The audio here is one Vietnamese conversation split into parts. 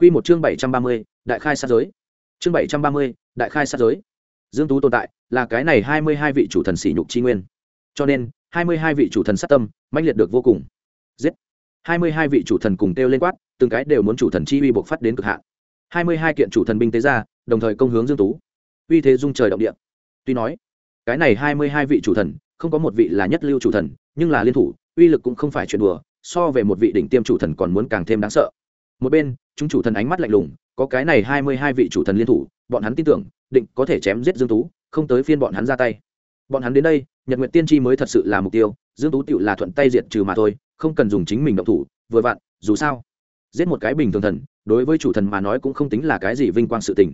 Quy một chương bảy trăm ba mươi, đại khai sát giới. Chương bảy trăm ba mươi, đại khai sát giới. Dương Tú tồn tại, là cái này hai mươi hai vị chủ thần sỉ nhục chi nguyên. Cho nên, hai mươi hai vị chủ thần sát tâm, mãnh liệt được vô cùng. Giết. hai mươi hai vị chủ thần cùng kêu lên quát, từng cái đều muốn chủ thần chi uy bộc phát đến cực hạn. hai mươi hai kiện chủ thần binh tế ra, đồng thời công hướng Dương Tú. Uy thế dung trời động địa. Tuy nói, cái này hai mươi hai vị chủ thần, không có một vị là nhất lưu chủ thần, nhưng là liên thủ, uy lực cũng không phải chuyện đùa, so về một vị đỉnh tiêm chủ thần còn muốn càng thêm đáng sợ một bên, chúng chủ thần ánh mắt lạnh lùng, có cái này hai mươi hai vị chủ thần liên thủ, bọn hắn tin tưởng, định có thể chém giết dương tú, không tới phiên bọn hắn ra tay. Bọn hắn đến đây, nhật nguyện tiên tri mới thật sự là mục tiêu, dương tú tựu là thuận tay diệt trừ mà thôi, không cần dùng chính mình động thủ, vừa vặn, dù sao, giết một cái bình thường thần, đối với chủ thần mà nói cũng không tính là cái gì vinh quang sự tình.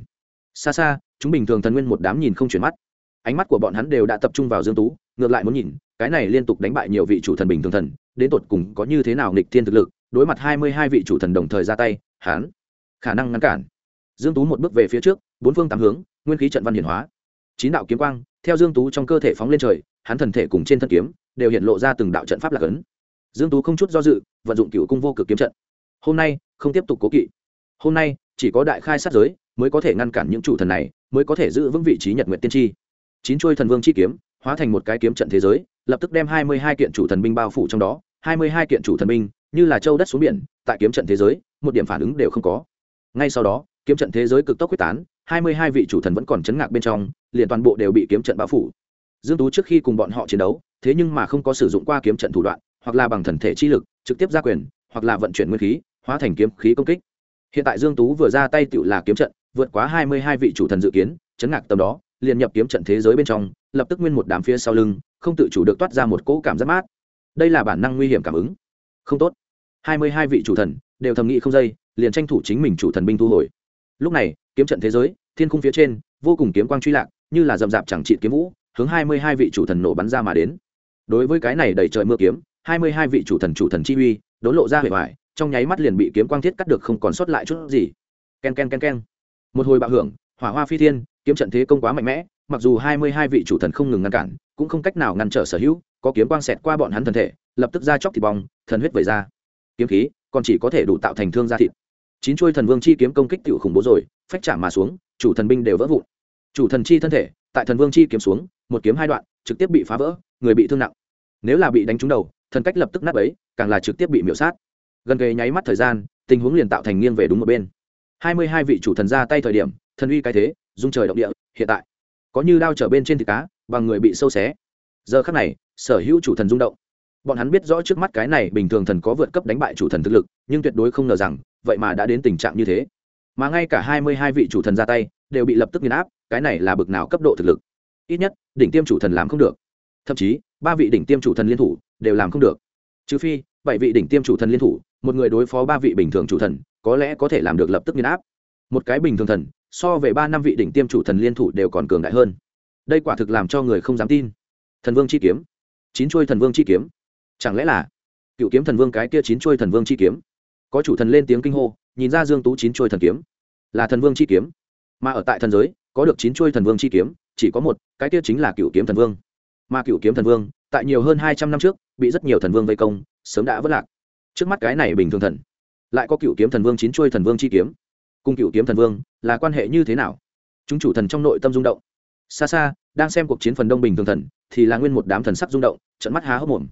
Xa xa, chúng bình thường thần nguyên một đám nhìn không chuyển mắt. Ánh mắt của bọn hắn đều đã tập trung vào dương tú, ngược lại muốn nhìn, cái này liên tục đánh bại nhiều vị chủ thần bình thường thần, đến tột cùng có như thế nào nghịch thiên thực lực đối mặt hai mươi hai vị chủ thần đồng thời ra tay hán khả năng ngăn cản. Dương tú một bước về phía trước, bốn phương tám hướng, nguyên khí trận văn hiển hóa. Chín đạo kiếm quang, theo dương tú trong cơ thể phóng lên trời, hắn thần thể cùng trên thân kiếm đều hiện lộ ra từng đạo trận pháp lạc ấn. Dương tú không chút do dự, vận dụng cựu cung vô cực kiếm trận. Hôm nay, không tiếp tục cố kỵ. Hôm nay, chỉ có đại khai sát giới mới có thể ngăn cản những chủ thần này, mới có thể giữ vững vị trí nhật nguyện tiên tri. Chín chuôi thần vương chi kiếm, hóa thành một cái kiếm trận thế giới, lập tức đem hai mươi hai kiện chủ thần binh bao phủ trong đó. hai mươi hai kiện chủ thần binh như là châu đất xuống biển, tại kiếm trận thế giới, một điểm phản ứng đều không có. Ngay sau đó, kiếm trận thế giới cực tốc quyết tán, hai mươi hai vị chủ thần vẫn còn chấn ngạc bên trong, liền toàn bộ đều bị kiếm trận bao phủ. Dương tú trước khi cùng bọn họ chiến đấu, thế nhưng mà không có sử dụng qua kiếm trận thủ đoạn, hoặc là bằng thần thể chi lực, trực tiếp ra quyền, hoặc là vận chuyển nguyên khí, hóa thành kiếm khí công kích. Hiện tại dương tú vừa ra tay tựu là kiếm trận, vượt quá hai mươi hai vị chủ thần dự kiến, chấn ngạc tầm đó, liền nhập kiếm trận thế giới bên trong, lập tức nguyên một đám phía sau lưng, không tự chủ được toát ra một cỗ cảm giác mát. Đây là bản năng nguy hiểm cảm ứng. Không tốt hai mươi hai vị chủ thần đều thầm nghĩ không dây, liền tranh thủ chính mình chủ thần binh thu hồi. Lúc này, kiếm trận thế giới, thiên khung phía trên, vô cùng kiếm quang truy lạc, như là rậm rạp chẳng trị kiếm vũ, hướng hai mươi hai vị chủ thần nổ bắn ra mà đến. Đối với cái này đầy trời mưa kiếm, hai mươi hai vị chủ thần chủ thần chi uy, đốn lộ ra hệ hoại trong nháy mắt liền bị kiếm quang thiết cắt được không còn sót lại chút gì. K e n k e n k e n k e n một hồi bạo hưởng, hỏa hoa phi thiên, kiếm trận thế công quá mạnh mẽ, mặc dù hai mươi hai vị chủ thần không ngừng ngăn cản, cũng không cách nào ngăn trở sở hữu, có kiếm quang xẹt qua bọn hắn thân thể, lập tức ra chóc thịt bong, thần huyết vẩy ra kiếm khí, còn chỉ có thể đủ tạo thành thương da thịt. Chín chuôi thần vương chi kiếm công kích tự khủng bố rồi, phách trả mà xuống, chủ thần binh đều vỡ vụn. Chủ thần chi thân thể, tại thần vương chi kiếm xuống, một kiếm hai đoạn, trực tiếp bị phá vỡ, người bị thương nặng. Nếu là bị đánh trúng đầu, thần cách lập tức nát ấy càng là trực tiếp bị miễu sát. Gần kề nháy mắt thời gian, tình huống liền tạo thành nghiêng về đúng một bên. Hai mươi hai vị chủ thần ra tay thời điểm, thần uy cái thế dung trời động địa, hiện tại. Có như đao trở bên trên thịt cá, bằng người bị sâu xé. Giờ khắc này, sở hữu chủ thần rung động bọn hắn biết rõ trước mắt cái này bình thường thần có vượt cấp đánh bại chủ thần thực lực, nhưng tuyệt đối không ngờ rằng, vậy mà đã đến tình trạng như thế. Mà ngay cả hai mươi hai vị chủ thần ra tay, đều bị lập tức nghiền áp, cái này là bực nào cấp độ thực lực. Ít nhất, đỉnh tiêm chủ thần làm không được. Thậm chí, ba vị đỉnh tiêm chủ thần liên thủ, đều làm không được. Trừ phi, bảy vị đỉnh tiêm chủ thần liên thủ, một người đối phó ba vị bình thường chủ thần, có lẽ có thể làm được lập tức nghiền áp. Một cái bình thường thần, so về ba năm vị đỉnh tiêm chủ thần liên thủ đều còn cường đại hơn. Đây quả thực làm cho người không dám tin. Thần vương chi kiếm. Chín chuôi thần vương chi kiếm chẳng lẽ là cựu kiếm thần vương cái kia chín chuôi thần vương chi kiếm? Có chủ thần lên tiếng kinh hô, nhìn ra dương tú chín chuôi thần kiếm. Là thần vương chi kiếm. Mà ở tại thần giới, có được chín chuôi thần vương chi kiếm, chỉ có một, cái kia chính là cựu kiếm thần vương. Mà cựu kiếm thần vương, tại nhiều hơn hai trăm năm trước, bị rất nhiều thần vương vây công, sớm đã vất lạc. Trước mắt cái này bình thường thần, lại có cựu kiếm thần vương chín chuôi thần vương chi kiếm. Cùng cựu kiếm thần vương, là quan hệ như thế nào? Chúng chủ thần trong nội tâm rung động. Xa xa, đang xem cuộc chiến phần đông bình thường thần, thì là nguyên một đám thần sắc rung động trận mắt há hốc mồm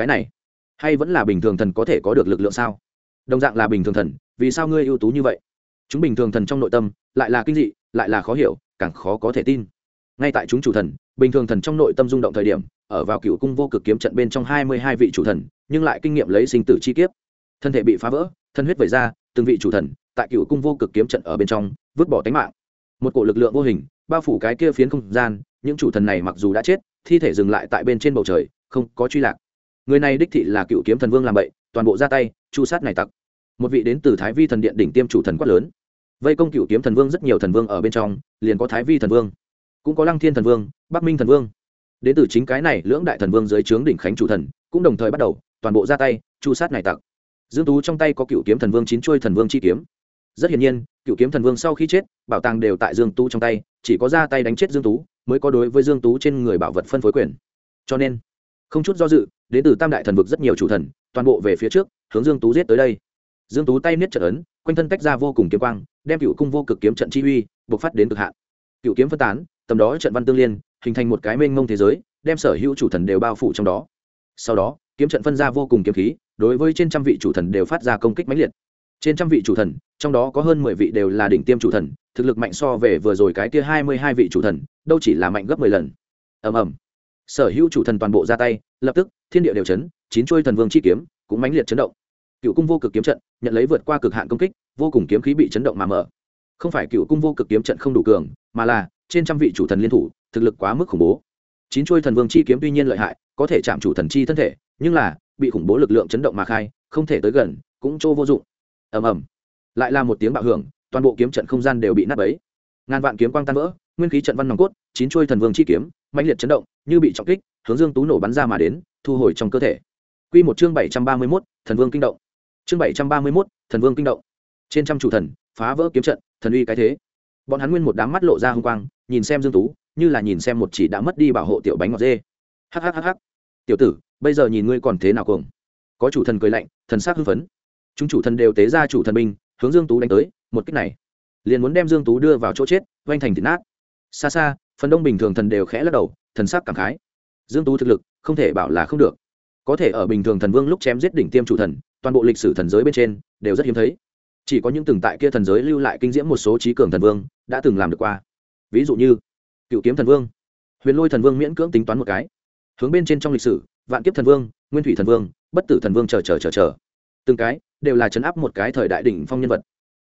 cái này hay vẫn là bình thường thần có thể có được lực lượng sao? Đồng dạng là bình thường thần, vì sao ngươi ưu tú như vậy? Chúng bình thường thần trong nội tâm lại là kinh dị, lại là khó hiểu, càng khó có thể tin. Ngay tại chúng chủ thần, bình thường thần trong nội tâm rung động thời điểm, ở vào cựu cung vô cực kiếm trận bên trong hai mươi hai vị chủ thần, nhưng lại kinh nghiệm lấy sinh tử chi kiếp. Thân thể bị phá vỡ, thân huyết vẩy ra, từng vị chủ thần tại cựu cung vô cực kiếm trận ở bên trong vứt bỏ tính mạng. Một cổ lực lượng vô hình, bao phủ cái kia phiến không gian, những chủ thần này mặc dù đã chết, thi thể dừng lại tại bên trên bầu trời, không có truy lạc người này đích thị là cựu kiếm thần vương làm bậy, toàn bộ ra tay, chu sát này tặc. Một vị đến từ thái vi thần điện đỉnh tiêm chủ thần quát lớn. Vây công cựu kiếm thần vương rất nhiều thần vương ở bên trong, liền có thái vi thần vương, cũng có lăng thiên thần vương, bắc minh thần vương. Đến từ chính cái này lưỡng đại thần vương dưới trướng đỉnh khánh chủ thần, cũng đồng thời bắt đầu, toàn bộ ra tay, chu sát này tặc. Dương tú trong tay có cựu kiếm thần vương chín chuôi thần vương chi kiếm. Rất hiển nhiên, cựu kiếm thần vương sau khi chết, bảo tàng đều tại dương tú trong tay, chỉ có ra tay đánh chết dương tú, mới có đối với dương tú trên người bảo vật phân phối quyền. Cho nên, không chút do dự đến từ tam đại thần vực rất nhiều chủ thần, toàn bộ về phía trước, hướng dương tú giết tới đây. Dương tú tay niết trận ấn, quanh thân tách ra vô cùng kiếm quang, đem cựu cung vô cực kiếm trận chi uy buộc phát đến cực hạn. Cựu kiếm phân tán, tầm đó trận văn tương liên, hình thành một cái mênh mông thế giới, đem sở hữu chủ thần đều bao phủ trong đó. Sau đó, kiếm trận phân ra vô cùng kiếm khí, đối với trên trăm vị chủ thần đều phát ra công kích mãnh liệt. Trên trăm vị chủ thần, trong đó có hơn mười vị đều là đỉnh tiêm chủ thần, thực lực mạnh so về vừa rồi cái kia hai mươi hai vị chủ thần, đâu chỉ là mạnh gấp mười lần. Ầm ầm sở hữu chủ thần toàn bộ ra tay, lập tức, thiên địa đều chấn, chín chuôi thần vương chi kiếm cũng mãnh liệt chấn động. Cựu cung vô cực kiếm trận nhận lấy vượt qua cực hạn công kích, vô cùng kiếm khí bị chấn động mà mở. Không phải cựu cung vô cực kiếm trận không đủ cường, mà là, trên trăm vị chủ thần liên thủ, thực lực quá mức khủng bố. Chín chuôi thần vương chi kiếm tuy nhiên lợi hại, có thể chạm chủ thần chi thân thể, nhưng là, bị khủng bố lực lượng chấn động mà khai, không thể tới gần, cũng chỗ vô dụng. Ầm ầm. Lại là một tiếng bạo hưởng, toàn bộ kiếm trận không gian đều bị nát bấy. Ngàn vạn kiếm quang tan vỡ nguyên khí trận văn nòng cốt chín chuôi thần vương chi kiếm mạnh liệt chấn động như bị trọng kích hướng dương tú nổ bắn ra mà đến thu hồi trong cơ thể. Quy một chương bảy trăm ba mươi 731, thần vương kinh động. Chương bảy trăm ba mươi 731, thần vương kinh động. Trên trăm chủ thần phá vỡ kiếm trận thần uy cái thế. Bọn hắn nguyên một đám mắt lộ ra hung quang nhìn xem dương tú như là nhìn xem một chỉ đã mất đi bảo hộ tiểu bánh ngọt dê. Hhhh tiểu tử bây giờ nhìn ngươi còn thế nào cùng có chủ thần cười lạnh thần sắc hưng phấn. Chúng chủ thần đều tế ra chủ thần binh hướng dương tú đánh tới một cách này. Liền muốn đem dương tú đưa vào chỗ chết vanh thành thịt nát xa xa, phần đông bình thường thần đều khẽ lắc đầu, thần sắc cảm khái. Dương tú thực lực, không thể bảo là không được. Có thể ở bình thường thần vương lúc chém giết đỉnh tiêm chủ thần, toàn bộ lịch sử thần giới bên trên, đều rất hiếm thấy. Chỉ có những từng tại kia thần giới lưu lại kinh diễm một số trí cường thần vương, đã từng làm được qua. Ví dụ như, cựu kiếm thần vương. Huyền lôi thần vương miễn cưỡng tính toán một cái. Hướng bên trên trong lịch sử, vạn kiếp thần vương, nguyên thủy thần vương, bất tử thần vương chờ chờ chờ chờ. Từng cái, đều là chấn áp một cái thời đại đỉnh phong nhân vật.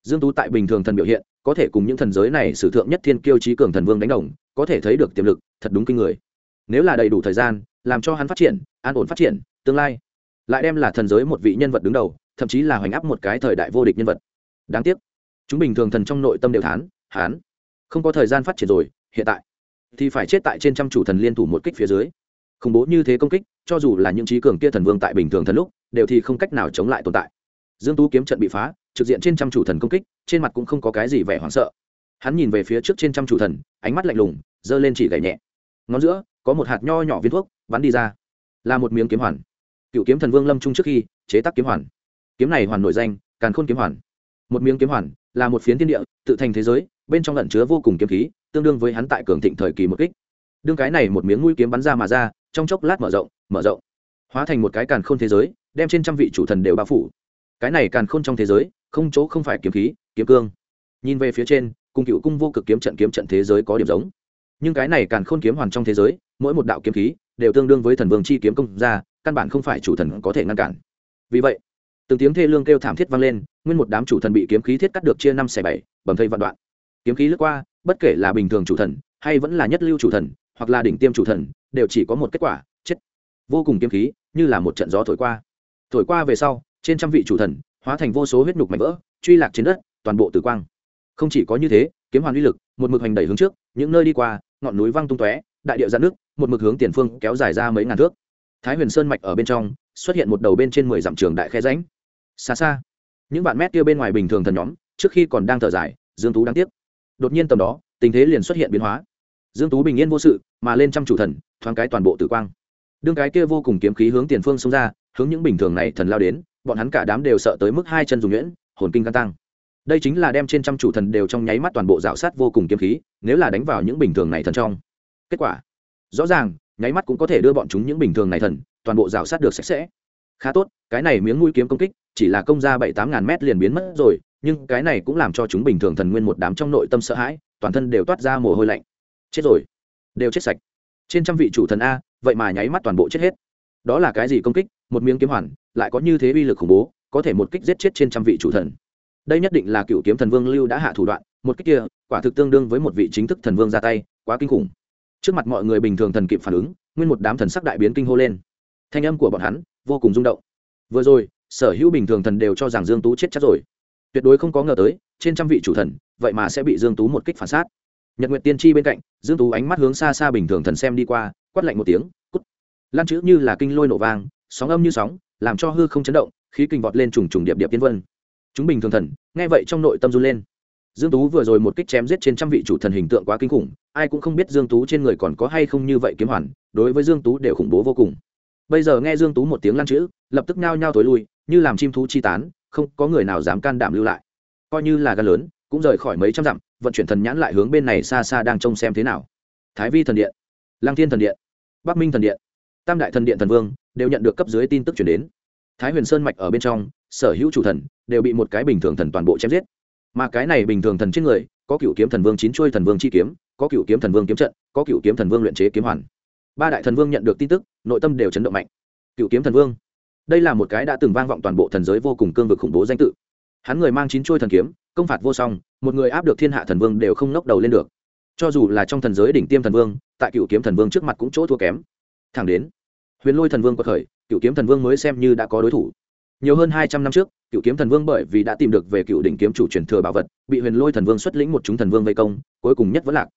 Dương tú tại bình thường thần biểu hiện có thể cùng những thần giới này sử thượng nhất thiên kiêu trí cường thần vương đánh đồng, có thể thấy được tiềm lực, thật đúng kinh người. Nếu là đầy đủ thời gian, làm cho hắn phát triển, an ổn phát triển, tương lai, lại đem là thần giới một vị nhân vật đứng đầu, thậm chí là hoành áp một cái thời đại vô địch nhân vật. Đáng tiếc, chúng bình thường thần trong nội tâm đều thán, hán, không có thời gian phát triển rồi, hiện tại, thì phải chết tại trên trăm chủ thần liên thủ một kích phía dưới. Khủng bố như thế công kích, cho dù là những trí cường kia thần vương tại bình thường thần lúc, đều thì không cách nào chống lại tồn tại dương tú kiếm trận bị phá, trực diện trên trăm chủ thần công kích, trên mặt cũng không có cái gì vẻ hoảng sợ. Hắn nhìn về phía trước trên trăm chủ thần, ánh mắt lạnh lùng, giơ lên chỉ gảy nhẹ. Ngón giữa, có một hạt nho nhỏ viên thuốc, bắn đi ra. Là một miếng kiếm hoàn. Cựu kiếm thần vương lâm trung trước khi, chế tác kiếm hoàn. Kiếm này hoàn nổi danh, càn khôn kiếm hoàn. Một miếng kiếm hoàn, là một phiến thiên địa, tự thành thế giới, bên trong lẩn chứa vô cùng kiếm khí, tương đương với hắn tại cường thịnh thời kỳ một kích. Đương cái này một miếng mũi kiếm bắn ra mà ra, trong chốc lát mở rộng mở rộng, hóa thành một cái càn khôn thế giới, đem trên trăm vị chủ thần đều bao phủ cái này càn khôn trong thế giới, không chỗ không phải kiếm khí, kiếm cương. Nhìn về phía trên, cùng cựu cung vô cực kiếm trận kiếm trận thế giới có điểm giống. Nhưng cái này càn khôn kiếm hoàn trong thế giới, mỗi một đạo kiếm khí đều tương đương với thần vương chi kiếm công ra căn bản không phải chủ thần có thể ngăn cản. Vì vậy, từng tiếng thê lương kêu thảm thiết vang lên, nguyên một đám chủ thần bị kiếm khí thiết cắt được chia năm xẻ bảy, bầm thây vạn đoạn. Kiếm khí lướt qua, bất kể là bình thường chủ thần, hay vẫn là nhất lưu chủ thần, hoặc là đỉnh tiêm chủ thần, đều chỉ có một kết quả, chết. Vô cùng kiếm khí, như là một trận gió thổi qua. Thổi qua về sau trên trăm vị chủ thần, hóa thành vô số huyết nhục mảnh vỡ, truy lạc trên đất, toàn bộ tử quang. Không chỉ có như thế, kiếm hoàn uy lực, một mực hành đẩy hướng trước, những nơi đi qua, ngọn núi văng tung tóe, đại điệu giãn nước, một mực hướng tiền phương kéo dài ra mấy ngàn thước. Thái huyền sơn mạch ở bên trong, xuất hiện một đầu bên trên mười dặm trường đại khe ránh xa xa, những bạn mét kia bên ngoài bình thường thần nhóm, trước khi còn đang thở dài, dương tú đáng tiếc. Đột nhiên tầm đó, tình thế liền xuất hiện biến hóa. Dương tú bình yên vô sự, mà lên trăm chủ thần, thoáng cái toàn bộ tử quang. Đương cái kia vô cùng kiếm khí hướng tiền phương xông ra, hướng những bình thường này thần lao đến bọn hắn cả đám đều sợ tới mức hai chân dùng nhuyễn, hồn kinh căng tăng. Đây chính là đem trên trăm chủ thần đều trong nháy mắt toàn bộ dạo sát vô cùng kiếm khí, nếu là đánh vào những bình thường này thần trong. Kết quả, rõ ràng, nháy mắt cũng có thể đưa bọn chúng những bình thường này thần, toàn bộ rào sát được sạch sẽ. Khá tốt, cái này miếng mũi kiếm công kích, chỉ là công ra bảy tám ngàn mét liền biến mất rồi, nhưng cái này cũng làm cho chúng bình thường thần nguyên một đám trong nội tâm sợ hãi, toàn thân đều toát ra mồ hôi lạnh. Chết rồi. Đều chết sạch. Trên trăm vị chủ thần a, vậy mà nháy mắt toàn bộ chết hết. Đó là cái gì công kích? Một miếng kiếm hoàn, lại có như thế uy lực khủng bố, có thể một kích giết chết trên trăm vị chủ thần. Đây nhất định là cựu kiếm thần vương lưu đã hạ thủ đoạn, một kích kia, quả thực tương đương với một vị chính thức thần vương ra tay, quá kinh khủng. Trước mặt mọi người bình thường thần kịp phản ứng, nguyên một đám thần sắc đại biến kinh hô lên. Thanh âm của bọn hắn, vô cùng rung động. Vừa rồi, sở hữu bình thường thần đều cho rằng dương tú chết chắc rồi. Tuyệt đối không có ngờ tới, trên trăm vị chủ thần, vậy mà sẽ bị dương tú một kích phản sát. Nhật nguyệt tiên tri bên cạnh, dương tú ánh mắt hướng xa xa bình thường thần xem đi qua, quát lạnh một tiếng, cút. Lan chữ như là kinh lôi nổ vang sóng âm như sóng, làm cho hư không chấn động, khí kinh vọt lên trùng trùng điệp điệp tiên vân. Chúng bình thường thần, nghe vậy trong nội tâm run lên. Dương tú vừa rồi một kích chém giết trên trăm vị chủ thần hình tượng quá kinh khủng, ai cũng không biết dương tú trên người còn có hay không như vậy kiếm hoàn, đối với dương tú đều khủng bố vô cùng. Bây giờ nghe dương tú một tiếng lăn chữ, lập tức nhao nhao tối lui, như làm chim thú chi tán, không có người nào dám can đảm lưu lại. Coi như là gan lớn, cũng rời khỏi mấy trăm dặm, vận chuyển thần nhãn lại hướng bên này xa xa đang trông xem thế nào. Thái vi thần điện lang thiên thần điện, bắc minh thần điện tam đại thần điện thần vương đều nhận được cấp dưới tin tức chuyển đến. Thái huyền sơn mạch ở bên trong, sở hữu chủ thần đều bị một cái bình thường thần toàn bộ chém giết. Mà cái này bình thường thần trên người, có cựu kiếm thần vương chín chuôi thần vương chi kiếm, có cựu kiếm thần vương kiếm trận, có cựu kiếm thần vương luyện chế kiếm hoàn. Ba đại thần vương nhận được tin tức, nội tâm đều chấn động mạnh. Cựu kiếm thần vương, đây là một cái đã từng vang vọng toàn bộ thần giới vô cùng cương vực khủng bố danh tự. Hắn người mang chín chuôi thần kiếm, công phạt vô song, một người áp được thiên hạ thần vương đều không ngóc đầu lên được. Cho dù là trong thần giới đỉnh tiêm thần vương, tại cựu kiếm thần vương trước mặt cũng chỗ thua kém thẳng đến. Huyền lôi thần vương quật khởi cựu kiếm thần vương mới xem như đã có đối thủ. Nhiều hơn hai trăm năm trước cựu kiếm thần vương bởi vì đã tìm được về cựu đỉnh kiếm chủ truyền thừa bảo vật, bị huyền lôi thần vương xuất lĩnh một chúng thần vương vây công, cuối cùng nhất vẫn lạc.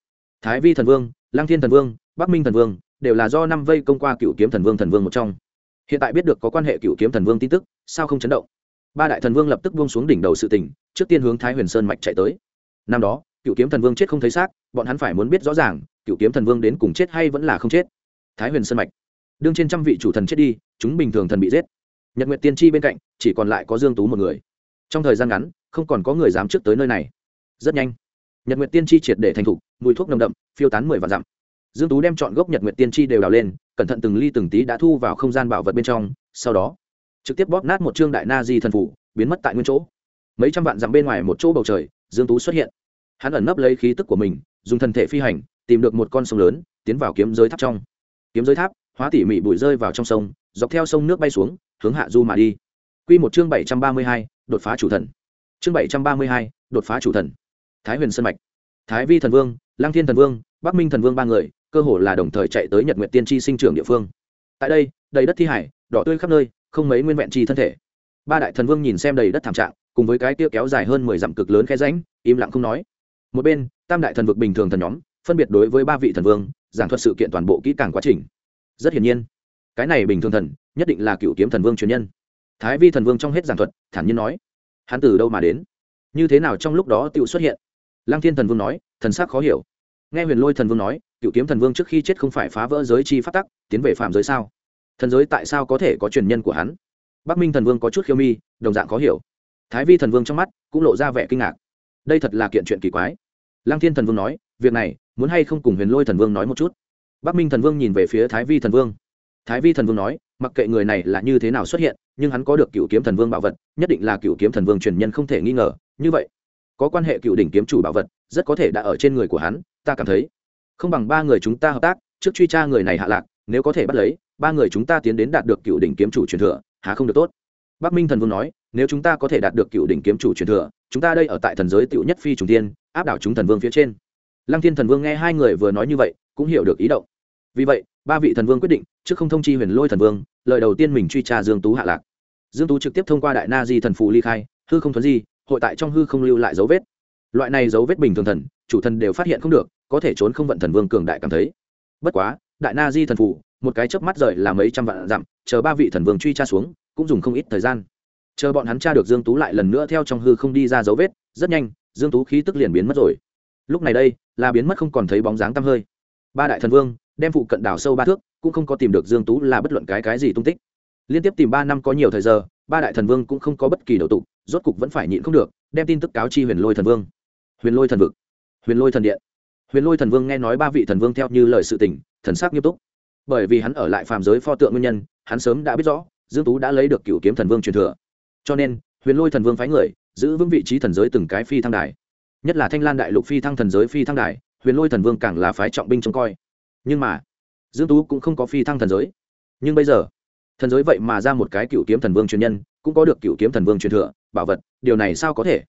Thái vi thần vương lang thiên thần vương, bắc minh thần vương, đều là do năm vây công qua cựu kiếm thần vương thần vương một trong. Hiện tại biết được có quan hệ cựu kiếm thần vương tin tức, sao không chấn động? Ba đại thần vương lập tức buông xuống đỉnh đầu sự tình, trước tiên hướng thái huyền sơn mạch chạy tới. Năm đó cựu kiếm thần vương chết không thấy xác, bọn hắn phải muốn biết rõ ràng cựu kiếm thần vương đến cùng chết hay vẫn là không chết thái huyền sơn mạch. Đương trên trăm vị chủ thần chết đi, chúng bình thường thần bị giết. Nhật nguyện tiên tri bên cạnh, chỉ còn lại có dương tú một người. Trong thời gian ngắn, không còn có người dám trước tới nơi này. Rất nhanh, nhật nguyện tiên tri triệt để thành thục, mùi thuốc nồng đậm, phiêu tán mười vạn dặm. Dương tú đem chọn gốc nhật nguyện tiên tri đều đào lên, cẩn thận từng ly từng tí đã thu vào không gian bảo vật bên trong, sau đó, trực tiếp bóp nát một trương đại na di thần phủ, biến mất tại nguyên chỗ. Mấy trăm vạn dặm bên ngoài một chỗ bầu trời, dương tú xuất hiện. Hắn ẩn nấp lấy khí tức của mình, dùng thần thể phi hành, tìm được một con sông lớn, tiến vào kiếm giới tháp trong kiếm giới tháp hóa tỉ mỉ bụi rơi vào trong sông dọc theo sông nước bay xuống hướng hạ du mà đi Quy một chương bảy trăm ba mươi hai, đột phá chủ thần. Chương bảy trăm ba mươi hai, đột phá chủ thần. Thái Huyền Sơn mạch. Thái Vi thần vương, Lăng Thiên thần vương, Bắc Minh thần vương ba người, cơ hồ là đồng thời chạy tới Nhật nguyện Tiên Chi sinh trưởng địa phương. Tại đây, đầy đất thi hải, đỏ tươi khắp nơi, không mấy nguyên vẹn chi thân thể. Ba đại thần vương nhìn xem đầy đất thảm trạng, cùng với cái kia kéo dài hơn mười dặm cực lớn khe ránh, im lặng không nói. Một bên, Tam đại thần vực bình thường thần nhóm, phân biệt đối với ba vị thần vương, giảng thuật sự kiện toàn bộ kỹ càng quá trình. Rất hiển nhiên, cái này bình thường thần, nhất định là cựu kiếm thần vương truyền nhân. Thái vi thần vương trong hết giảng thuật thản nhiên nói hắn từ đâu mà đến? Như thế nào trong lúc đó tự xuất hiện? Lăng thiên thần vương nói thần sắc khó hiểu. Nghe huyền lôi thần vương nói cựu kiếm thần vương trước khi chết không phải phá vỡ giới chi phát tắc tiến về phạm giới sao? Thần giới tại sao có thể có truyền nhân của hắn? Bắc minh thần vương có chút khiêu mi đồng dạng khó hiểu. Thái vi thần vương trong mắt cũng lộ ra vẻ kinh ngạc. Đây thật là kiện chuyện kỳ quái lăng thiên thần vương nói, việc này, muốn hay không cùng huyền lôi thần vương nói một chút? Bắc minh thần vương nhìn về phía thái vi thần vương. Thái vi thần vương nói, mặc kệ người này là như thế nào xuất hiện, nhưng hắn có được cựu kiếm thần vương bảo vật, nhất định là cựu kiếm thần vương truyền nhân không thể nghi ngờ, như vậy, có quan hệ cựu đỉnh kiếm chủ bảo vật, rất có thể đã ở trên người của hắn, ta cảm thấy, không bằng ba người chúng ta hợp tác, trước truy tra người này hạ lạc, nếu có thể bắt lấy, ba người chúng ta tiến đến đạt được cựu đỉnh kiếm chủ truyền thừa, há không được tốt? Bắc minh thần vương nói, nếu chúng ta có thể đạt được cựu đỉnh kiếm chủ truyền thừa chúng ta đây ở tại thần giới tựu nhất phi trùng tiên áp đảo chúng thần vương phía trên. Lăng thiên thần vương nghe hai người vừa nói như vậy, cũng hiểu được ý động. Vì vậy, ba vị thần vương quyết định, trước không thông chi huyền lôi thần vương, lời đầu tiên mình truy tra dương tú hạ lạc. Dương tú trực tiếp thông qua đại na di thần phù ly khai, hư không thuấn di, hội tại trong hư không lưu lại dấu vết. Loại này dấu vết bình thường thần, chủ thần đều phát hiện không được, có thể trốn không vận thần vương cường đại cảm thấy. Bất quá, đại na di thần phù, một cái chớp mắt rời là mấy trăm vạn dặm, chờ ba vị thần vương truy tra xuống, cũng dùng không ít thời gian chờ bọn hắn tra được dương tú lại lần nữa theo trong hư không đi ra dấu vết rất nhanh dương tú khí tức liền biến mất rồi. Lúc này đây là biến mất không còn thấy bóng dáng tăm hơi. Ba đại thần vương đem phụ cận đảo sâu ba thước cũng không có tìm được dương tú là bất luận cái cái gì tung tích. Liên tiếp tìm ba năm có nhiều thời giờ ba đại thần vương cũng không có bất kỳ đầu tụ, rốt cục vẫn phải nhịn không được đem tin tức cáo chi huyền lôi thần vương. Huyền lôi thần vực huyền lôi thần điện. Huyền lôi thần vương nghe nói ba vị thần vương theo như lời sự tình thần sắc nghiêm túc. Bởi vì hắn ở lại phàm giới pho tượng nguyên nhân hắn sớm đã biết rõ dương tú đã lấy được cựu kiếm thần vương truyền thừa cho nên, huyền lôi thần vương phái người, giữ vững vị trí thần giới từng cái phi thăng đài. Nhất là thanh lan đại lục phi thăng thần giới phi thăng đài, huyền lôi thần vương càng là phái trọng binh trông coi. Nhưng mà, dương tú cũng không có phi thăng thần giới. Nhưng bây giờ, thần giới vậy mà ra một cái cựu kiếm thần vương truyền nhân, cũng có được cựu kiếm thần vương truyền thừa, bảo vật, điều này sao có thể?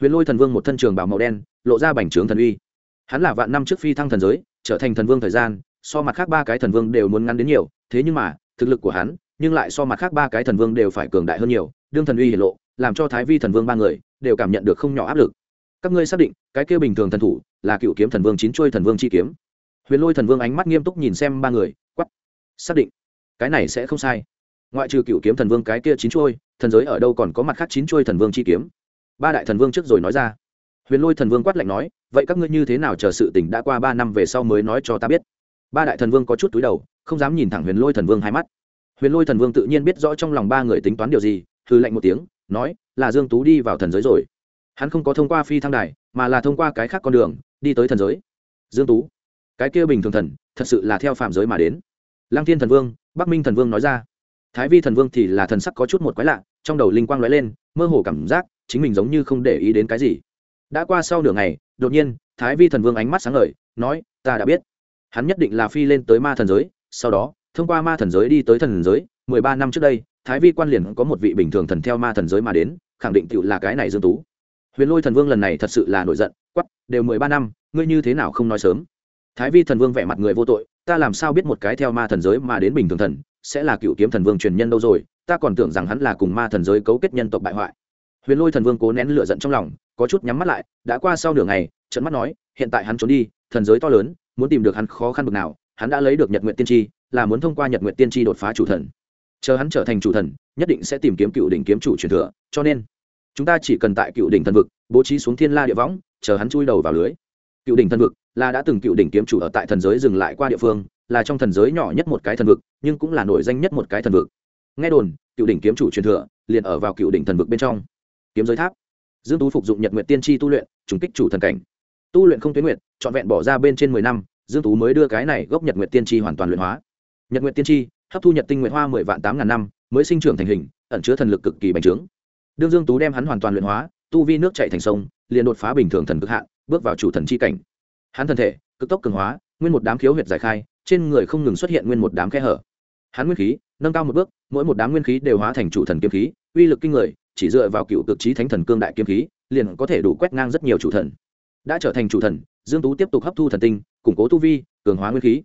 Huyền lôi thần vương một thân trường bảo màu đen, lộ ra bành trướng thần uy. Hắn là vạn năm trước phi thăng thần giới, trở thành thần vương thời gian, so mặt khác ba cái thần vương đều muốn ngắn đến nhiều, thế nhưng mà, thực lực của hắn, nhưng lại so mặt khác ba cái thần vương đều phải cường đại hơn nhiều đương thần uy hiển lộ làm cho thái vi thần vương ba người đều cảm nhận được không nhỏ áp lực các ngươi xác định cái kia bình thường thần thủ là cựu kiếm thần vương chín chuôi thần vương chi kiếm huyền lôi thần vương ánh mắt nghiêm túc nhìn xem ba người quắp xác định cái này sẽ không sai ngoại trừ cựu kiếm thần vương cái kia chín chuôi thần giới ở đâu còn có mặt khác chín chuôi thần vương chi kiếm ba đại thần vương trước rồi nói ra huyền lôi thần vương quát lạnh nói vậy các ngươi như thế nào chờ sự tỉnh đã qua ba năm về sau mới nói cho ta biết ba đại thần vương có chút túi đầu không dám nhìn thẳng huyền lôi thần vương hai mắt huyền lôi thần vương tự nhiên biết rõ trong lòng ba người tính toán điều gì hư lạnh một tiếng, nói, là dương tú đi vào thần giới rồi. Hắn không có thông qua phi thăng đài, mà là thông qua cái khác con đường, đi tới thần giới. Dương tú, cái kia bình thường thần, thật sự là theo phạm giới mà đến. Lăng thiên thần vương, bắc minh thần vương nói ra. Thái vi thần vương thì là thần sắc có chút một quái lạ, trong đầu linh quang lóe lên, mơ hồ cảm giác chính mình giống như không để ý đến cái gì. Đã qua sau nửa ngày, đột nhiên, thái vi thần vương ánh mắt sáng ngời, nói, ta đã biết. Hắn nhất định là phi lên tới ma thần giới, sau đó, thông qua ma thần giới đi tới thần giới, mười ba năm trước đây thái vi quan liền có một vị bình thường thần theo ma thần giới mà đến, khẳng định tự là cái này dương tú. Huyền lôi thần vương lần này thật sự là nổi giận quắp đều mười ba năm, ngươi như thế nào không nói sớm? Thái vi thần vương vẻ mặt người vô tội, ta làm sao biết một cái theo ma thần giới mà đến bình thường thần, sẽ là cựu kiếm thần vương truyền nhân đâu rồi, ta còn tưởng rằng hắn là cùng ma thần giới cấu kết nhân tộc bại hoại. Huyền lôi thần vương cố nén lửa giận trong lòng, có chút nhắm mắt lại, đã qua sau nửa ngày trận mắt nói, hiện tại hắn trốn đi, thần giới to lớn, muốn tìm được hắn khó khăn bực nào, hắn đã lấy được nhật nguyện tiên tri, là muốn thông qua nhật nguyện tiên tri đột phá chủ thần chờ hắn trở thành chủ thần, nhất định sẽ tìm kiếm cựu đỉnh kiếm chủ truyền thừa, cho nên, chúng ta chỉ cần tại cựu đỉnh thần vực, bố trí xuống thiên la địa võng, chờ hắn chui đầu vào lưới. Cựu đỉnh thần vực là đã từng cựu đỉnh kiếm chủ ở tại thần giới dừng lại qua địa phương, là trong thần giới nhỏ nhất một cái thần vực, nhưng cũng là nổi danh nhất một cái thần vực. Nghe đồn, cựu đỉnh kiếm chủ truyền thừa liền ở vào cựu đỉnh thần vực bên trong. Kiếm giới tháp. Dương tú phục dụng nhật nguyện tiên tri tu luyện, trùng kích chủ thần cảnh. Tu luyện không tuyến nguyện trọn vẹn bỏ ra bên trên mười năm, dương tú mới đưa cái này gốc nhật nguyện tiên tri hoàn toàn luyện hóa. Nhật nguyện tiên tri hấp thu nhật tinh Nguyệt hoa mười vạn tám ngàn năm, mới sinh trưởng thành hình, ẩn chứa thần lực cực kỳ bành trướng. Đương dương tú đem hắn hoàn toàn luyện hóa, tu vi nước chảy thành sông, liền đột phá bình thường thần cực hạn, bước vào chủ thần chi cảnh. Hắn thân thể, cực tốc cường hóa, nguyên một đám khiếu huyệt giải khai, trên người không ngừng xuất hiện nguyên một đám khe hở. Hắn nguyên khí, nâng cao một bước, mỗi một đám nguyên khí đều hóa thành chủ thần kiếm khí, uy lực kinh người, chỉ dựa vào cựu cực trí thánh thần cương đại kiếm khí, liền có thể đủ quét ngang rất nhiều chủ thần. Đã trở thành chủ thần, dương tú tiếp tục hấp thu thần tinh, củng cố tu vi, cường hóa nguyên khí.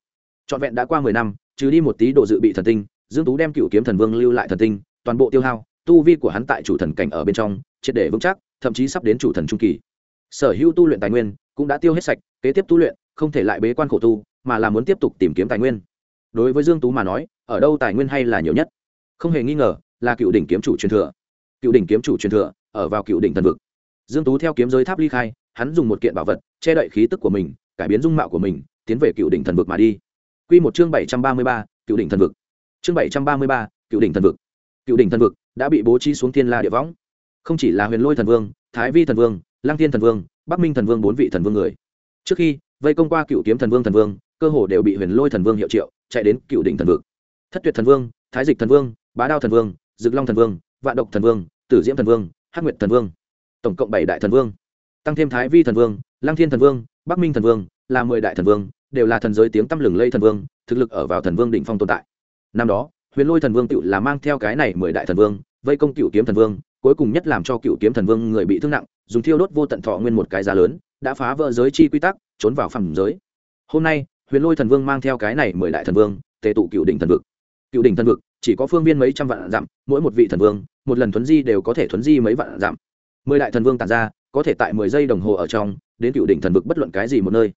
Trọn vẹn đã qua mười năm trừ đi một tí độ dự bị thần tinh, dương tú đem cựu kiếm thần vương lưu lại thần tinh, toàn bộ tiêu hao, tu vi của hắn tại chủ thần cảnh ở bên trong, triệt để vững chắc, thậm chí sắp đến chủ thần trung kỳ. Sở hữu tu luyện tài nguyên cũng đã tiêu hết sạch, kế tiếp tu luyện không thể lại bế quan khổ tu, mà là muốn tiếp tục tìm kiếm tài nguyên. Đối với dương tú mà nói, ở đâu tài nguyên hay là nhiều nhất? Không hề nghi ngờ là cựu đỉnh kiếm chủ truyền thừa. Cựu đỉnh kiếm chủ truyền thừa ở vào cựu đỉnh thần vực. Dương tú theo kiếm giới tháp ly khai, hắn dùng một kiện bảo vật che đậy khí tức của mình, cải biến dung mạo của mình, tiến về cựu đỉnh thần vực mà đi quy một chương bảy trăm ba mươi ba, cựu đỉnh thần vực chương bảy trăm ba mươi ba, cựu đỉnh thần vực cựu đỉnh thần vực đã bị bố trí xuống thiên la địa võng không chỉ là huyền lôi thần vương thái vi thần vương lăng thiên thần vương bắc minh thần vương bốn vị thần vương người trước khi vây công qua cựu kiếm thần vương thần vương cơ hồ đều bị huyền lôi thần vương hiệu triệu chạy đến cựu đỉnh thần vực thất tuyệt thần vương thái dịch thần vương bá đao thần vương dực long thần vương vạn độc thần vương tử diễm thần vương hắc nguyệt thần vương tổng cộng bảy đại thần vương tăng thêm thái vi thần vương lăng thiên thần vương bắc minh thần vương là mười đại thần vương đều là thần giới tiếng tăm lừng lây thần vương, thực lực ở vào thần vương đỉnh phong tồn tại. Năm đó, huyền lôi thần vương tự là mang theo cái này mười đại thần vương, vây công cựu kiếm thần vương, cuối cùng nhất làm cho cựu kiếm thần vương người bị thương nặng, dùng thiêu đốt vô tận thọ nguyên một cái giá lớn, đã phá vỡ giới chi quy tắc, trốn vào phẩm giới. Hôm nay, huyền lôi thần vương mang theo cái này mười đại thần vương, tề tụ cựu đỉnh thần vực. Cựu đỉnh thần vực, chỉ có phương viên mấy trăm vạn dặm, mỗi một vị thần vương, một lần thuấn di đều có thể thuấn di mấy vạn dặm. Mười đại thần vương tàn ra, có thể tại mười giây đồng hồ ở trong, đến cựu đỉnh thần vực bất luận cái gì một nơi.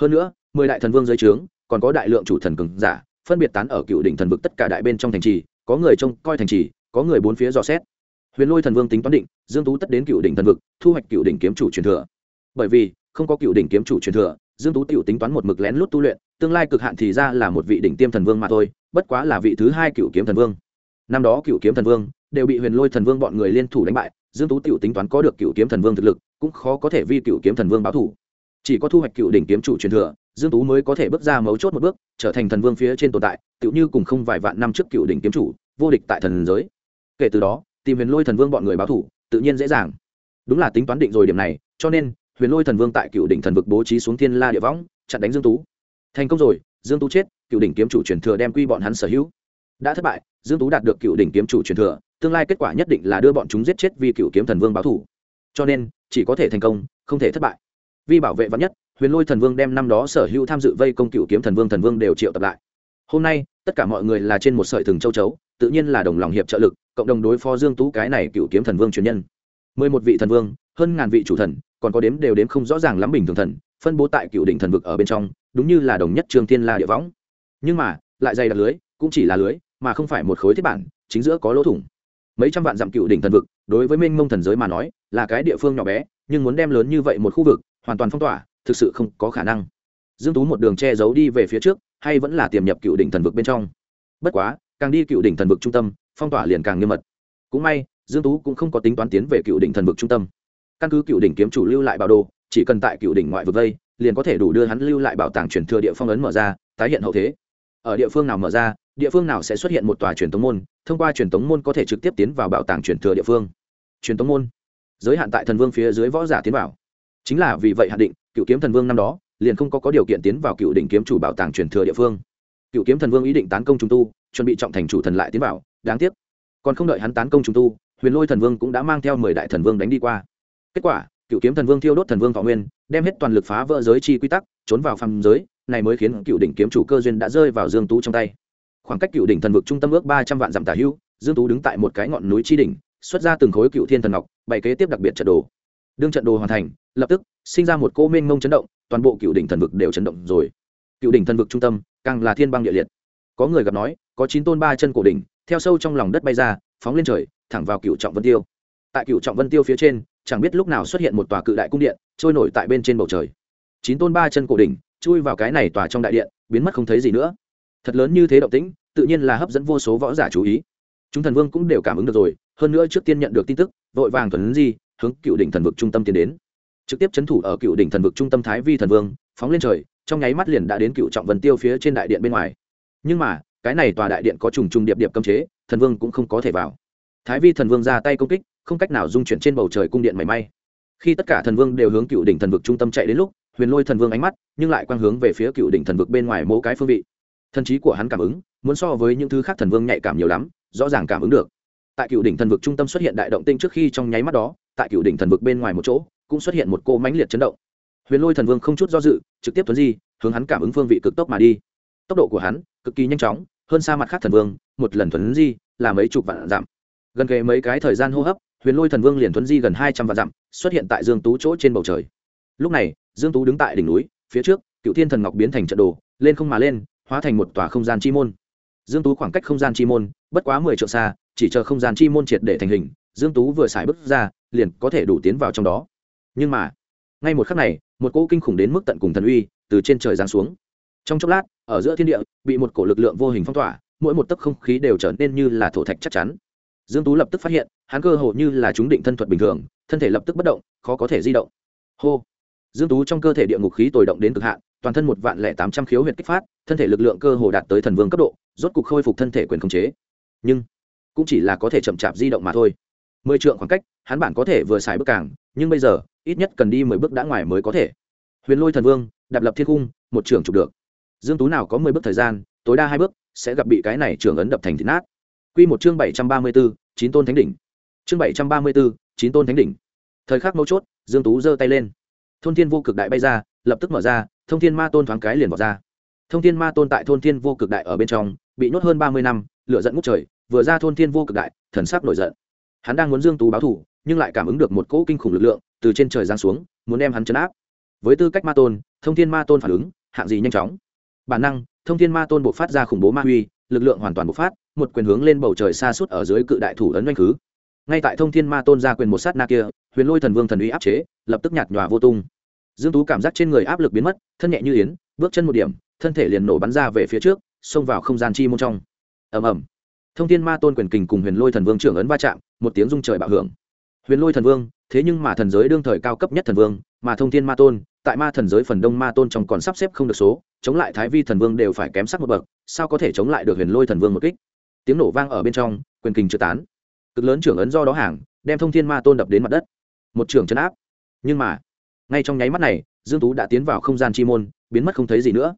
Hơn nữa mười đại thần vương dưới trướng, còn có đại lượng chủ thần cường giả, phân biệt tán ở cựu đỉnh thần vực tất cả đại bên trong thành trì, có người trông coi thành trì, có người bốn phía dò xét. Huyền lôi thần vương tính toán định, dương tú tất đến cựu đỉnh thần vực, thu hoạch cựu đỉnh kiếm chủ truyền thừa. Bởi vì, không có cựu đỉnh kiếm chủ truyền thừa, dương tú tiểu tính toán một mực lén lút tu luyện, tương lai cực hạn thì ra là một vị đỉnh tiêm thần vương mà thôi, bất quá là vị thứ hai cựu kiếm thần vương. Năm đó cựu kiếm thần vương đều bị huyền lôi thần vương bọn người liên thủ đánh bại, dương tú tiểu tính toán có được cựu kiếm thần vương thực lực, cũng khó có thể vi cựu kiếm thần vương báo thủ chỉ có thu hoạch cựu đỉnh kiếm chủ truyền thừa dương tú mới có thể bước ra mấu chốt một bước, trở thành thần vương phía trên tồn tại, tựu như cùng không vài vạn năm trước cựu đỉnh kiếm chủ, vô địch tại thần giới. Kể từ đó, tìm huyền lôi thần vương bọn người báo thủ, tự nhiên dễ dàng. Đúng là tính toán định rồi điểm này, cho nên, huyền lôi thần vương tại cựu đỉnh thần vực bố trí xuống thiên la địa võng, chặn đánh dương tú. Thành công rồi, dương tú chết, cựu đỉnh kiếm chủ truyền thừa đem quy bọn hắn sở hữu. Đã thất bại, dương tú đạt được cựu đỉnh kiếm chủ truyền thừa, tương lai kết quả nhất định là đưa bọn chúng giết chết vì cựu kiếm thần vương báo thủ. Cho nên, chỉ có thể thành công, không thể thất bại. Vì bảo vệ vắn nhất huyền lôi thần vương đem năm đó sở hữu tham dự vây công cựu kiếm thần vương thần vương đều triệu tập lại. Hôm nay, tất cả mọi người là trên một sợi thừng châu chấu, tự nhiên là đồng lòng hiệp trợ lực, cộng đồng đối phó dương tú cái này cựu kiếm thần vương truyền nhân. Mười một vị thần vương, hơn ngàn vị chủ thần, còn có đếm đều đếm không rõ ràng lắm bình thường thần, phân bố tại cựu đỉnh thần vực ở bên trong, đúng như là đồng nhất trường thiên la địa võng. Nhưng mà, lại dày đặc lưới, cũng chỉ là lưới, mà không phải một khối thiết bản, chính giữa có lỗ thủng. Mấy trăm vạn dặm cựu đỉnh thần vực, đối với minh mông thần giới mà nói, là cái địa phương nhỏ bé, nhưng muốn đem lớn như vậy một khu vực, hoàn toàn phong tỏa thực sự không có khả năng. Dương tú một đường che giấu đi về phía trước, hay vẫn là tiềm nhập cựu đỉnh thần vực bên trong. Bất quá, càng đi cựu đỉnh thần vực trung tâm, phong tỏa liền càng nghiêm mật. Cũng may, dương tú cũng không có tính toán tiến về cựu đỉnh thần vực trung tâm. Căn cứ cựu đỉnh kiếm chủ lưu lại bảo đồ, chỉ cần tại cựu đỉnh ngoại vực vây, liền có thể đủ đưa hắn lưu lại bảo tàng truyền thừa địa phong ấn mở ra, tái hiện hậu thế. Ở địa phương nào mở ra, địa phương nào sẽ xuất hiện một tòa truyền tống môn, thông qua truyền tống môn có thể trực tiếp tiến vào bảo tàng truyền thừa địa phương. Truyền tống môn. Giới hạn tại thần vương phía dưới võ giả tiến vào. Chính là vì vậy hạn định cựu kiếm thần vương năm đó, liền không có có điều kiện tiến vào cựu đỉnh kiếm chủ bảo tàng truyền thừa địa phương. Cựu kiếm thần vương ý định tán công trung tu, chuẩn bị trọng thành chủ thần lại tiến vào, đáng tiếc. Còn không đợi hắn tán công trung tu, huyền lôi thần vương cũng đã mang theo mười đại thần vương đánh đi qua. Kết quả, cựu kiếm thần vương thiêu đốt thần vương thọ nguyên, đem hết toàn lực phá vỡ giới chi quy tắc, trốn vào phàm giới, này mới khiến cựu đỉnh kiếm chủ cơ duyên đã rơi vào dương tú trong tay. Khoảng cách cựu đỉnh thần vực trung tâm ước ba trăm vạn dặm tả hữu, dương tú đứng tại một cái ngọn núi chi đỉnh, xuất ra từng khối cựu thiên thần ngọc, bày kế tiếp đặc biệt trận đồ đương trận đồ hoàn thành, lập tức sinh ra một cô mênh mông chấn động, toàn bộ cựu đỉnh thần vực đều chấn động rồi. Cựu đỉnh thần vực trung tâm càng là thiên băng địa liệt. Có người gặp nói, có chín tôn ba chân cổ đỉnh, theo sâu trong lòng đất bay ra, phóng lên trời, thẳng vào cựu trọng vân tiêu. Tại cựu trọng vân tiêu phía trên, chẳng biết lúc nào xuất hiện một tòa cự đại cung điện, trôi nổi tại bên trên bầu trời. Chín tôn ba chân cổ đỉnh, chui vào cái này tòa trong đại điện, biến mất không thấy gì nữa. Thật lớn như thế động tĩnh, tự nhiên là hấp dẫn vô số võ giả chú ý. Chúng thần vương cũng đều cảm ứng được rồi, hơn nữa trước tiên nhận được tin tức, vội vàng thuần di hướng cựu đỉnh thần vực trung tâm tiến đến. Trực tiếp chấn thủ ở cựu đỉnh thần vực trung tâm thái vi thần vương, phóng lên trời, trong nháy mắt liền đã đến cựu trọng vân tiêu phía trên đại điện bên ngoài. Nhưng mà, cái này tòa đại điện có trùng trùng điệp điệp cấm chế, thần vương cũng không có thể vào. Thái vi thần vương ra tay công kích, không cách nào dung chuyển trên bầu trời cung điện mảy may. Khi tất cả thần vương đều hướng cựu đỉnh thần vực trung tâm chạy đến lúc, huyền lôi thần vương ánh mắt, nhưng lại quang hướng về phía cựu đỉnh thần vực bên ngoài mỗi cái phương vị. Thần trí của hắn cảm ứng, muốn so với những thứ khác thần vương nhạy cảm nhiều lắm, rõ ràng cảm ứng được. Tại cựu đỉnh thần vực trung tâm xuất hiện đại động tinh trước khi trong nháy mắt đó tại cựu đỉnh thần vực bên ngoài một chỗ, cũng xuất hiện một cô mãnh liệt chấn động. Huyền lôi thần vương không chút do dự, trực tiếp tuấn di, hướng hắn cảm ứng phương vị cực tốc mà đi. Tốc độ của hắn, cực kỳ nhanh chóng, hơn xa mặt khác thần vương, một lần thuấn di, là mấy chục vạn dặm. Gần kề mấy cái thời gian hô hấp, huyền lôi thần vương liền thuấn di gần hai trăm vạn dặm, xuất hiện tại dương tú chỗ trên bầu trời. Lúc này, dương tú đứng tại đỉnh núi, phía trước, cựu thiên thần ngọc biến thành trận đồ, lên không mà lên, hóa thành một tòa không gian chi môn. Dương tú khoảng cách không gian chi môn, bất quá mười triệu xa, chỉ chờ không gian chi môn triệt để thành hình, dương tú vừa xài bước ra liền có thể đủ tiến vào trong đó. Nhưng mà, ngay một khắc này, một cỗ kinh khủng đến mức tận cùng thần uy từ trên trời giáng xuống. Trong chốc lát, ở giữa thiên địa, bị một cổ lực lượng vô hình phong tỏa, mỗi một tấc không khí đều trở nên như là thổ thạch chắc chắn. Dương tú lập tức phát hiện, hắn cơ hồ như là chúng định thân thuật bình thường, thân thể lập tức bất động, khó có thể di động. Hô! Dương tú trong cơ thể địa ngục khí tồi động đến cực hạn, toàn thân một vạn lẻ tám trăm khiếu huyệt kích phát, thân thể lực lượng cơ hồ đạt tới thần vương cấp độ, rốt cục khôi phục thân thể quyền khống chế. Nhưng, cũng chỉ là có thể chậm chạp di động mà thôi mười trượng khoảng cách hắn bản có thể vừa xài bước càng nhưng bây giờ ít nhất cần đi mười bước đã ngoài mới có thể. Huyền lôi thần vương đạp lập thiên cung một trưởng chụp được. Dương tú nào có mười bước thời gian tối đa hai bước sẽ gặp bị cái này trưởng ấn đập thành thịt nát. Quy một chương bảy trăm ba mươi 734, chín tôn thánh đỉnh. Chương bảy trăm ba mươi 734, chín tôn thánh đỉnh. Thời khắc mấu chốt dương tú giơ tay lên. Thôn thiên vô cực đại bay ra lập tức mở ra thông thiên ma tôn thoáng cái liền bỏ ra. Thông thiên ma tôn tại thôn thiên vô cực đại ở bên trong bị nhốt hơn ba mươi năm lửa giận ngút trời vừa ra thôn thiên vô cực đại thần sắc nổi giận hắn đang muốn dương tú báo thủ, nhưng lại cảm ứng được một cỗ kinh khủng lực lượng từ trên trời giáng xuống, muốn đem hắn chấn áp. Với tư cách ma tôn, thông thiên ma tôn phản ứng, hạng gì nhanh chóng. Bản năng, thông thiên ma tôn buộc phát ra khủng bố ma huy, lực lượng hoàn toàn bộc phát, một quyền hướng lên bầu trời xa suốt ở dưới cự đại thủ ấn doanh khứ. Ngay tại thông thiên ma tôn ra quyền một sát na kia, huyền lôi thần vương thần uy áp chế, lập tức nhạt nhòa vô tung. Dương tú cảm giác trên người áp lực biến mất, thân nhẹ như yến, bước chân một điểm, thân thể liền nổ bắn ra về phía trước, xông vào không gian chi môn trong. Ầm ầm thông thiên ma tôn quyền kình cùng huyền lôi thần vương trưởng ấn va chạm, một tiếng rung trời bạo hưởng. Huyền lôi thần vương, thế nhưng mà thần giới đương thời cao cấp nhất thần vương, mà thông thiên ma tôn, tại ma thần giới phần đông ma tôn trong còn sắp xếp không được số, chống lại thái vi thần vương đều phải kém sắc một bậc, sao có thể chống lại được huyền lôi thần vương một kích? Tiếng nổ vang ở bên trong, quyền kình chưa tán. Cực lớn trưởng ấn do đó hàng, đem thông thiên ma tôn đập đến mặt đất. Một trưởng chấn áp. Nhưng mà, ngay trong nháy mắt này, dương tú đã tiến vào không gian chi môn, biến mất không thấy gì nữa.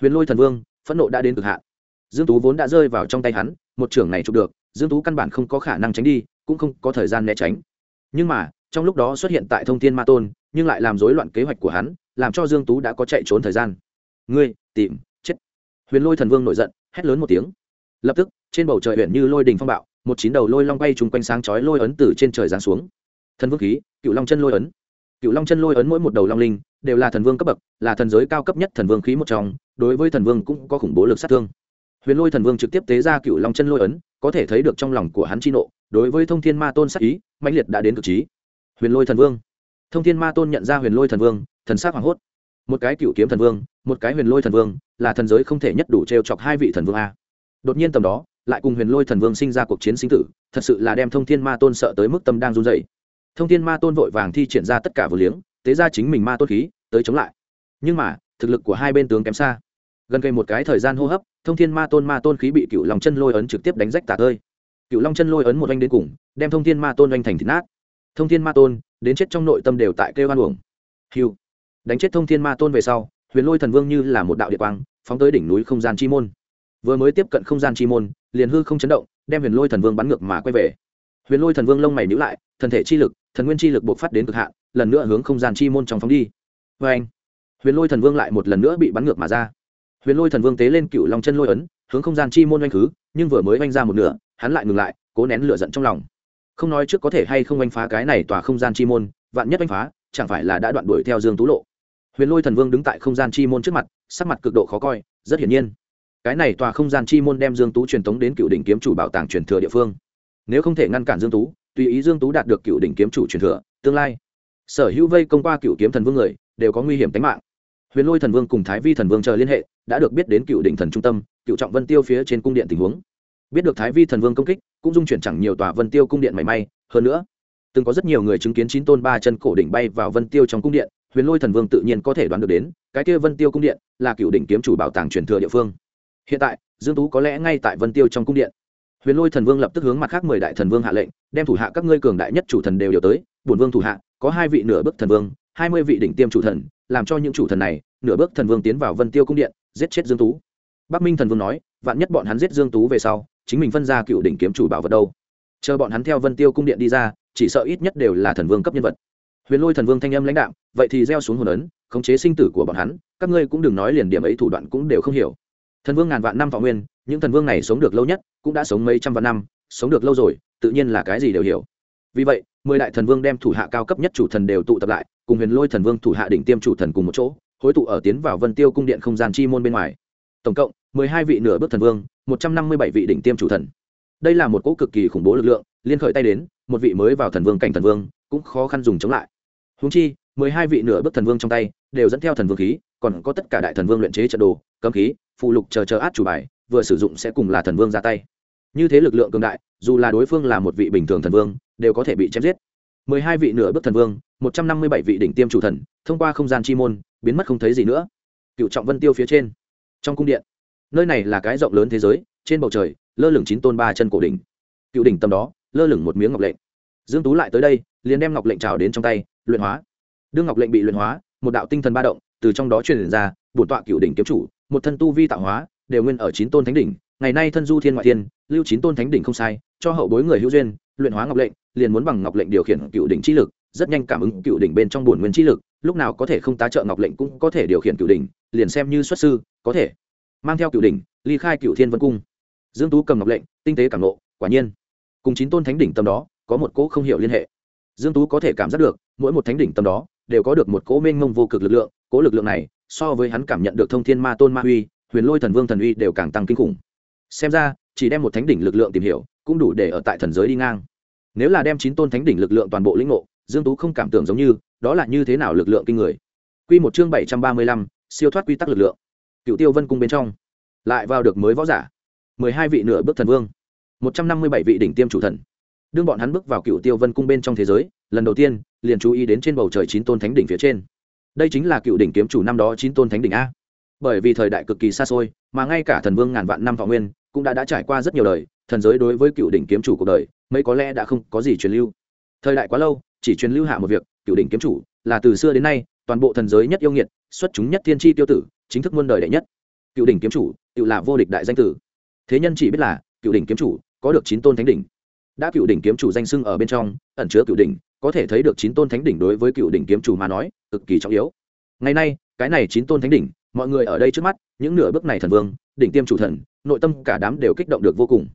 Huyền lôi thần vương, phẫn nộ đã đến cực hạn. Dương tú vốn đã rơi vào trong tay hắn một trưởng này chụp được, dương tú căn bản không có khả năng tránh đi, cũng không có thời gian né tránh. Nhưng mà, trong lúc đó xuất hiện tại thông thiên ma tôn, nhưng lại làm rối loạn kế hoạch của hắn, làm cho dương tú đã có chạy trốn thời gian. Ngươi, tìm, chết. Huyền lôi thần vương nổi giận, hét lớn một tiếng. Lập tức, trên bầu trời huyện như lôi đình phong bạo, một chín đầu lôi long bay trùng quanh sáng chói lôi ấn từ trên trời giáng xuống. Thần vương khí, cựu long chân lôi ấn. Cựu long chân lôi ấn mỗi một đầu long linh, đều là thần vương cấp bậc, là thần giới cao cấp nhất thần vương khí một trong, đối với thần vương cũng có khủng bố lực sát thương huyền lôi thần vương trực tiếp tế ra cựu long chân lôi ấn, có thể thấy được trong lòng của hắn chi nộ, đối với thông thiên ma tôn sắc ý, mãnh liệt đã đến cực trí. Huyền lôi thần vương. Thông thiên ma tôn nhận ra huyền lôi thần vương, thần sắc hoảng hốt. Một cái cựu kiếm thần vương, một cái huyền lôi thần vương, là thần giới không thể nhất đủ t chọc hai vị thần vương a. Đột nhiên tầm đó, lại cùng huyền lôi thần vương sinh ra cuộc chiến sinh tử, thật sự là đem thông thiên ma tôn sợ tới mức tâm đang run dày thông thiên ma tôn vội vàng thi triển ra tất cả vừa liếng, tế ra chính mình ma tôn khí, tới chống lại. Nhưng mà, thực lực của hai bên tướng kém xa gần cây một cái thời gian hô hấp, thông thiên ma tôn ma tôn khí bị cựu lòng chân lôi ấn trực tiếp đánh rách tạc ơi cựu long chân lôi ấn một anh đến cùng, đem thông thiên ma tôn oanh thành thịt nát. Thông thiên ma tôn, đến chết trong nội tâm đều tại kêu an uổng. Hiu đánh chết thông thiên ma tôn về sau, huyền lôi thần vương như là một đạo địa quang, phóng tới đỉnh núi không gian chi môn. Vừa mới tiếp cận không gian chi môn, liền hư không chấn động, đem huyền lôi thần vương bắn ngược mà quay về. Huyền lôi thần vương lông mày nhữ lại, thần thể chi lực, thần nguyên chi lực buộc phát đến cực hạn, lần nữa hướng không gian chi môn trong phóng đi. Vê anh huyền lôi thần vương lại một lần nữa bị bắn ngược mà ra huyền lôi thần vương tế lên cựu long chân lôi ấn, hướng không gian chi môn oanh khứ, nhưng vừa mới oanh ra một nửa, hắn lại ngừng lại, cố nén lửa giận trong lòng. Không nói trước có thể hay không oanh phá cái này tòa không gian chi môn, vạn nhất oanh phá, chẳng phải là đã đoạn đuổi theo dương tú lộ. Huyền lôi thần vương đứng tại không gian chi môn trước mặt, sắc mặt cực độ khó coi, rất hiển nhiên. Cái này tòa không gian chi môn đem dương tú truyền tống đến cựu đỉnh kiếm chủ bảo tàng truyền thừa địa phương. Nếu không thể ngăn cản dương tú, tùy ý dương tú đạt được cựu đỉnh kiếm chủ truyền thừa, tương lai, sở hữu vây công qua cựu kiếm thần vương người, đều có nguy hiểm tính mạng huyền lôi thần vương cùng thái vi thần vương chờ liên hệ, đã được biết đến cựu đỉnh thần trung tâm, cựu trọng vân tiêu phía trên cung điện tình huống. Biết được thái vi thần vương công kích, cũng dung chuyển chẳng nhiều tòa vân tiêu cung điện mảy may. Hơn nữa, từng có rất nhiều người chứng kiến chín tôn ba chân cổ đỉnh bay vào vân tiêu trong cung điện, huyền lôi thần vương tự nhiên có thể đoán được đến, cái kia vân tiêu cung điện là cựu đỉnh kiếm chủ bảo tàng truyền thừa địa phương. Hiện tại, dương tú có lẽ ngay tại vân tiêu trong cung điện. Huyền lôi thần vương lập tức hướng mặt khác mười đại thần vương hạ lệnh, đem thủ hạ các ngươi cường đại nhất chủ thần đều điều tới, bổn vương thủ hạ, có hai vị nửa bước thần vương, hai mươi vị đỉnh tiêm chủ thần, làm cho những chủ thần này nửa bước thần vương tiến vào vân tiêu cung điện, giết chết dương tú. Bắc minh thần vương nói, vạn nhất bọn hắn giết dương tú về sau, chính mình phân ra cựu đỉnh kiếm chủ bảo vật đâu? Chờ bọn hắn theo vân tiêu cung điện đi ra, chỉ sợ ít nhất đều là thần vương cấp nhân vật. Huyền lôi thần vương thanh âm lãnh đạo vậy thì gieo xuống hồn ấn, khống chế sinh tử của bọn hắn, các ngươi cũng đừng nói liền điểm ấy thủ đoạn cũng đều không hiểu. Thần vương ngàn vạn năm võ nguyên, những thần vương này sống được lâu nhất, cũng đã sống mấy trăm vạn năm, sống được lâu rồi, tự nhiên là cái gì đều hiểu. Vì vậy, mười đại thần vương đem thủ hạ cao cấp nhất chủ thần đều tụ tập lại, cùng huyền lôi thần vương thủ hạ đỉnh tiêm chủ thần cùng một chỗ hối tụ ở tiến vào vân tiêu cung điện không gian chi môn bên ngoài. Tổng cộng, mười hai vị nửa bước thần vương, một trăm năm mươi bảy vị đỉnh tiêm chủ thần. Đây là một cỗ cực kỳ khủng bố lực lượng, liên khởi tay đến, một vị mới vào thần vương cảnh thần vương, cũng khó khăn dùng chống lại. Húng chi, mười hai vị nửa bước thần vương trong tay, đều dẫn theo thần vương khí, còn có tất cả đại thần vương luyện chế trận đồ, cấm khí, phụ lục chờ chờ át chủ bài, vừa sử dụng sẽ cùng là thần vương ra tay. Như thế lực lượng cường đại, dù là đối phương là một vị bình thường thần vương, đều có thể bị chém giết. mười hai vị nửa bước thần vương, một trăm năm mươi bảy vị đỉnh tiêm chủ thần, thông qua không gian chi môn biến mất không thấy gì nữa. Cựu trọng vân tiêu phía trên, trong cung điện, nơi này là cái rộng lớn thế giới, trên bầu trời, lơ lửng chín tôn ba chân cổ đỉnh. Cựu đỉnh tầm đó, lơ lửng một miếng ngọc lệnh. Dương tú lại tới đây, liền đem ngọc lệnh trào đến trong tay, luyện hóa. Đương ngọc lệnh bị luyện hóa, một đạo tinh thần ba động, từ trong đó truyền ra, bổn tọa cựu đỉnh kiếm chủ, một thân tu vi tạo hóa, đều nguyên ở chín tôn thánh đỉnh, ngày nay thân du thiên ngoại thiên, lưu chín tôn thánh đỉnh không sai, cho hậu bối người hữu duyên, luyện hóa ngọc lệnh, liền muốn bằng ngọc lệnh điều khiển cựu đỉnh chi lực, rất nhanh cảm ứng cựu đỉnh bên trong bổn nguyên chi lực lúc nào có thể không tá trợ ngọc lệnh cũng có thể điều khiển cửu đỉnh, liền xem như xuất sư, có thể. Mang theo cửu đỉnh, ly khai cửu thiên vân cung. Dương tú cầm ngọc lệnh, tinh tế cảm nộ, quả nhiên. Cùng chín tôn thánh đỉnh tâm đó, có một cỗ không hiểu liên hệ. Dương tú có thể cảm giác được, mỗi một thánh đỉnh tâm đó, đều có được một cỗ mênh mông vô cực lực lượng, cỗ lực lượng này, so với hắn cảm nhận được thông thiên ma tôn ma uy, huyền lôi thần vương thần uy đều càng tăng kinh khủng. Xem ra, chỉ đem một thánh đỉnh lực lượng tìm hiểu, cũng đủ để ở tại thần giới đi ngang. Nếu là đem chín tôn thánh đỉnh lực lượng toàn bộ lĩnh ngộ, dương tú không cảm tưởng giống như đó là như thế nào lực lượng kinh người? Quy một chương bảy trăm ba mươi lăm, siêu thoát quy tắc lực lượng. Cựu tiêu vân cung bên trong lại vào được mới võ giả. mười hai vị nửa bước thần vương một trăm năm mươi bảy vị đỉnh tiêm chủ thần. Đương bọn hắn bước vào cựu tiêu vân cung bên trong thế giới lần đầu tiên liền chú ý đến trên bầu trời chín tôn thánh đỉnh phía trên. Đây chính là cựu đỉnh kiếm chủ năm đó chín tôn thánh đỉnh a. Bởi vì thời đại cực kỳ xa xôi mà ngay cả thần vương ngàn vạn năm thọ nguyên cũng đã đã trải qua rất nhiều đời thần giới đối với cựu đỉnh kiếm chủ cuộc đời mấy có lẽ đã không có gì truyền lưu. Thời đại quá lâu chỉ truyền lưu hạ một việc cựu đỉnh kiếm chủ, là từ xưa đến nay, toàn bộ thần giới nhất yêu nghiệt, xuất chúng nhất thiên tri tiêu tử, chính thức muôn đời đệ nhất. Cựu đỉnh kiếm chủ, cựu là vô địch đại danh tử. Thế nhân chỉ biết là, cựu đỉnh kiếm chủ, có được chín tôn thánh đỉnh. Đã cựu đỉnh kiếm chủ danh sưng ở bên trong, ẩn chứa cựu đỉnh, có thể thấy được chín tôn thánh đỉnh đối với cựu đỉnh kiếm chủ mà nói, cực kỳ trọng yếu. Ngày nay, cái này chín tôn thánh đỉnh, mọi người ở đây trước mắt, những nửa bước này thần vương, đỉnh tiêm chủ thần, nội tâm cả đám đều kích động được vô cùng.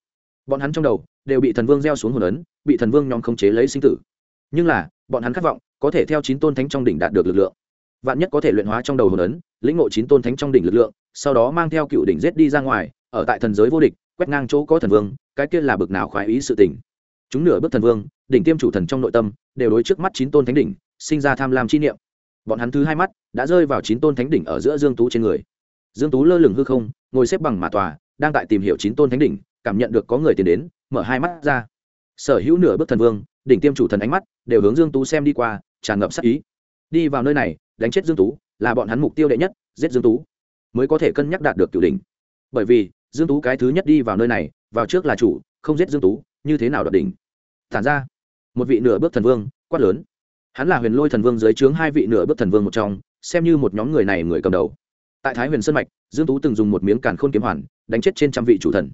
Bọn hắn trong đầu, đều bị thần vương gieo xuống hồn ấn, bị thần vương nhóm khống chế lấy sinh tử. Nhưng là, bọn hắn khát vọng có thể theo chín tôn thánh trong đỉnh đạt được lực lượng. Vạn nhất có thể luyện hóa trong đầu hồn ấn, lĩnh ngộ chín tôn thánh trong đỉnh lực lượng, sau đó mang theo cựu đỉnh giết đi ra ngoài, ở tại thần giới vô địch, quét ngang chỗ có thần vương, cái kia là bực nào khoái ý sự tình. Chúng nửa bước thần vương, đỉnh tiêm chủ thần trong nội tâm, đều đối trước mắt chín tôn thánh đỉnh, sinh ra tham lam chi niệm. Bọn hắn thứ hai mắt, đã rơi vào chín tôn thánh đỉnh ở giữa dương tú trên người. Dương tú lơ lửng hư không, ngồi xếp bằng mã tòa, đang tại tìm hiểu chín tôn thánh đỉnh, cảm nhận được có người tiến đến, mở hai mắt ra. Sở hữu nửa bước thần vương, đỉnh tiêm chủ thần ánh mắt, đều hướng dương tú xem đi qua tràn ngập sát ý. Đi vào nơi này, đánh chết dương tú, là bọn hắn mục tiêu đệ nhất, giết dương tú. Mới có thể cân nhắc đạt được cửu đỉnh. Bởi vì, dương tú cái thứ nhất đi vào nơi này, vào trước là chủ, không giết dương tú, như thế nào đoạt đỉnh? Tản ra, một vị nửa bước thần vương, quát lớn. Hắn là huyền lôi thần vương dưới trướng hai vị nửa bước thần vương một trong, xem như một nhóm người này người cầm đầu. Tại thái huyền sơn mạch, dương tú từng dùng một miếng càn khôn kiếm hoàn, đánh chết trên trăm vị chủ thần.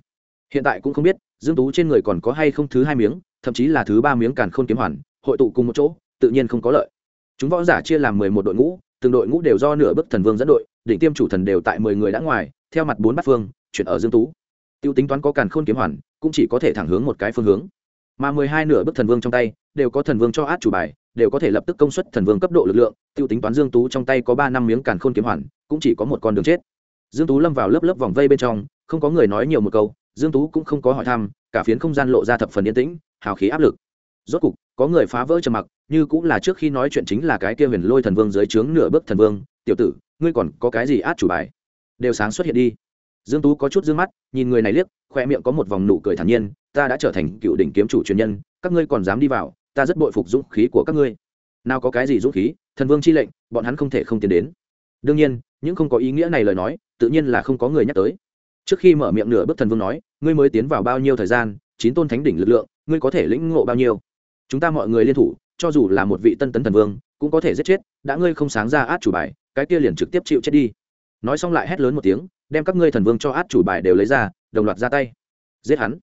Hiện tại cũng không biết, dương tú trên người còn có hay không thứ hai miếng, thậm chí là thứ ba miếng càn khôn kiếm hoàn, hội tụ cùng một chỗ tự nhiên không có lợi. Chúng võ giả chia làm mười một đội ngũ, từng đội ngũ đều do nửa bức thần vương dẫn đội, đỉnh tiêm chủ thần đều tại mười người đã ngoài, theo mặt bốn bát phương, chuyển ở dương tú. Tiêu tính toán có càn khôn kiếm hoàn, cũng chỉ có thể thẳng hướng một cái phương hướng. Mà mười hai nửa bức thần vương trong tay, đều có thần vương cho át chủ bài, đều có thể lập tức công suất thần vương cấp độ lực lượng, tiêu tính toán dương tú trong tay có ba năm miếng càn khôn kiếm hoàn, cũng chỉ có một con đường chết. Dương tú lâm vào lớp lớp vòng vây bên trong, không có người nói nhiều một câu, dương tú cũng không có hỏi thăm, cả phiến không gian lộ ra thập phần yên tĩnh, hào khí áp lực rốt cục, có người phá vỡ trầm mặc, như cũng là trước khi nói chuyện chính là cái kia huyền lôi thần vương dưới trướng nửa bước thần vương, tiểu tử, ngươi còn có cái gì át chủ bài? Đều sáng xuất hiện đi. Dương tú có chút dương mắt, nhìn người này liếc khoe miệng có một vòng nụ cười thản nhiên, ta đã trở thành cựu đỉnh kiếm chủ truyền nhân, các ngươi còn dám đi vào, ta rất bội phục dũng khí của các ngươi. Nào có cái gì dũng khí, thần vương chi lệnh, bọn hắn không thể không tiến đến. Đương nhiên, những không có ý nghĩa này lời nói, tự nhiên là không có người nhắc tới. Trước khi mở miệng nửa bước thần vương nói, ngươi mới tiến vào bao nhiêu thời gian, chín tôn thánh đỉnh lực lượng, ngươi có thể lĩnh ngộ bao nhiêu? Chúng ta mọi người liên thủ, cho dù là một vị tân tấn thần vương, cũng có thể giết chết, đã ngươi không sáng ra át chủ bài, cái kia liền trực tiếp chịu chết đi. Nói xong lại hét lớn một tiếng, đem các ngươi thần vương cho át chủ bài đều lấy ra, đồng loạt ra tay. Giết hắn.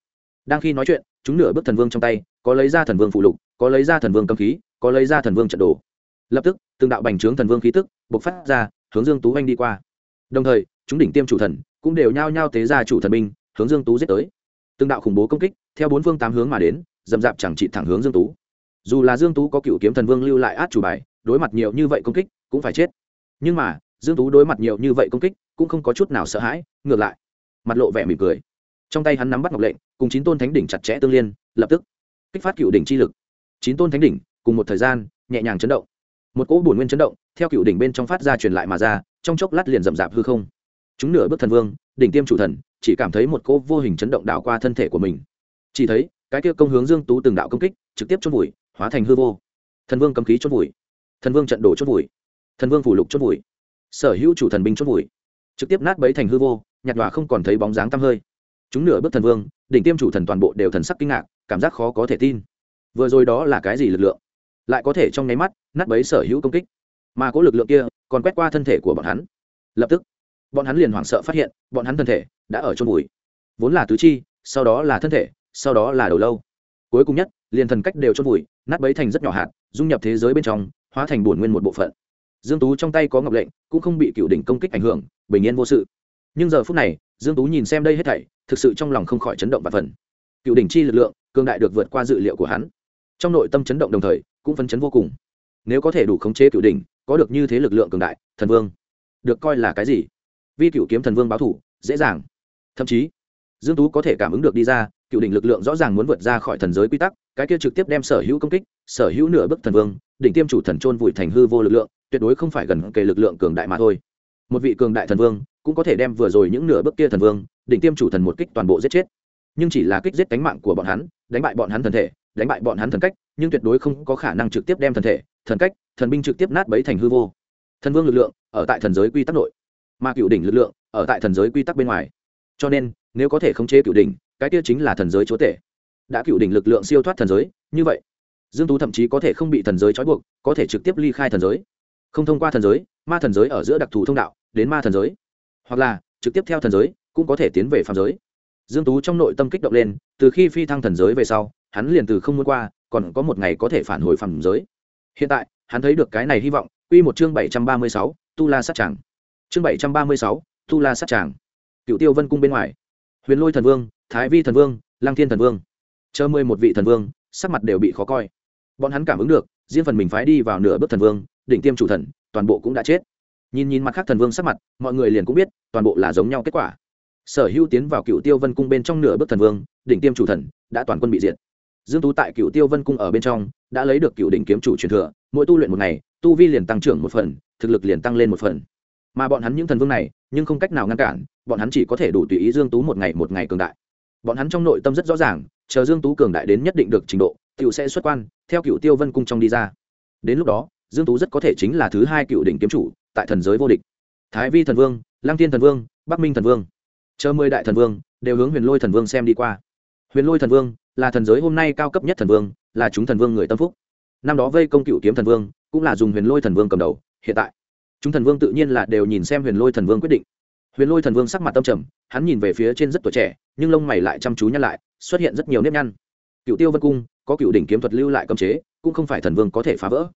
Đang khi nói chuyện, chúng nửa bước thần vương trong tay, có lấy ra thần vương phụ lục, có lấy ra thần vương cầm khí, có lấy ra thần vương trận đồ. Lập tức, từng đạo bành trướng thần vương khí tức bộc phát ra, hướng dương tú anh đi qua. Đồng thời, chúng đỉnh tiêm chủ thần cũng đều nhao nhao tế ra chủ thần binh, hướng dương tú giết tới. Từng đạo khủng bố công kích, theo bốn phương tám hướng mà đến dầm dạp chẳng trị thẳng hướng dương tú. Dù là dương tú có cựu kiếm thần vương lưu lại át chủ bài, đối mặt nhiều như vậy công kích, cũng phải chết. Nhưng mà, dương tú đối mặt nhiều như vậy công kích, cũng không có chút nào sợ hãi, ngược lại, mặt lộ vẻ mỉm cười. Trong tay hắn nắm bắt ngọc lệnh, cùng chín tôn thánh đỉnh chặt chẽ tương liên, lập tức kích phát cựu đỉnh chi lực. Chín tôn thánh đỉnh, cùng một thời gian, nhẹ nhàng chấn động. Một cỗ bổn nguyên chấn động, theo cựu đỉnh bên trong phát ra truyền lại mà ra, trong chốc lát liền rậm rạp hư không. Chúng nửa bước thần vương, đỉnh tiêm chủ thần, chỉ cảm thấy một cỗ vô hình chấn động đảo qua thân thể của mình. Chỉ thấy cái kia công hướng dương tú từng đạo công kích, trực tiếp chốt vùi, hóa thành hư vô. Thần vương cầm khí chốt vùi. Thần vương trận đổ chốt vùi. Thần vương phủ lục chốt vùi. Sở hữu chủ thần binh chốt vùi. Trực tiếp nát bấy thành hư vô, nhạt đòa không còn thấy bóng dáng tăm hơi. Chúng nửa bước thần vương, đỉnh tiêm chủ thần toàn bộ đều thần sắc kinh ngạc, cảm giác khó có thể tin. Vừa rồi đó là cái gì lực lượng? Lại có thể trong nháy mắt, nát bấy sở hữu công kích. Mà có lực lượng kia, còn quét qua thân thể của bọn hắn. Lập tức, bọn hắn liền hoảng sợ phát hiện, bọn hắn thân thể đã ở trong bụi vốn là tứ chi, sau đó là thân thể sau đó là đầu lâu. Cuối cùng nhất liền thần cách đều chôn vùi, nát bấy thành rất nhỏ hạt dung nhập thế giới bên trong hóa thành bổn nguyên một bộ phận. Dương tú trong tay có ngọc lệnh cũng không bị cựu đỉnh công kích ảnh hưởng bình yên vô sự. Nhưng giờ phút này dương tú nhìn xem đây hết thảy thực sự trong lòng không khỏi chấn động và phần cựu đỉnh chi lực lượng cường đại được vượt qua dự liệu của hắn. Trong nội tâm chấn động đồng thời cũng phấn chấn vô cùng. Nếu có thể đủ khống chế cựu đỉnh có được như thế lực lượng cường đại thần vương được coi là cái gì? Vi cựu kiếm thần vương báo thủ dễ dàng. Thậm chí dương tú có thể cảm ứng được đi ra cựu đỉnh lực lượng rõ ràng muốn vượt ra khỏi thần giới quy tắc, cái kia trực tiếp đem sở hữu công kích, sở hữu nửa bức thần vương, đỉnh tiêm chủ thần trôn vùi thành hư vô lực lượng, tuyệt đối không phải gần kề lực lượng cường đại mà thôi. Một vị cường đại thần vương cũng có thể đem vừa rồi những nửa bước kia thần vương, đỉnh tiêm chủ thần một kích toàn bộ giết chết. Nhưng chỉ là kích giết cánh mạng của bọn hắn, đánh bại bọn hắn thần thể, đánh bại bọn hắn thần cách, nhưng tuyệt đối không có khả năng trực tiếp đem thần thể, thần cách, thần binh trực tiếp nát bấy thành hư vô. Thần vương lực lượng ở tại thần giới quy tắc nội, mà cựu đỉnh lực lượng ở tại thần giới quy tắc bên ngoài. Cho nên, nếu có thể khống chế cựu đỉnh cái kia chính là thần giới chúa tể. Đã cựu đỉnh lực lượng siêu thoát thần giới như vậy dương tú thậm chí có thể không bị thần giới trói buộc có thể trực tiếp ly khai thần giới. Không thông qua thần giới ma thần giới ở giữa đặc thù thông đạo đến ma thần giới. Hoặc là trực tiếp theo thần giới cũng có thể tiến về phạm giới. Dương tú trong nội tâm kích động lên từ khi phi thăng thần giới về sau hắn liền từ không muốn qua còn có một ngày có thể phản hồi phạm giới. Hiện tại hắn thấy được cái này hy vọng quy một chương 736, tu la sát tràng. Chương 736, tu la sát tràng. Cựu tiêu vân cung bên ngoài. Huyền lôi thần vương thái vi thần vương lang thiên thần vương. Chờ mười một vị thần vương, sắc mặt đều bị khó coi. Bọn hắn cảm ứng được, riêng phần mình phái đi vào nửa bước thần vương, đỉnh tiêm chủ thần, toàn bộ cũng đã chết. Nhìn nhìn mặt khác thần vương sắc mặt, mọi người liền cũng biết, toàn bộ là giống nhau kết quả. Sở hữu tiến vào cựu tiêu vân cung bên trong nửa bước thần vương, đỉnh tiêm chủ thần, đã toàn quân bị diệt. Dương tú tại cựu tiêu vân cung ở bên trong, đã lấy được cựu đỉnh kiếm chủ truyền thừa, mỗi tu luyện một ngày, tu vi liền tăng trưởng một phần, thực lực liền tăng lên một phần. Mà bọn hắn những thần vương này, nhưng không cách nào ngăn cản, bọn hắn chỉ có thể đủ tùy ý dương tú một ngày một ngày cường đại bọn hắn trong nội tâm rất rõ ràng, chờ dương tú cường đại đến nhất định được trình độ cựu sẽ xuất quan, theo cựu tiêu vân cung trong đi ra. Đến lúc đó, dương tú rất có thể chính là thứ hai cựu đỉnh kiếm chủ, tại thần giới vô địch. Thái vi thần vương Lang tiên thần vương, bắc minh thần vương. Chờ mười đại thần vương, đều hướng huyền lôi thần vương xem đi qua. Huyền lôi thần vương, là thần giới hôm nay cao cấp nhất thần vương, là chúng thần vương người tâm phúc. Năm đó vây công cựu kiếm thần vương, cũng là dùng huyền lôi thần vương cầm đầu, hiện tại. Chúng thần vương tự nhiên là đều nhìn xem huyền lôi thần vương quyết định huyền lôi thần vương sắc mặt tâm trầm, hắn nhìn về phía trên rất tuổi trẻ, nhưng lông mày lại chăm chú nhăn lại, xuất hiện rất nhiều nếp nhăn. Cựu tiêu vân cung, có cựu đỉnh kiếm thuật lưu lại cấm chế, cũng không phải thần vương có thể phá vỡ.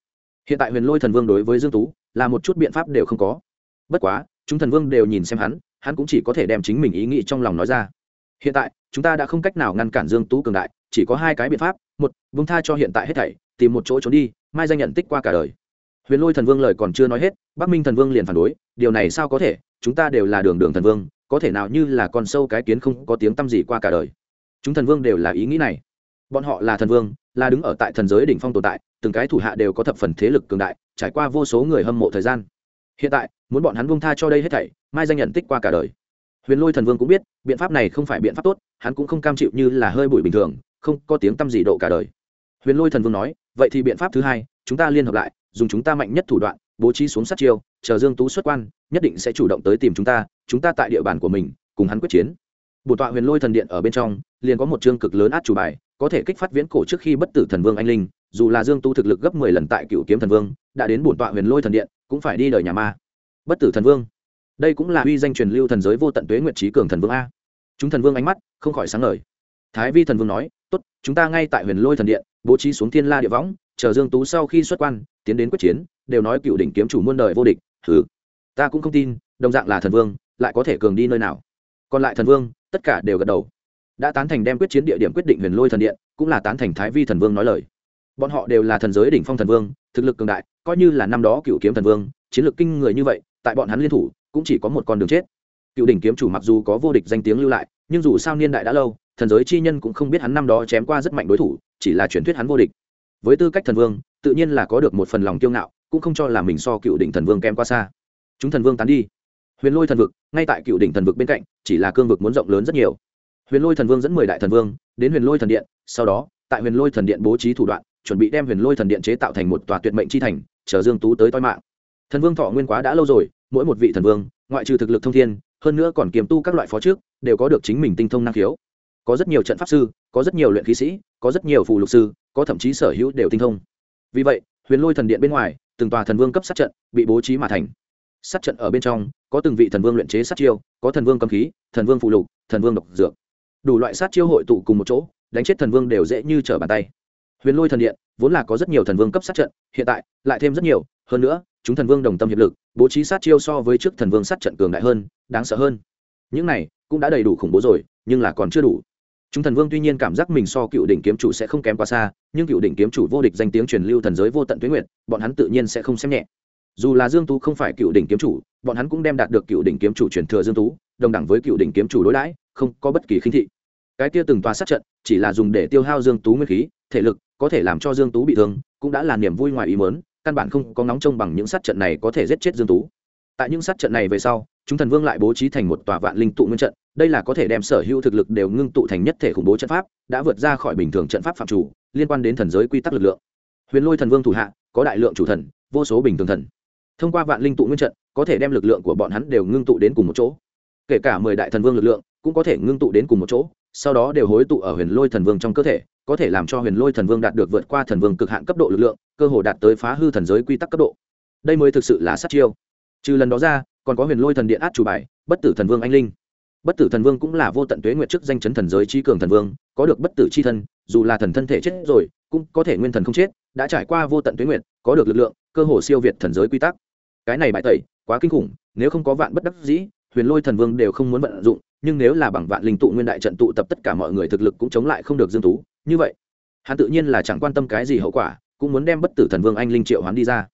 Hiện tại huyền lôi thần vương đối với dương tú, là một chút biện pháp đều không có. Bất quá, chúng thần vương đều nhìn xem hắn hắn cũng chỉ có thể đem chính mình ý nghĩ trong lòng nói ra. Hiện tại, chúng ta đã không cách nào ngăn cản dương tú cường đại, chỉ có hai cái biện pháp, một vung tha cho hiện tại hết thảy, tìm một chỗ trốn đi, mai danh nhận tích qua cả đời. Huyền lôi thần vương lời còn chưa nói hết, bắc minh thần vương liền phản đối, điều này sao có thể? Chúng ta đều là đường đường thần vương, có thể nào như là con sâu cái kiến không có tiếng tăm gì qua cả đời. Chúng thần vương đều là ý nghĩ này. Bọn họ là thần vương, là đứng ở tại thần giới đỉnh phong tồn tại, từng cái thủ hạ đều có thập phần thế lực cường đại, trải qua vô số người hâm mộ thời gian. Hiện tại, muốn bọn hắn buông tha cho đây hết thảy, mai danh nhận tích qua cả đời. Huyền lôi thần vương cũng biết, biện pháp này không phải biện pháp tốt, hắn cũng không cam chịu như là hơi bụi bình thường, không có tiếng tăm gì độ cả đời. Huyền lôi thần vương nói, vậy thì biện pháp thứ hai, chúng ta liên hợp lại, dùng chúng ta mạnh nhất thủ đoạn, bố trí xuống sát chiêu chờ dương tú xuất quan, nhất định sẽ chủ động tới tìm chúng ta chúng ta tại địa bàn của mình, cùng hắn quyết chiến. Bổn tọa huyền lôi thần điện ở bên trong, liền có một chương cực lớn át chủ bài, có thể kích phát viễn cổ trước khi bất tử thần vương anh linh, dù là dương tu thực lực gấp mười lần tại cựu kiếm thần vương, đã đến bổn tọa huyền lôi thần điện, cũng phải đi đời nhà ma. Bất tử thần vương. Đây cũng là uy danh truyền lưu thần giới vô tận tuế nguyệt trí cường thần vương a. Chúng thần vương ánh mắt không khỏi sáng ngời. Thái vi thần vương nói, tốt, chúng ta ngay tại huyền lôi thần điện, bố trí xuống thiên la địa võng, chờ dương tú sau khi xuất quan, tiến đến quyết chiến, đều nói cựu đỉnh kiếm chủ muôn đời vô địch thử ta cũng không tin, đồng dạng là thần vương, lại có thể cường đi nơi nào. Còn lại thần vương, tất cả đều gật đầu. Đã tán thành đem quyết chiến địa điểm quyết định huyền lôi thần điện, cũng là tán thành thái vi thần vương nói lời. Bọn họ đều là thần giới đỉnh phong thần vương, thực lực cường đại, coi như là năm đó cựu kiếm thần vương, chiến lược kinh người như vậy, tại bọn hắn liên thủ, cũng chỉ có một con đường chết. Cựu đỉnh kiếm chủ mặc dù có vô địch danh tiếng lưu lại, nhưng dù sao niên đại đã lâu, thần giới chi nhân cũng không biết hắn năm đó chém qua rất mạnh đối thủ, chỉ là truyền thuyết hắn vô địch. Với tư cách thần vương, tự nhiên là có được một phần lòng kiêu ngạo cũng không cho là mình so cựu đỉnh thần vương kém qua xa. Chúng thần vương tán đi. Huyền lôi thần vực, ngay tại cựu đỉnh thần vực bên cạnh, chỉ là cương vực muốn rộng lớn rất nhiều. Huyền lôi thần vương dẫn mười đại thần vương đến huyền lôi thần điện, sau đó, tại huyền lôi thần điện bố trí thủ đoạn, chuẩn bị đem huyền lôi thần điện chế tạo thành một tòa tuyệt mệnh chi thành, chờ dương tú tới toi mạng. Thần vương thọ nguyên quá đã lâu rồi, mỗi một vị thần vương, ngoại trừ thực lực thông thiên, hơn nữa còn kiềm tu các loại phó trước, đều có được chính mình tinh thông năng khiếu. Có rất nhiều trận pháp sư, có rất nhiều luyện khí sĩ, có rất nhiều phù lục sư, có thậm chí sở hữu đều tinh thông. Vì vậy, huyền lôi thần điện bên ngoài từng tòa thần vương cấp sát trận bị bố trí mà thành. Sát trận ở bên trong, có từng vị thần vương luyện chế sát chiêu, có thần vương cầm khí, thần vương phụ lục, thần vương độc dược. Đủ loại sát chiêu hội tụ cùng một chỗ, đánh chết thần vương đều dễ như trở bàn tay. Huyền lôi thần điện vốn là có rất nhiều thần vương cấp sát trận, hiện tại lại thêm rất nhiều, hơn nữa, chúng thần vương đồng tâm hiệp lực, bố trí sát chiêu so với trước thần vương sát trận cường đại hơn, đáng sợ hơn. Những này cũng đã đầy đủ khủng bố rồi, nhưng là còn chưa đủ chúng thần vương tuy nhiên cảm giác mình so cựu đỉnh kiếm chủ sẽ không kém quá xa, nhưng cựu đỉnh kiếm chủ vô địch danh tiếng truyền lưu thần giới vô tận tuyến nguyện bọn hắn tự nhiên sẽ không xem nhẹ. Dù là dương tú không phải cựu đỉnh kiếm chủ, bọn hắn cũng đem đạt được cựu đỉnh kiếm chủ truyền thừa dương tú, đồng đẳng với cựu đỉnh kiếm chủ đối đãi, không có bất kỳ khinh thị. Cái kia từng tòa sát trận, chỉ là dùng để tiêu hao dương tú nguyên khí, thể lực, có thể làm cho dương tú bị thương, cũng đã là niềm vui ngoài ý mớn căn bản không có nóng trông bằng những sát trận này có thể giết chết dương tú. Tại những sát trận này về sau, chúng thần vương lại bố trí thành một tòa vạn linh tụ nguyên trận đây là có thể đem sở hữu thực lực đều ngưng tụ thành nhất thể khủng bố trận pháp, đã vượt ra khỏi bình thường trận pháp phạm chủ, liên quan đến thần giới quy tắc lực lượng. Huyền lôi thần vương thủ hạ, có đại lượng chủ thần, vô số bình thường thần. Thông qua vạn linh tụ nguyên trận, có thể đem lực lượng của bọn hắn đều ngưng tụ đến cùng một chỗ. Kể cả mười đại thần vương lực lượng, cũng có thể ngưng tụ đến cùng một chỗ, sau đó đều hối tụ ở huyền lôi thần vương trong cơ thể, có thể làm cho huyền lôi thần vương đạt được vượt qua thần vương cực hạn cấp độ lực lượng, cơ hồ đạt tới phá hư thần giới quy tắc cấp độ. Đây mới thực sự là sát chiêu. Trừ lần đó ra, còn có huyền lôi thần điện át chủ bài, bất tử thần vương anh linh bất tử thần vương cũng là vô tận tuế nguyệt trước danh chấn thần giới trí cường thần vương, có được bất tử c h i thân, dù là thần thân thể chết rồi, cũng có thể nguyên thần không chết, đã trải qua vô tận tuế nguyệt, có được lực lượng, cơ hồ siêu việt thần giới quy tắc. Cái này bại tẩy, quá kinh khủng, nếu không có vạn bất đắc dĩ, huyền lôi thần vương đều không muốn vận dụng, nhưng nếu là bằng vạn linh tụ nguyên đại trận tụ tập tất cả mọi người thực lực cũng chống lại không được dương tú, như vậy, hắn tự nhiên là chẳng quan tâm cái gì hậu quả, cũng muốn đem bất tử thần vương anh linh triệu hoán đi ra.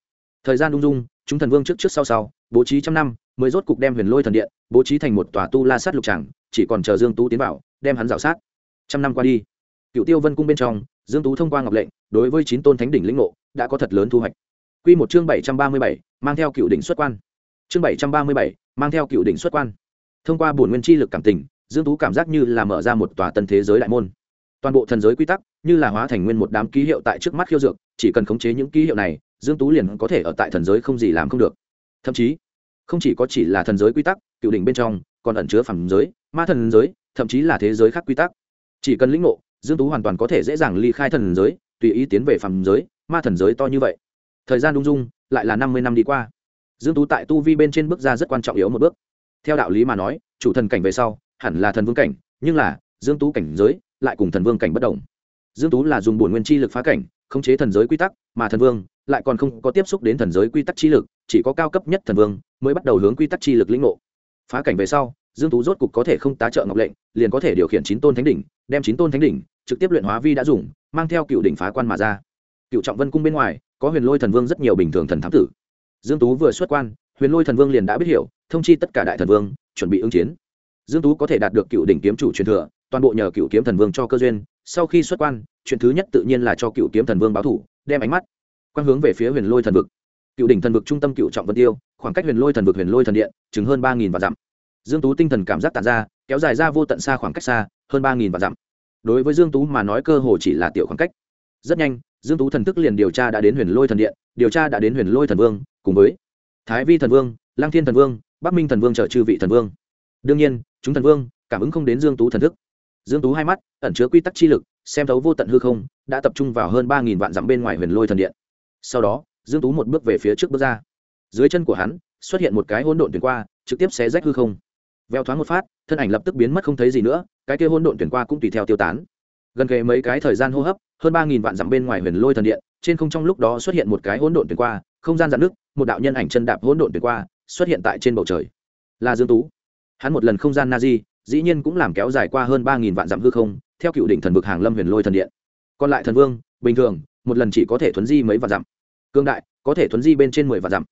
Thời gian ung dung chúng thần vương trước trước sau sau, bố trí trăm năm, mới rốt cục đem huyền lôi thần điện, bố trí thành một tòa tu la sát lục tràng chỉ còn chờ dương tú tiến vào, đem hắn rào sát. Trăm năm qua đi, cựu tiêu vân cung bên trong, dương tú thông qua ngọc lệnh, đối với chín tôn thánh đỉnh lĩnh ngộ, đã có thật lớn thu hoạch. Quy một chương bảy trăm ba mươi bảy, mang theo cựu đỉnh xuất quan. Chương bảy trăm ba mươi bảy, mang theo cựu đỉnh xuất quan. Thông qua bổn nguyên chi lực cảm tình, dương tú cảm giác như là mở ra một tòa tân thế giới đại môn. Toàn bộ thần giới quy tắc, như là hóa thành nguyên một đám ký hiệu tại trước mắt khiêu dược, chỉ cần khống chế những ký hiệu này dương tú liền có thể ở tại thần giới không gì làm không được. Thậm chí, không chỉ có chỉ là thần giới quy tắc, cựu đỉnh bên trong còn ẩn chứa phàm giới, ma thần giới, thậm chí là thế giới khác quy tắc. Chỉ cần lĩnh ngộ, dương tú hoàn toàn có thể dễ dàng ly khai thần giới, tùy ý tiến về phàm giới, ma thần giới to như vậy. Thời gian đung dung, lại là năm mươi năm đi qua. Dương tú tại tu vi bên trên bước ra rất quan trọng yếu một bước. Theo đạo lý mà nói, chủ thần cảnh về sau, hẳn là thần vương cảnh, nhưng là, dương tú cảnh giới lại cùng thần vương cảnh bất đồng. Dương tú là dùng bổn nguyên chi lực phá cảnh, khống chế thần giới quy tắc, mà thần vương lại còn không có tiếp xúc đến thần giới quy tắc chi lực, chỉ có cao cấp nhất thần vương mới bắt đầu hướng quy tắc chi lực lĩnh ngộ. Phá cảnh về sau, dương tú rốt cục có thể không tá trợ ngọc lệnh, liền có thể điều khiển chín tôn thánh đỉnh, đem chín tôn thánh đỉnh trực tiếp luyện hóa vi đã dùng, mang theo cựu đỉnh phá quan mà ra. Cựu trọng vân cung bên ngoài, có huyền lôi thần vương rất nhiều bình thường thần thám tử. Dương tú vừa xuất quan, huyền lôi thần vương liền đã biết hiểu, thông chi tất cả đại thần vương, chuẩn bị ứng chiến. Dương tú có thể đạt được cựu đỉnh kiếm chủ truyền thừa, toàn bộ nhờ cựu kiếm thần vương cho cơ duyên, sau khi xuất quan, chuyện thứ nhất tự nhiên là cho cựu kiếm thần vương báo thủ, đem ánh mắt quang hướng về phía huyền lôi thần vực. Cựu đỉnh thần vực trung tâm cựu trọng vân tiêu, khoảng cách huyền lôi thần vực huyền lôi thần điện chứng hơn ba nghìn và dặm. Dương tú tinh thần cảm giác tàn ra, kéo dài ra vô tận xa khoảng cách xa, hơn ba nghìn và dặm. Đối với dương tú mà nói cơ hồ chỉ là tiểu khoảng cách. Rất nhanh, dương tú thần thức liền điều tra đã đến huyền lôi thần điện, điều tra đã đến huyền lôi thần vương, cùng với thái vi thần vương lang thiên thần vương, bắc minh thần vương trợ chư vị thần vương. Đương nhiên, chúng thần vương cảm ứng không đến dương tú thần thức. Dương tú hai mắt, ẩn chứa quy tắc chi lực, xem thấu vô tận hư không, đã tập trung vào hơn ba nghìn vạn dặm bên ngoài huyền lôi thần điện sau đó, dương tú một bước về phía trước bước ra. Dưới chân của hắn, xuất hiện một cái hỗn độn tuyển qua, trực tiếp xé rách hư không. Veo thoáng một phát, thân ảnh lập tức biến mất không thấy gì nữa, cái kia hỗn độn tuyển qua cũng tùy theo tiêu tán. Gần kề mấy cái thời gian hô hấp, hơn ba nghìn vạn dặm bên ngoài huyền lôi thần điện, trên không trong lúc đó xuất hiện một cái hỗn độn tuyển qua, không gian dạn nước một đạo nhân ảnh chân đạp hỗn độn tuyển qua, xuất hiện tại trên bầu trời. Là dương tú. Hắn một lần không gian na di, dĩ nhiên cũng làm kéo dài qua hơn ba nghìn vạn dặm hư không, theo cựu đỉnh thần vực hàng lâm huyền lôi thần điện. Còn lại thần vương, bình thường, một lần chỉ có thể thuấn di mấy vạn dặm cương đại, có thể thuấn di bên trên mười vạn dặm.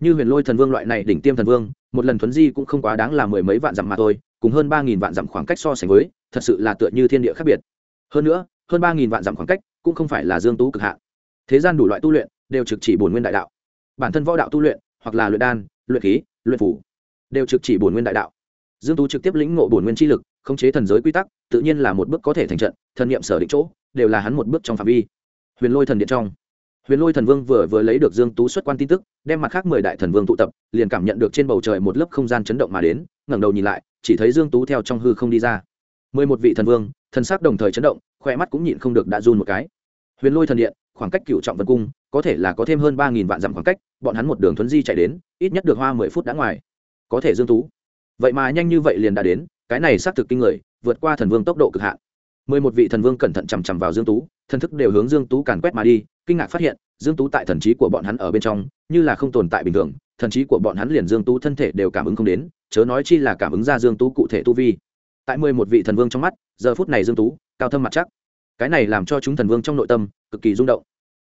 Như huyền lôi thần vương loại này đỉnh tiêm thần vương, một lần thuấn di cũng không quá đáng là mười mấy vạn dặm mà thôi, cùng hơn ba nghìn vạn dặm khoảng cách so sánh với, thật sự là tựa như thiên địa khác biệt. Hơn nữa, hơn ba nghìn vạn dặm khoảng cách cũng không phải là dương tú cực hạn. Thế gian đủ loại tu luyện, đều trực chỉ bổn nguyên đại đạo. Bản thân võ đạo tu luyện, hoặc là luyện đan, luyện khí, luyện phủ, đều trực chỉ bổn nguyên đại đạo. Dương tú trực tiếp lĩnh ngộ bổn nguyên chi lực, khống chế thần giới quy tắc, tự nhiên là một bước có thể thành trận, thần niệm sở định chỗ, đều là hắn một bước trong phạm vi. Huyền lôi thần điện trong huyền lôi thần vương vừa vừa lấy được dương tú xuất quan tin tức, đem mặt khác mười đại thần vương tụ tập, liền cảm nhận được trên bầu trời một lớp không gian chấn động mà đến, ngẩng đầu nhìn lại, chỉ thấy dương tú theo trong hư không đi ra. Mười một vị thần vương, thần sắc đồng thời chấn động khoe mắt cũng nhịn không được đã run một cái. Huyền lôi thần điện, khoảng cách cựu trọng vân cung, có thể là có thêm hơn ba nghìn vạn dặm khoảng cách, bọn hắn một đường thuấn di chạy đến, ít nhất được hoa mười phút đã ngoài. Có thể dương tú. Vậy mà nhanh như vậy liền đã đến, cái này xác thực kinh người, vượt qua thần vương tốc độ cực hạn. Mười một vị thần vương cẩn thận chằm chằm vào dương tú, thần thức đều hướng dương tú càn quét mà đi kinh ngạc phát hiện, dương tú tại thần trí của bọn hắn ở bên trong, như là không tồn tại bình thường, thần trí của bọn hắn liền dương tú thân thể đều cảm ứng không đến, chớ nói chi là cảm ứng ra dương tú cụ thể tu vi. Tại mười một vị thần vương trong mắt, giờ phút này dương tú, cao thâm mặt chắc. Cái này làm cho chúng thần vương trong nội tâm cực kỳ rung động.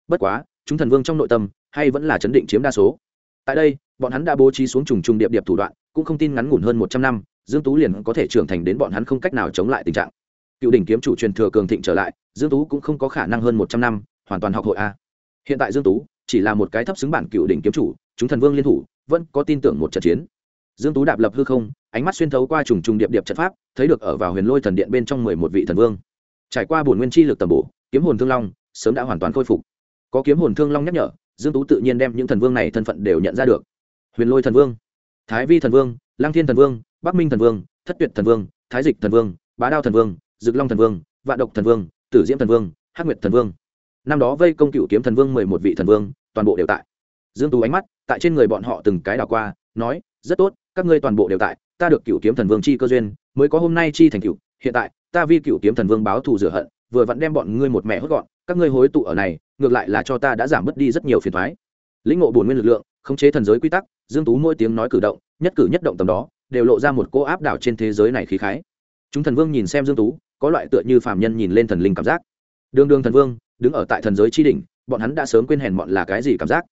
Bất quá, chúng thần vương trong nội tâm hay vẫn là chấn định chiếm đa số. Tại đây, bọn hắn đã bố trí xuống trùng trùng điệp điệp thủ đoạn, cũng không tin ngắn ngủn hơn một trăm năm, dương tú liền có thể trưởng thành đến bọn hắn không cách nào chống lại tình trạng. Cựu đỉnh kiếm chủ truyền thừa cường thịnh trở lại, dương tú cũng không có khả năng hơn một trăm năm hoàn toàn học hội a hiện tại dương tú chỉ là một cái thấp xứng bản cựu đỉnh kiếm chủ chúng thần vương liên thủ vẫn có tin tưởng một trận chiến dương tú đạp lập hư không ánh mắt xuyên thấu qua trùng trùng điệp điệp trận pháp thấy được ở vào huyền lôi thần điện bên trong mười một vị thần vương trải qua bổn nguyên chi lực tầm bổ kiếm hồn thương long sớm đã hoàn toàn khôi phục có kiếm hồn thương long nhắc nhở dương tú tự nhiên đem những thần vương này thân phận đều nhận ra được huyền lôi thần vương thái vi thần vương lang thiên thần vương bắc minh thần vương thất tuyệt thần vương thái dịch thần vương bá đao thần vương dực long thần vương vạn độc thần vương tử diễm thần vương hắc nguyệt thần vương năm đó vây công cựu kiếm thần vương mười một vị thần vương, toàn bộ đều tại. Dương tú ánh mắt, tại trên người bọn họ từng cái đảo qua, nói, rất tốt, các ngươi toàn bộ đều tại, ta được cựu kiếm thần vương chi cơ duyên, mới có hôm nay chi thành cựu. Hiện tại, ta vi cựu kiếm thần vương báo thù rửa hận, vừa vặn đem bọn ngươi một mẹ hốt gọn, các ngươi hối tụ ở này, ngược lại là cho ta đã giảm mất đi rất nhiều phiền thoái lĩnh ngộ bổn nguyên lực lượng, khống chế thần giới quy tắc, dương tú mỗi tiếng nói cử động, nhất cử nhất động tầm đó, đều lộ ra một cô áp đảo trên thế giới này khí khái. Chúng thần vương nhìn xem dương tú, có loại tựa như phàm nhân nhìn lên thần linh cảm giác. Đường đường thần vương đứng ở tại thần giới chi đỉnh, bọn hắn đã sớm quên hèn mọn là cái gì cảm giác.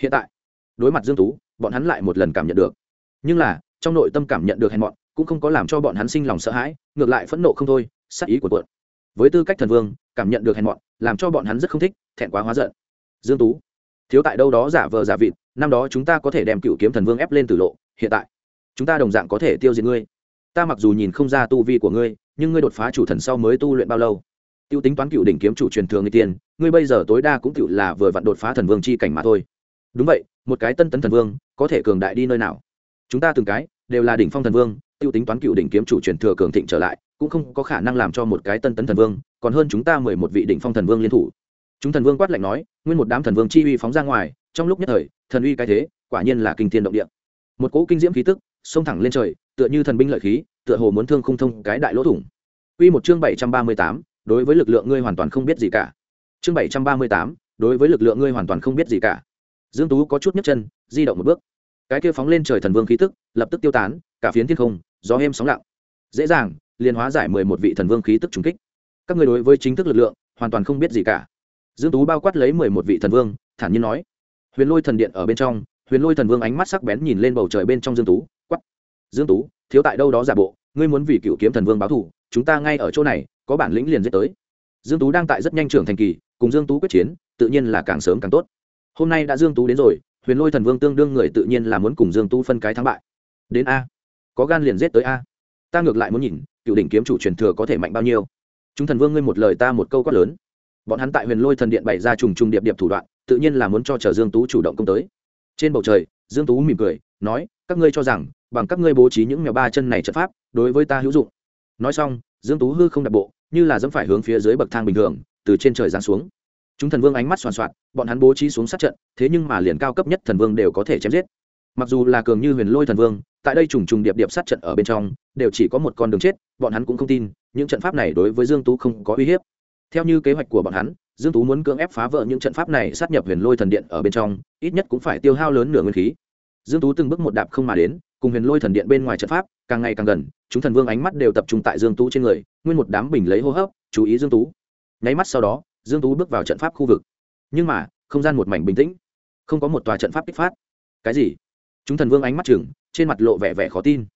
Hiện tại, đối mặt dương tú, bọn hắn lại một lần cảm nhận được. Nhưng là, trong nội tâm cảm nhận được hèn mọn, cũng không có làm cho bọn hắn sinh lòng sợ hãi, ngược lại phẫn nộ không thôi, sát ý của tuột với tư cách thần vương, cảm nhận được hèn mọn, làm cho bọn hắn rất không thích, thẹn quá hóa giận. Dương tú, thiếu tại đâu đó giả vờ giả vịt, năm đó chúng ta có thể đem cựu kiếm thần vương ép lên tử lộ, hiện tại, chúng ta đồng dạng có thể tiêu diệt ngươi. Ta mặc dù nhìn không ra tu vi của ngươi, nhưng ngươi đột phá chủ thần sau mới tu luyện bao lâu? Tiêu i tính toán cựu đỉnh kiếm chủ truyền thường người tiên ngươi bây giờ tối đa cũng cựu là vừa vặn đột phá thần vương chi cảnh mà thôi. Đúng vậy một cái tân tấn thần vương có thể cường đại đi nơi nào? Chúng ta từng cái đều là đỉnh phong thần vương Tiêu i tính toán cựu đỉnh kiếm chủ truyền thừa cường thịnh trở lại cũng không có khả năng làm cho một cái tân tấn thần vương còn hơn chúng ta mười một vị đỉnh phong thần vương liên thủ. Chúng thần vương quát lạnh nói nguyên một đám thần vương chi uy phóng ra ngoài trong lúc nhất thời thần uy cái thế quả nhiên là kinh thiên động địa. Một cỗ kinh diễm khí tức xông thẳng lên trời tựa như thần binh lợi khí tựa hồ muốn thương không thông cái đại lỗ thủng. Quy một chương 738, đối với lực lượng ngươi hoàn toàn không biết gì cả. Chương bảy trăm ba mươi tám, đối với lực lượng ngươi hoàn toàn không biết gì cả. Dương tú có chút nhấc chân, di động một bước. Cái kia phóng lên trời thần vương khí tức, lập tức tiêu tán, cả phiến thiên không, gió êm sóng lặng. Dễ dàng, liền hóa giải mười một vị thần vương khí tức trùng kích. Các người đối với chính thức lực lượng, hoàn toàn không biết gì cả. Dương tú bao quát lấy mười một vị thần vương, thản nhiên nói. Huyền lôi thần điện ở bên trong, huyền lôi thần vương ánh mắt sắc bén nhìn lên bầu trời bên trong dương tú quắp dương tú, thiếu tại đâu đó giả bộ, ngươi muốn vì cựu kiếm thần vương báo thù, chúng ta ngay ở chỗ này có bản lĩnh liền giết tới. Dương tú đang tại rất nhanh trưởng thành kỳ, cùng dương tú quyết chiến, tự nhiên là càng sớm càng tốt. Hôm nay đã dương tú đến rồi, huyền lôi thần vương tương đương người tự nhiên là muốn cùng dương tú phân cái thắng bại. Đến a. Có gan liền giết tới a. Ta ngược lại muốn nhìn, cựu đỉnh kiếm chủ truyền thừa có thể mạnh bao nhiêu. Chúng thần vương ngươi một lời ta một câu quát lớn. Bọn hắn tại huyền lôi thần điện bày ra trùng trùng điệp điệp thủ đoạn, tự nhiên là muốn cho chờ dương tú chủ động công tới. Trên bầu trời, dương tú mỉm cười, nói, các ngươi cho rằng, bằng các ngươi bố trí những mèo ba chân này trận pháp, đối với ta hữu dụng. Nói xong, dương tú hư không đặt bộ như là dẫm phải hướng phía dưới bậc thang bình thường, từ trên trời giáng xuống. Chúng thần vương ánh mắt soàn soạt bọn hắn bố trí xuống sát trận, thế nhưng mà liền cao cấp nhất thần vương đều có thể chém giết. Mặc dù là cường như huyền lôi thần vương, tại đây trùng trùng điệp điệp sát trận ở bên trong, đều chỉ có một con đường chết, bọn hắn cũng không tin, những trận pháp này đối với dương tú không có uy hiếp. Theo như kế hoạch của bọn hắn, dương tú muốn cưỡng ép phá vỡ những trận pháp này sát nhập huyền lôi thần điện ở bên trong, ít nhất cũng phải tiêu hao lớn nửa nguyên khí. Dương tú từng bước một đạp không mà đến cùng huyền lôi thần điện bên ngoài trận pháp, càng ngày càng gần, chúng thần vương ánh mắt đều tập trung tại dương tú trên người, nguyên một đám bình lấy hô hấp, chú ý dương tú. Nháy mắt sau đó, dương tú bước vào trận pháp khu vực. Nhưng mà, không gian một mảnh bình tĩnh, không có một tòa trận pháp kích phát. Cái gì? Chúng thần vương ánh mắt chừng, trên mặt lộ vẻ vẻ khó tin.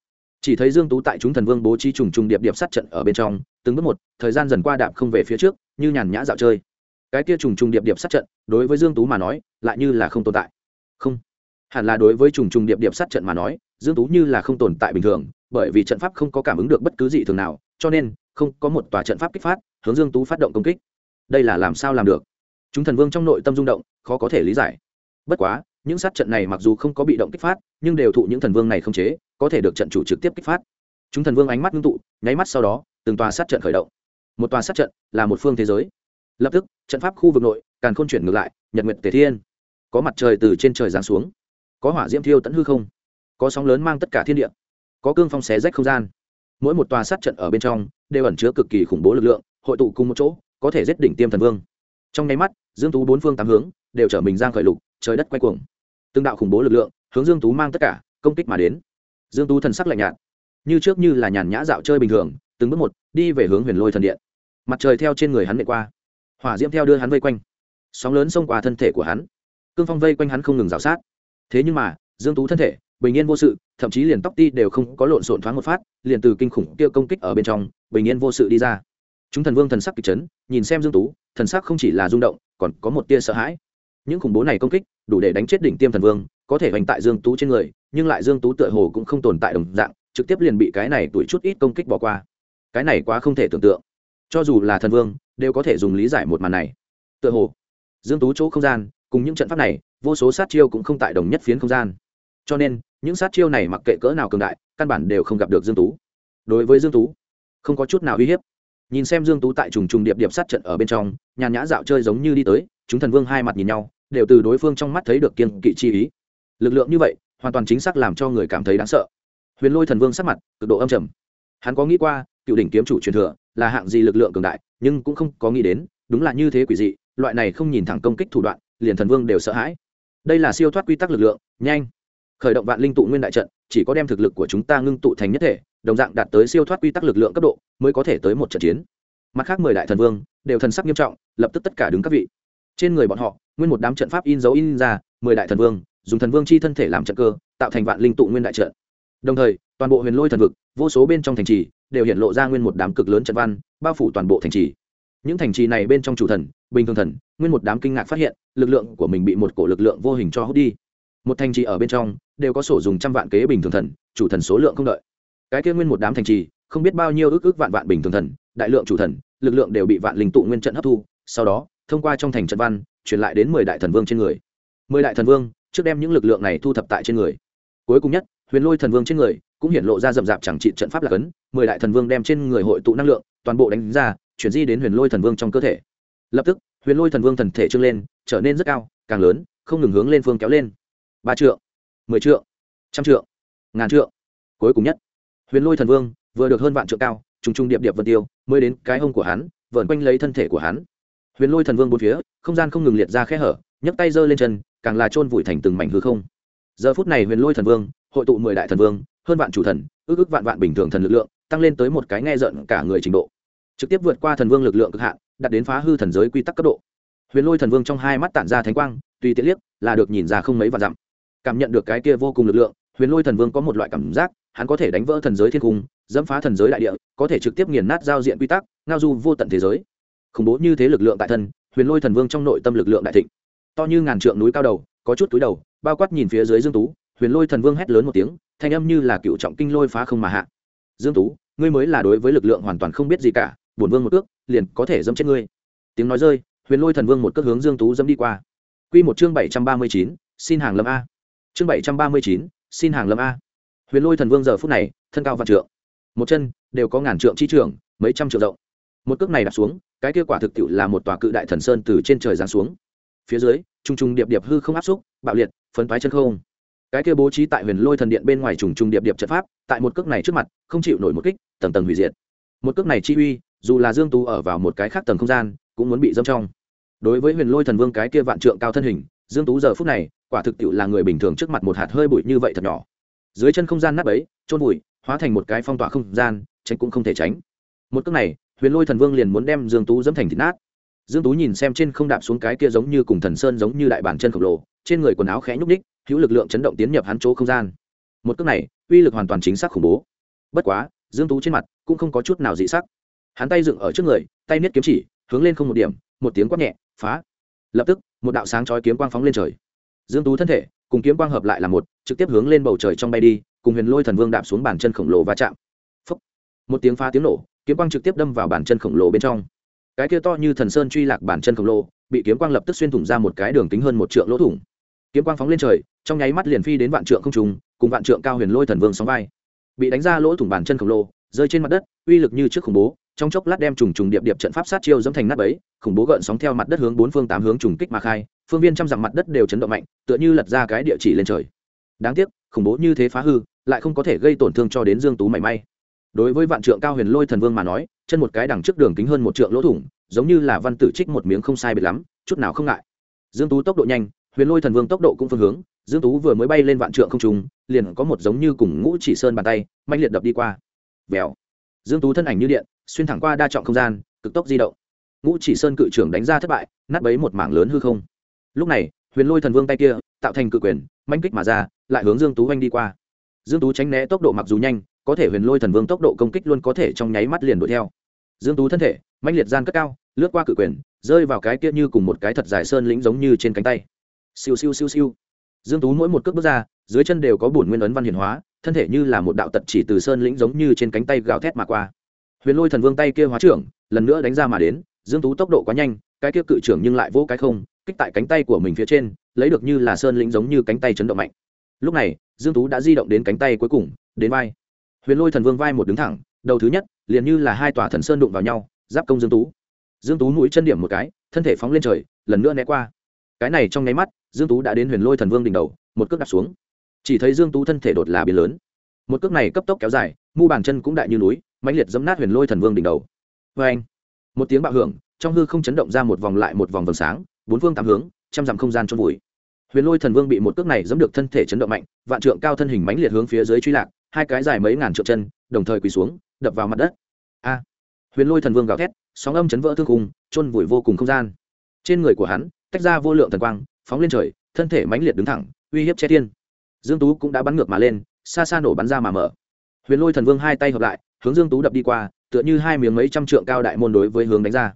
Chỉ thấy dương tú tại chúng thần vương bố trí trùng trùng điệp điệp sát trận ở bên trong, từng bước một, thời gian dần qua đạp không về phía trước, như nhàn nhã dạo chơi. Cái kia trùng trùng điệp điệp sát trận, đối với dương tú mà nói, lại như là không tồn tại. Không hẳn là đối với trùng trùng điệp điệp sát trận mà nói, dương tú như là không tồn tại bình thường, bởi vì trận pháp không có cảm ứng được bất cứ gì thường nào, cho nên, không có một tòa trận pháp kích phát, hướng dương tú phát động công kích. Đây là làm sao làm được? Chúng thần vương trong nội tâm rung động, khó có thể lý giải. Bất quá, những sát trận này mặc dù không có bị động kích phát, nhưng đều thụ những thần vương này không chế, có thể được trận chủ trực tiếp kích phát. Chúng thần vương ánh mắt ngưng tụ, nháy mắt sau đó, từng tòa sát trận khởi động. Một tòa sát trận là một phương thế giới. Lập tức, trận pháp khu vực nội càng không chuyển ngược lại, nhật nguyệt tề thiên. Có mặt trời từ trên trời giáng xuống có hỏa diễm thiêu tận hư không, có sóng lớn mang tất cả thiên địa, có cương phong xé rách không gian. Mỗi một tòa sát trận ở bên trong đều ẩn chứa cực kỳ khủng bố lực lượng, hội tụ cùng một chỗ, có thể giết đỉnh tiêm thần vương. Trong nháy mắt, dương tú bốn phương tám hướng đều trở mình giang khởi lục, trời đất quay cuồng. Tương đạo khủng bố lực lượng hướng dương tú mang tất cả, công kích mà đến. Dương tú thần sắc lạnh nhạt, như trước như là nhàn nhã dạo chơi bình thường, từng bước một đi về hướng huyền lôi thần điện. Mặt trời theo trên người hắn lệ qua, hỏa diễm theo đưa hắn vây quanh. Sóng lớn xông qua thân thể của hắn, cương phong vây quanh hắn không ngừng rào sát thế nhưng mà, dương tú thân thể, bình yên vô sự, thậm chí liền tóc ti đều không có lộn xộn thoáng một phát, liền từ kinh khủng kia công kích ở bên trong, bình yên vô sự đi ra. Chúng thần vương thần sắc kịch chấn, nhìn xem dương tú, thần sắc không chỉ là rung động, còn có một tia sợ hãi. Những khủng bố này công kích, đủ để đánh chết đỉnh tiêm thần vương, có thể hoành tại dương tú trên người, nhưng lại dương tú tựa hồ cũng không tồn tại đồng dạng, trực tiếp liền bị cái này tuổi chút ít công kích bỏ qua. Cái này quá không thể tưởng tượng. Cho dù là thần vương, đều có thể dùng lý giải một màn này. Tựa hồ, dương tú chỗ không gian cùng những trận pháp này, vô số sát chiêu cũng không tại đồng nhất phiến không gian. Cho nên, những sát chiêu này mặc kệ cỡ nào cường đại, căn bản đều không gặp được dương tú. Đối với dương tú, không có chút nào uy hiếp. Nhìn xem dương tú tại trùng trùng điệp điệp sát trận ở bên trong, nhàn nhã dạo chơi giống như đi tới, chúng thần vương hai mặt nhìn nhau, đều từ đối phương trong mắt thấy được kiên kỵ chi ý. Lực lượng như vậy, hoàn toàn chính xác làm cho người cảm thấy đáng sợ. Huyền lôi thần vương sắc mặt cực độ âm trầm. Hắn có nghĩ qua, cựu đỉnh kiếm chủ truyền thừa là hạng gì lực lượng cường đại, nhưng cũng không có nghĩ đến, đúng là như thế quỷ dị, loại này không nhìn thẳng công kích thủ đoạn liền thần vương đều sợ hãi. Đây là siêu thoát quy tắc lực lượng, nhanh. Khởi động vạn linh tụ nguyên đại trận, chỉ có đem thực lực của chúng ta ngưng tụ thành nhất thể, đồng dạng đạt tới siêu thoát quy tắc lực lượng cấp độ, mới có thể tới một trận chiến. Mặt khác mười đại thần vương, đều thần sắc nghiêm trọng, lập tức tất cả đứng các vị. Trên người bọn họ, nguyên một đám trận pháp in dấu in ra, mười đại thần vương, dùng thần vương chi thân thể làm trận cơ, tạo thành vạn linh tụ nguyên đại trận. Đồng thời, toàn bộ huyền lôi thần vực, vô số bên trong thành trì, đều hiện lộ ra nguyên một đám cực lớn trận văn, bao phủ toàn bộ thành trì những thành trì này bên trong chủ thần, bình thường thần, nguyên một đám kinh ngạc phát hiện, lực lượng của mình bị một cổ lực lượng vô hình cho hút đi. Một thành trì ở bên trong, đều có sổ dùng trăm vạn kế bình thường thần, chủ thần số lượng không đợi. Cái kia nguyên một đám thành trì, không biết bao nhiêu ước ước vạn vạn bình thường thần, đại lượng chủ thần, lực lượng đều bị vạn linh tụ nguyên trận hấp thu, sau đó, thông qua trong thành trận văn, truyền lại đến mười đại thần vương trên người. Mười đại thần vương, trước đem những lực lượng này thu thập tại trên người. Cuối cùng nhất, huyền lôi thần vương trên người, cũng hiện lộ ra rậm rạp chẳng trị trận pháp là cấn, mười đại thần vương đem trên người hội tụ năng lượng, toàn bộ đánh ra chuyển di đến huyền lôi thần vương trong cơ thể. Lập tức, huyền lôi thần vương thần thể trưng lên, trở nên rất cao, càng lớn, không ngừng hướng lên phương kéo lên. Ba trượng, mười trượng, trăm trượng, ngàn trượng. Cuối cùng nhất, huyền lôi thần vương vừa được hơn vạn trượng cao, trùng trùng điệp điệp vân tiêu, mới đến cái hông của hắn vợn quanh lấy thân thể của hắn. Huyền lôi thần vương bốn phía, không gian không ngừng liệt ra khe hở, nhấc tay giơ lên chân, càng là chôn vùi thành từng mảnh hư không. Giờ phút này huyền lôi thần vương, hội tụ mười đại thần vương, hơn vạn chủ thần, ước ước vạn vạn bình thường thần lực lượng, tăng lên tới một cái nghe giận cả người trình độ trực tiếp vượt qua thần vương lực lượng cực hạn đặt đến phá hư thần giới quy tắc cấp độ. Huyền lôi thần vương trong hai mắt tản ra thánh quang, tùy tiện liếc là được nhìn ra không mấy vạn dặm. Cảm nhận được cái kia vô cùng lực lượng, huyền lôi thần vương có một loại cảm giác, hắn có thể đánh vỡ thần giới thiên cung, dẫm phá thần giới đại địa, có thể trực tiếp nghiền nát giao diện quy tắc, ngao du vô tận thế giới. Khủng bố như thế lực lượng tại thân, huyền lôi thần vương trong nội tâm lực lượng đại thịnh. To như ngàn trượng núi cao đầu, có chút túi đầu, bao quát nhìn phía dưới dương tú, huyền lôi thần vương hét lớn một tiếng, thanh âm như là cựu trọng kinh lôi phá không mà hạ. Dương tú, ngươi mới là đối với lực lượng hoàn toàn không biết gì cả bổn vương một cước liền có thể dâm chết ngươi. Tiếng nói rơi huyền lôi thần vương một cước hướng dương tú dâm đi qua. Quy một chương bảy trăm ba mươi chín, xin hàng lâm a. Chương bảy trăm ba mươi chín, xin hàng lâm a. Huyền lôi thần vương giờ phút này thân cao vạn trượng. Một chân đều có ngàn trượng chi trường mấy trăm trượng rộng. Một cước này đặt xuống cái kết quả thực tiệu là một tòa cự đại thần sơn từ trên trời giáng xuống. Phía dưới trùng trùng điệp điệp hư không áp xúc bạo liệt phấn toái chân không. Cái kia bố trí tại huyền lôi thần điện bên ngoài trùng trùng điệp điệp trận pháp tại một cước này trước mặt không chịu nổi một kích tầng tầng hủy diệt. Một cước này chi uy dù là dương tú ở vào một cái khác tầng không gian, cũng muốn bị dâm trong. Đối với huyền lôi thần vương cái kia vạn trượng cao thân hình, dương tú giờ phút này, quả thực tiệu là người bình thường trước mặt một hạt hơi bụi như vậy thật nhỏ. Dưới chân không gian nắp ấy trôn bụi hóa thành một cái phong tỏa không gian, tránh cũng không thể tránh. Một cước này, huyền lôi thần vương liền muốn đem dương tú dẫm thành thịt nát. Dương tú nhìn xem trên không đạp xuống cái kia giống như cùng thần sơn giống như đại bản chân khổng lồ, trên người quần áo khẽ nhúc ních hữu lực lượng chấn động tiến nhập hắn chỗ không gian. Một cước này, uy lực hoàn toàn chính xác khủng bố. Bất quá, dương tú trên mặt cũng không có chút nào dị sắc hắn tay dựng ở trước người, tay niết kiếm chỉ, hướng lên không một điểm, một tiếng quát nhẹ, phá. Lập tức, một đạo sáng chói kiếm quang phóng lên trời. Dương tú thân thể, cùng kiếm quang hợp lại là một, trực tiếp hướng lên bầu trời trong bay đi, cùng huyền lôi thần vương đạp xuống bàn chân khổng lồ va chạm. Phúc. một tiếng phá tiếng nổ, kiếm quang trực tiếp đâm vào bàn chân khổng lồ bên trong. Cái kia to như thần sơn truy lạc bàn chân khổng lồ, bị kiếm quang lập tức xuyên thủng ra một cái đường kính hơn một trượng lỗ thủng. Kiếm quang phóng lên trời, trong nháy mắt liền phi đến vạn trượng không trùng cùng vạn trượng cao huyền lôi thần vương sóng vai. Bị đánh ra lỗ thủng bàn chân khổng lồ, rơi trên mặt đất, uy lực như trước khủng bố trong chốc lát đem trùng trùng điệp điệp trận pháp sát chiêu dẫm thành nát bấy, khủng bố gợn sóng theo mặt đất hướng bốn phương tám hướng trùng kích mà khai, phương viên trăm dặm mặt đất đều chấn động mạnh, tựa như lật ra cái địa chỉ lên trời. Đáng tiếc, khủng bố như thế phá hư, lại không có thể gây tổn thương cho đến dương tú mảy may. Đối với vạn trượng cao huyền lôi thần vương mà nói, chân một cái đằng trước đường kính hơn một trượng lỗ thủng, giống như là văn tử trích một miếng không sai biệt lắm, chút nào không ngại. Dương tú tốc độ nhanh, huyền lôi thần vương tốc độ cũng phương hướng, dương tú vừa mới bay lên vạn trượng không trùng liền có một giống như cùng ngũ chỉ sơn bàn tay mạnh liệt đập đi qua. Vèo. Dương tú thân ảnh như điện xuyên thẳng qua đa trọng không gian, cực tốc di động. Ngũ chỉ sơn cự trưởng đánh ra thất bại, nát bấy một mảng lớn hư không. Lúc này, huyền lôi thần vương tay kia, tạo thành cự quyền manh kích mà ra, lại hướng dương tú oanh đi qua. Dương tú tránh né tốc độ mặc dù nhanh, có thể huyền lôi thần vương tốc độ công kích luôn có thể trong nháy mắt liền đuổi theo. Dương tú thân thể manh liệt gian cất cao, lướt qua cự quyền, rơi vào cái kia như cùng một cái thật dài sơn lĩnh giống như trên cánh tay. Siêu siêu siêu siêu. Dương tú mỗi một cước bước ra, dưới chân đều có bổn nguyên ấn văn hiển hóa, thân thể như là một đạo tật chỉ từ sơn lĩnh giống như trên cánh tay gào thét mà qua huyền lôi thần vương tay kia hóa trưởng, lần nữa đánh ra mà đến, dương tú tốc độ quá nhanh, cái kia cự trưởng nhưng lại vô cái không, kích tại cánh tay của mình phía trên, lấy được như là sơn lĩnh giống như cánh tay chấn động mạnh. Lúc này, dương tú đã di động đến cánh tay cuối cùng, đến vai. Huyền lôi thần vương vai một đứng thẳng, đầu thứ nhất, liền như là hai tòa thần sơn đụng vào nhau, giáp công dương tú. Dương tú mũi chân điểm một cái, thân thể phóng lên trời, lần nữa né qua. Cái này trong nháy mắt, dương tú đã đến huyền lôi thần vương đỉnh đầu, một cước đạp xuống. Chỉ thấy dương tú thân thể đột là biến lớn. Một cước này cấp tốc kéo dài, mu bàn chân cũng đại như núi mãnh liệt dẫm nát huyền lôi thần vương đỉnh đầu. Vê anh, một tiếng bạo hưởng, trong hư không chấn động ra một vòng lại một vòng vầng sáng, bốn phương tám hướng, trăm dặm không gian trôn vùi. Huyền lôi thần vương bị một cước này dẫm được thân thể chấn động mạnh, vạn trượng cao thân hình mãnh liệt hướng phía dưới truy lạc, hai cái dài mấy ngàn trượng chân, đồng thời quỳ xuống, đập vào mặt đất. A, huyền lôi thần vương gào thét, sóng âm chấn vỡ thương cùng chôn vùi vô cùng không gian. Trên người của hắn, tách ra vô lượng thần quang, phóng lên trời, thân thể mãnh liệt đứng thẳng, uy hiếp che thiên. Dương tú cũng đã bắn ngược mà lên, xa xa nổ bắn ra mà mở. Huyền lôi thần vương hai tay hợp lại hướng dương tú đập đi qua, tựa như hai miếng mấy trăm trượng cao đại môn đối với hướng đánh ra.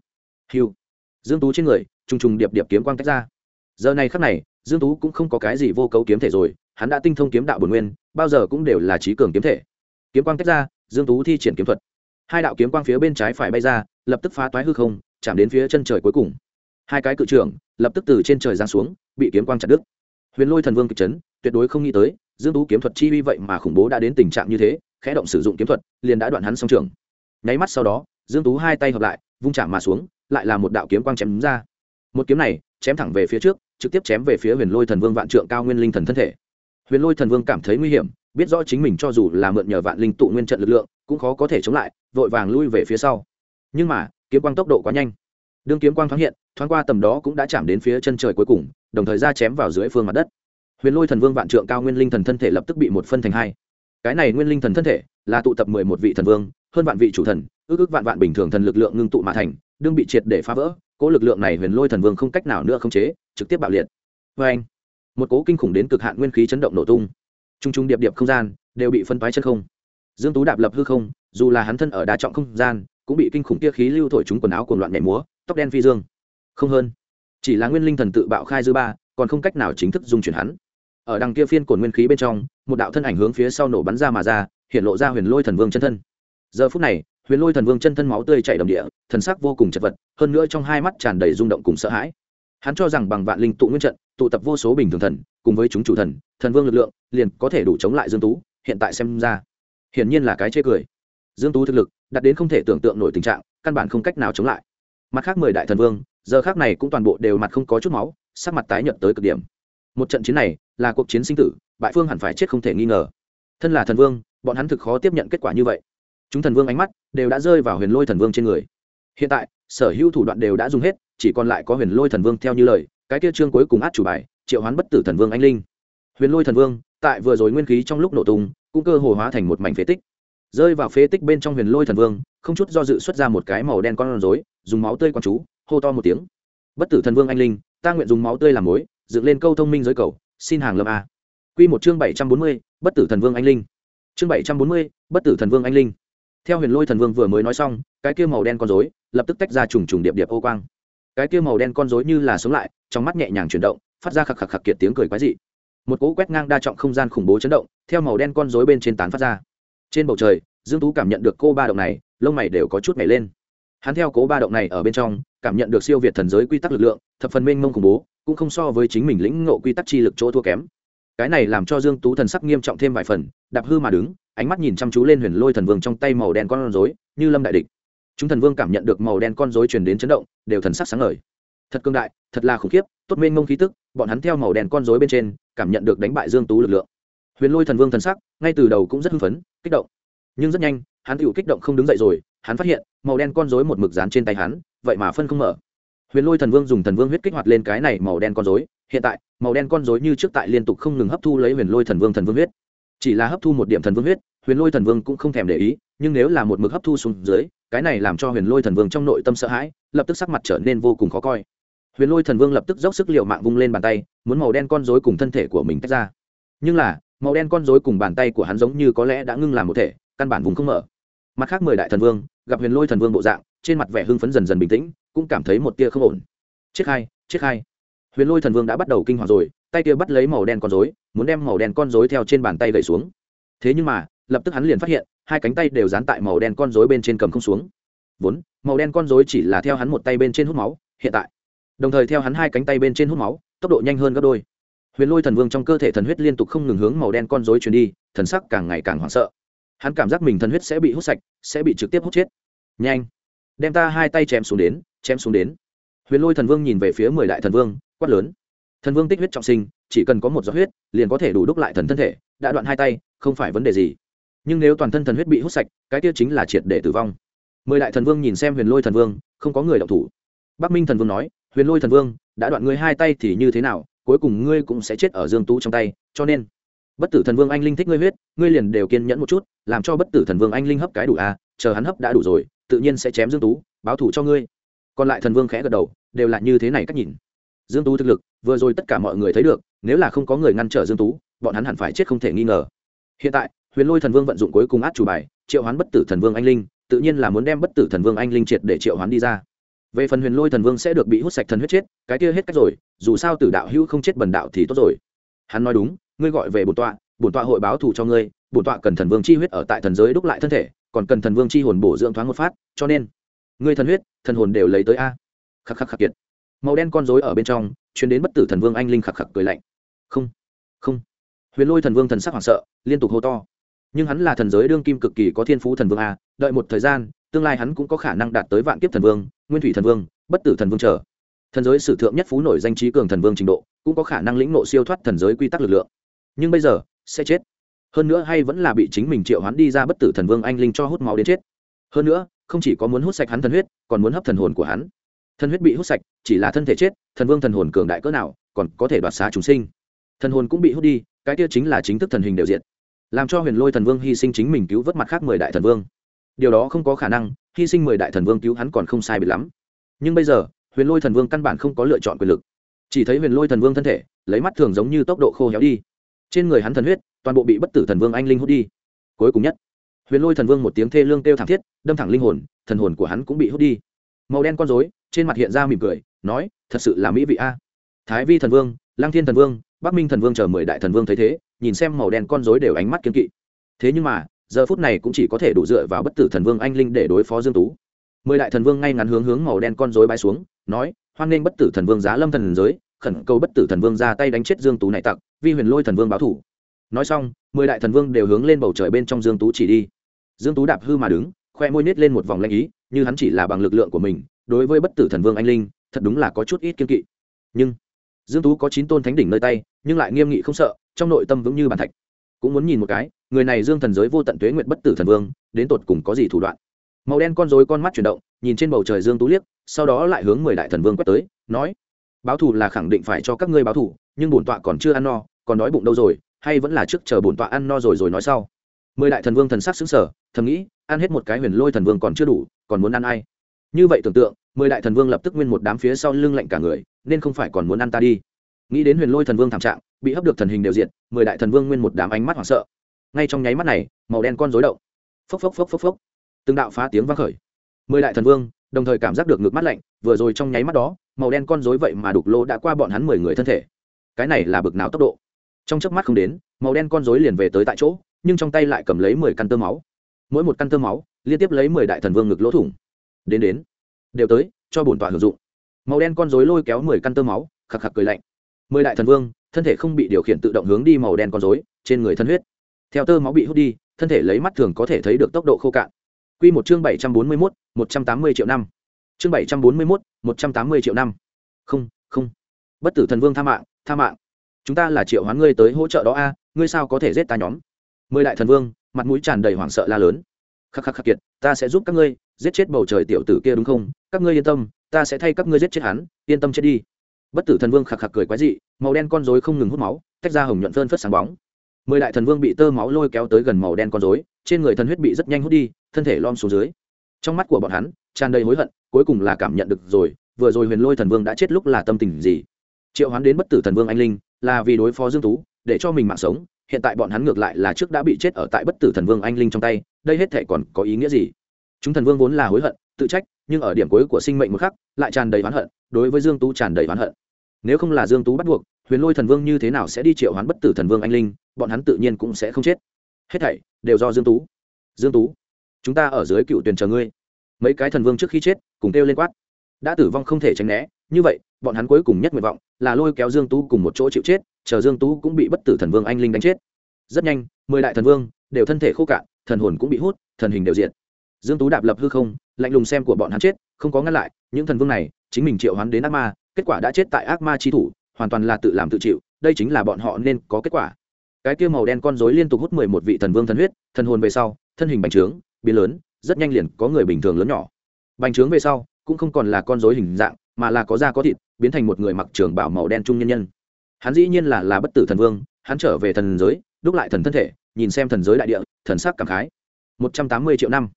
Hiu. Dương tú trên người, trùng trùng điệp điệp kiếm quang tách ra. Giờ này khắc này, dương tú cũng không có cái gì vô cấu kiếm thể rồi, hắn đã tinh thông kiếm đạo bổn nguyên, bao giờ cũng đều là trí cường kiếm thể. Kiếm quang tách ra, dương tú thi triển kiếm thuật. Hai đạo kiếm quang phía bên trái phải bay ra, lập tức phá toái hư không, chạm đến phía chân trời cuối cùng. Hai cái cự trưởng, lập tức từ trên trời giáng xuống, bị kiếm quang chặt đứt. Huyền lôi thần vương kịch chấn, tuyệt đối không nghĩ tới dương tú kiếm thuật chi uy vậy mà khủng bố đã đến tình trạng như thế, khẽ động sử dụng kiếm thuật, liền đã đoạn hắn song trường. Nháy mắt sau đó, dương tú hai tay hợp lại, vung chạm mà xuống, lại là một đạo kiếm quang chém ra. Một kiếm này, chém thẳng về phía trước, trực tiếp chém về phía huyền lôi thần vương vạn trượng cao nguyên linh thần thân thể. Huyền lôi thần vương cảm thấy nguy hiểm, biết rõ chính mình cho dù là mượn nhờ vạn linh tụ nguyên trận lực lượng, cũng khó có thể chống lại, vội vàng lui về phía sau. Nhưng mà, kiếm quang tốc độ quá nhanh. Đương kiếm quang thoáng hiện, thoáng qua tầm đó cũng đã chạm đến phía chân trời cuối cùng, đồng thời ra chém vào dưới phương mặt đất huyền lôi thần vương vạn trượng cao nguyên linh thần thân thể lập tức bị một phân thành hai. Cái này nguyên linh thần thân thể là tụ tập mười một vị thần vương, hơn vạn vị chủ thần, ước ước vạn vạn bình thường thần lực lượng ngưng tụ mà thành, đương bị triệt để phá vỡ, cố lực lượng này huyền lôi thần vương không cách nào nữa không chế, trực tiếp bạo liệt. Vê anh, một cố kinh khủng đến cực hạn nguyên khí chấn động nổ tung. T r u n g t r u n g điệp điệp không gian đều bị phân toái chân không. Dương tú đạp lập hư không, dù là hắn thân ở đa trọng không gian, cũng bị kinh khủng tia khí lưu thổi chúng quần áo cuồng loạn nhảy múa, tóc đen phi dương. Không hơn, chỉ là nguyên linh thần tự bạo khai dư ba, còn không cách nào chính thức dung chuyển hắn ở đằng kia phiên cổn nguyên khí bên trong, một đạo thân ảnh hướng phía sau nổ bắn ra mà ra, hiện lộ ra huyền lôi thần vương chân thân. Giờ phút này, huyền lôi thần vương chân thân máu tươi chảy đầm địa, thần sắc vô cùng chật vật, hơn nữa trong hai mắt tràn đầy rung động cùng sợ hãi. Hắn cho rằng bằng vạn linh tụ nguyên trận, tụ tập vô số bình thường thần, cùng với chúng chủ thần thần vương lực lượng, liền có thể đủ chống lại dương tú, hiện tại xem ra, hiển nhiên là cái chê cười. Dương tú thực lực, đạt đến không thể tưởng tượng nổi tình trạng, căn bản không cách nào chống lại. Mặt khác mười đại thần vương, giờ khác này cũng toàn bộ đều mặt không có chút máu, sắc mặt tái nhợt tới cực điểm. Một trận chiến này là cuộc chiến sinh tử, bại phương hẳn phải chết không thể nghi ngờ. Thân là thần vương, bọn hắn thực khó tiếp nhận kết quả như vậy. Chúng thần vương ánh mắt đều đã rơi vào huyền lôi thần vương trên người. Hiện tại, sở hữu thủ đoạn đều đã dùng hết, chỉ còn lại có huyền lôi thần vương theo như lời, cái kia trương cuối cùng át chủ bài, triệu hoán bất tử thần vương anh linh. Huyền lôi thần vương, tại vừa rồi nguyên khí trong lúc nổ tung, cũng cơ hồ hóa thành một mảnh phế tích. Rơi vào phế tích bên trong huyền lôi thần vương, không chút do dự xuất ra một cái màu đen con rối, dùng máu tươi con chú, hô to một tiếng. Bất tử thần vương anh linh, ta nguyện dùng máu tươi làm mối, dựng lên câu thông minh giới cầu xin hàng lâm a. Q một chương bảy trăm bốn mươi, bất tử thần vương anh linh. Chương bảy trăm bốn mươi, bất tử thần vương anh linh. Theo huyền lôi thần vương vừa mới nói xong, cái kia màu đen con rối lập tức tách ra trùng trùng điệp điệp ô quang. Cái kia màu đen con rối như là sống lại, trong mắt nhẹ nhàng chuyển động, phát ra khạc khạc khạc kiệt tiếng cười quái dị. Một cỗ quét ngang đa trọng không gian khủng bố chấn động, theo màu đen con rối bên trên tán phát ra. Trên bầu trời, dương tú cảm nhận được cô ba động này, lông mày đều có chút mày lên. Hắn theo cố ba động này ở bên trong, cảm nhận được siêu việt thần giới quy tắc lực lượng, thập phần mênh mông khủng bố cũng không so với chính mình lĩnh ngộ quy tắc chi lực chỗ thua kém. Cái này làm cho dương tú thần sắc nghiêm trọng thêm vài phần, đạp hư mà đứng, ánh mắt nhìn chăm chú lên huyền lôi thần vương trong tay màu đen con rối, như lâm đại địch. Chúng thần vương cảm nhận được màu đen con rối truyền đến chấn động, đều thần sắc sáng ngời. Thật cương đại, thật là khủng khiếp, tốt mênh mông khí tức, bọn hắn theo màu đen con rối bên trên, cảm nhận được đánh bại dương tú lực lượng. Huyền lôi thần vương thần sắc, ngay từ đầu cũng rất hưng phấn, kích động. Nhưng rất nhanh, hắn tựu kích động không đứng dậy rồi, hắn phát hiện, màu đen con rối một mực dán trên tay hắn, vậy mà phân không mở huyền lôi thần vương dùng thần vương huyết kích hoạt lên cái này màu đen con rối. Hiện tại, màu đen con rối như trước tại liên tục không ngừng hấp thu lấy huyền lôi thần vương thần vương huyết. Chỉ là hấp thu một điểm thần vương huyết, huyền lôi thần vương cũng không thèm để ý, nhưng nếu là một mực hấp thu xuống dưới, cái này làm cho huyền lôi thần vương trong nội tâm sợ hãi, lập tức sắc mặt trở nên vô cùng khó coi. Huyền lôi thần vương lập tức dốc sức liều mạng vung lên bàn tay, muốn màu đen con dối cùng thân thể của mình tách ra. Nhưng là, màu đen con dối cùng bàn tay của hắn giống như có lẽ đã ngưng làm một thể, căn bản vùng không mở. Mặt khác mười đại thần vương, gặp huyền lôi thần vương bộ dạng, trên mặt vẻ hưng phấn dần dần bình tĩnh cũng cảm thấy một tia không ổn. Chiếc hai chiếc hai. Huyền lôi thần vương đã bắt đầu kinh hoàng rồi, tay kia bắt lấy màu đen con dối muốn đem màu đen con dối theo trên bàn tay gậy xuống. Thế nhưng mà, lập tức hắn liền phát hiện, hai cánh tay đều dán tại màu đen con dối bên trên cầm không xuống. Vốn, màu đen con dối chỉ là theo hắn một tay bên trên hút máu, hiện tại, đồng thời theo hắn hai cánh tay bên trên hút máu, tốc độ nhanh hơn gấp đôi. Huyền lôi thần vương trong cơ thể thần huyết liên tục không ngừng hướng màu đen con dối truyền đi, thần sắc càng ngày càng hoảng sợ. Hắn cảm giác mình thần huyết sẽ bị hút sạch, sẽ bị trực tiếp hút chết. Nhanh, đem ta hai tay chém xuống đến chém xuống đến. Huyền lôi thần vương nhìn về phía mười đại thần vương, quát lớn. Thần vương tích huyết trọng sinh, chỉ cần có một giọt huyết, liền có thể đủ đúc lại thần thân thể, đã đoạn hai tay, không phải vấn đề gì. Nhưng nếu toàn thân thần huyết bị hút sạch, cái tiêu chính là triệt để tử vong. Mười đại thần vương nhìn xem huyền lôi thần vương, không có người đọc thủ. Bắc minh thần vương nói, huyền lôi thần vương, đã đoạn ngươi hai tay thì như thế nào, cuối cùng ngươi cũng sẽ chết ở dương tú trong tay, cho nên bất tử thần vương anh linh thích ngươi huyết, ngươi liền đều kiên nhẫn một chút, làm cho bất tử thần vương anh linh hấp cái đủ à chờ hắn hấp đã đủ rồi, tự nhiên sẽ chém dương tú, báo thủ cho ngươi còn lại thần vương khẽ gật đầu, đều là như thế này cách nhìn. Dương tú thực lực, vừa rồi tất cả mọi người thấy được, nếu là không có người ngăn trở dương tú, bọn hắn hẳn phải chết không thể nghi ngờ. Hiện tại, huyền lôi thần vương vận dụng cuối cùng át chủ bài, triệu hoán bất tử thần vương anh linh, tự nhiên là muốn đem bất tử thần vương anh linh triệt để triệu hoán đi ra. Về phần huyền lôi thần vương sẽ được bị hút sạch thần huyết chết, cái kia hết cách rồi, dù sao tử đạo hữu không chết bần đạo thì tốt rồi. Hắn nói đúng, ngươi gọi về bổn tọa bổn tọa hội báo thù cho ngươi, bổn tọa cần thần vương chi huyết ở tại thần giới đúc lại thân thể, còn cần thần vương chi hồn bổ dưỡng thoáng một phát, cho nên ngươi thần huyết, thần hồn đều lấy tới a. Khắc khắc khắc kiệt. Màu đen con rối ở bên trong chuyến đến bất tử thần vương anh linh khắc khắc cười lạnh. Không không. Huyền lôi thần vương thần sắc hoảng sợ, liên tục hô to. Nhưng hắn là thần giới đương kim cực kỳ có thiên phú thần vương a, đợi một thời gian, tương lai hắn cũng có khả năng đạt tới vạn kiếp thần vương, nguyên thủy thần vương, bất tử thần vương trở. Thần giới sử thượng nhất phú nổi danh trí cường thần vương trình độ, cũng có khả năng lĩnh nộ siêu thoát thần giới quy tắc lực lượng. Nhưng bây giờ, sẽ chết. Hơn nữa hay vẫn là bị chính mình triệu hắn đi ra bất tử thần vương anh linh cho hút máu đến chết. Hơn nữa không chỉ có muốn hút sạch hắn thần huyết, còn muốn hấp thần hồn của hắn. Thần huyết bị hút sạch, chỉ là thân thể chết, thần vương thần hồn cường đại cỡ nào, còn có thể đoạt xá chúng sinh. Thần hồn cũng bị hút đi, cái kia chính là chính thức thần hình đều diện làm cho huyền lôi thần vương hy sinh chính mình cứu vớt mặt khác mười đại thần vương. Điều đó không có khả năng, hy sinh mười đại thần vương cứu hắn còn không sai bị lắm. Nhưng bây giờ, huyền lôi thần vương căn bản không có lựa chọn quyền lực. Chỉ thấy huyền lôi thần vương thân thể, lấy mắt thường giống như tốc độ khô héo đi. Trên người hắn thần huyết, toàn bộ bị bất tử thần vương anh linh hút đi. Cuối cùng nhất huyền lôi thần vương một tiếng thê lương kêu thảm thiết, đâm thẳng linh hồn, thần hồn của hắn cũng bị hút đi. Màu đen con dối trên mặt hiện ra mỉm cười, nói, thật sự là mỹ vị a. Thái vi thần vương lang thiên thần vương, bắc minh thần vương chờ mười đại thần vương thấy thế, nhìn xem màu đen con dối đều ánh mắt kiên kỵ. Thế nhưng mà, giờ phút này cũng chỉ có thể đủ dựa vào bất tử thần vương anh linh để đối phó dương tú. Mười đại thần vương ngay ngắn hướng hướng màu đen con dối bay xuống, nói, hoan nghênh bất tử thần vương giá lâm thần giới, khẩn cầu bất tử thần vương ra tay đánh chết dương tú này tặc, vi huyền lôi thần vương báo thủ. Nói xong, mười đại thần vương đều hướng lên bầu trời bên trong dương tú chỉ đi dương tú đạp hư mà đứng, khoe môi nết lên một vòng lanh ý, như hắn chỉ là bằng lực lượng của mình, đối với bất tử thần vương anh linh, thật đúng là có chút ít kiên kỵ. Nhưng, dương tú có chín tôn thánh đỉnh nơi tay, nhưng lại nghiêm nghị không sợ, trong nội tâm vững như bàn thạch. Cũng muốn nhìn một cái, người này dương thần giới vô tận tuế nguyện bất tử thần vương, đến tột cùng có gì thủ đoạn? Màu đen con rối con mắt chuyển động, nhìn trên bầu trời dương tú liếc, sau đó lại hướng mười đại thần vương quét tới, nói, báo thù là khẳng định phải cho các ngươi báo thù, nhưng bổn tọa còn chưa ăn no, còn đói bụng đâu rồi, hay vẫn là trước chờ bổn tọa ăn no rồi rồi nói sau? Mười đại thần vương thần sắc xứng sở thầm nghĩ, ăn hết một cái huyền lôi thần vương còn chưa đủ, còn muốn ăn ai? Như vậy tưởng tượng, mười đại thần vương lập tức nguyên một đám phía sau lưng lạnh cả người, nên không phải còn muốn ăn ta đi. Nghĩ đến huyền lôi thần vương thảm trạng, bị hấp được thần hình đều diện mười đại thần vương nguyên một đám ánh mắt hoảng sợ. Ngay trong nháy mắt này, màu đen con dối động. Phốc phốc phốc phốc phốc. Từng đạo phá tiếng vang khởi. Mười đại thần vương, đồng thời cảm giác được ngược mắt lạnh, vừa rồi trong nháy mắt đó, màu đen con dối vậy mà đục lỗ đã qua bọn hắn mười người thân thể. Cái này là bực nào tốc độ? Trong chớp mắt không đến, màu đen con dối liền về tới tại chỗ nhưng trong tay lại cầm lấy mười căn tơ máu. Mỗi một căn tơ máu, liên tiếp lấy mười đại thần vương ngực lỗ thủng. Đến đến, đều tới, cho bổn tọa hưởng dụng. Màu đen con rối lôi kéo mười căn tơ máu, khạc khạc cười lạnh. Mười đại thần vương, thân thể không bị điều khiển tự động hướng đi màu đen con rối, trên người thân huyết. Theo tơ máu bị hút đi, thân thể lấy mắt thường có thể thấy được tốc độ khô cạn. Q một chương bảy trăm bốn mươi mốt, một trăm tám mươi triệu năm. Chương bảy trăm bốn mươi mốt, một trăm tám mươi triệu năm. Không không. Bất tử thần vương tha mạng tha mạng. Chúng ta là triệu hoán ngươi tới hỗ trợ đó a, ngươi sao có thể giết ta nhóm? Mười đại thần vương, mặt mũi tràn đầy hoảng sợ la lớn. Khắc khắc khắc kiệt, ta sẽ giúp các ngươi giết chết bầu trời tiểu tử kia đúng không? Các ngươi yên tâm, ta sẽ thay các ngươi giết chết hắn, yên tâm chết đi. Bất tử thần vương khạc khạc cười quái dị, màu đen con rối không ngừng hút máu, tách ra hồng nhuận phơn phất sáng bóng. Mười đại thần vương bị tơ máu lôi kéo tới gần màu đen con rối, trên người thần huyết bị rất nhanh hút đi, thân thể lom xuống dưới. Trong mắt của bọn hắn, tràn đầy hối hận, cuối cùng là cảm nhận được rồi, vừa rồi huyền lôi thần vương đã chết lúc là tâm tình gì? Triệu hoán đến bất tử thần vương anh linh, là vì đối phó dương tú, để cho mình mạng sống hiện tại bọn hắn ngược lại là trước đã bị chết ở tại bất tử thần vương anh linh trong tay, đây hết thể còn có ý nghĩa gì? Chúng thần vương vốn là hối hận, tự trách, nhưng ở điểm cuối của sinh mệnh một khắc, lại tràn đầy oán hận, đối với dương tú tràn đầy oán hận. Nếu không là dương tú bắt buộc, huyền lôi thần vương như thế nào sẽ đi triệu hoán bất tử thần vương anh linh, bọn hắn tự nhiên cũng sẽ không chết. Hết thảy đều do dương tú. Dương tú, chúng ta ở dưới cựu tuyển chờ ngươi. Mấy cái thần vương trước khi chết, cùng kêu lên quát. Đã tử vong không thể tránh né, như vậy bọn hắn cuối cùng nhất nguyện vọng là lôi kéo dương tú cùng một chỗ chịu chết, chờ dương tú cũng bị bất tử thần vương anh linh đánh chết. Rất nhanh, mười đại thần vương đều thân thể khô cạn, thần hồn cũng bị hút, thần hình đều diện dương tú đạp lập hư không, lạnh lùng xem của bọn hắn chết, không có ngăn lại, những thần vương này, chính mình triệu hắn đến ác ma, kết quả đã chết tại ác ma chi thủ, hoàn toàn là tự làm tự chịu, đây chính là bọn họ nên có kết quả. Cái kia màu đen con rối liên tục hút mười một vị thần vương thần huyết, thần hồn về sau, thân hình bành trướng, biến lớn, rất nhanh liền có người bình thường lớn nhỏ. Bành trướng về sau, cũng không còn là con rối hình dạng mà là có da có thịt, biến thành một người mặc trường bảo màu đen trung nhân nhân. Hắn dĩ nhiên là là bất tử thần vương, hắn trở về thần giới, đúc lại thần thân thể, nhìn xem thần giới đại địa, thần sắc cảm khái. Một trăm tám mươi triệu năm.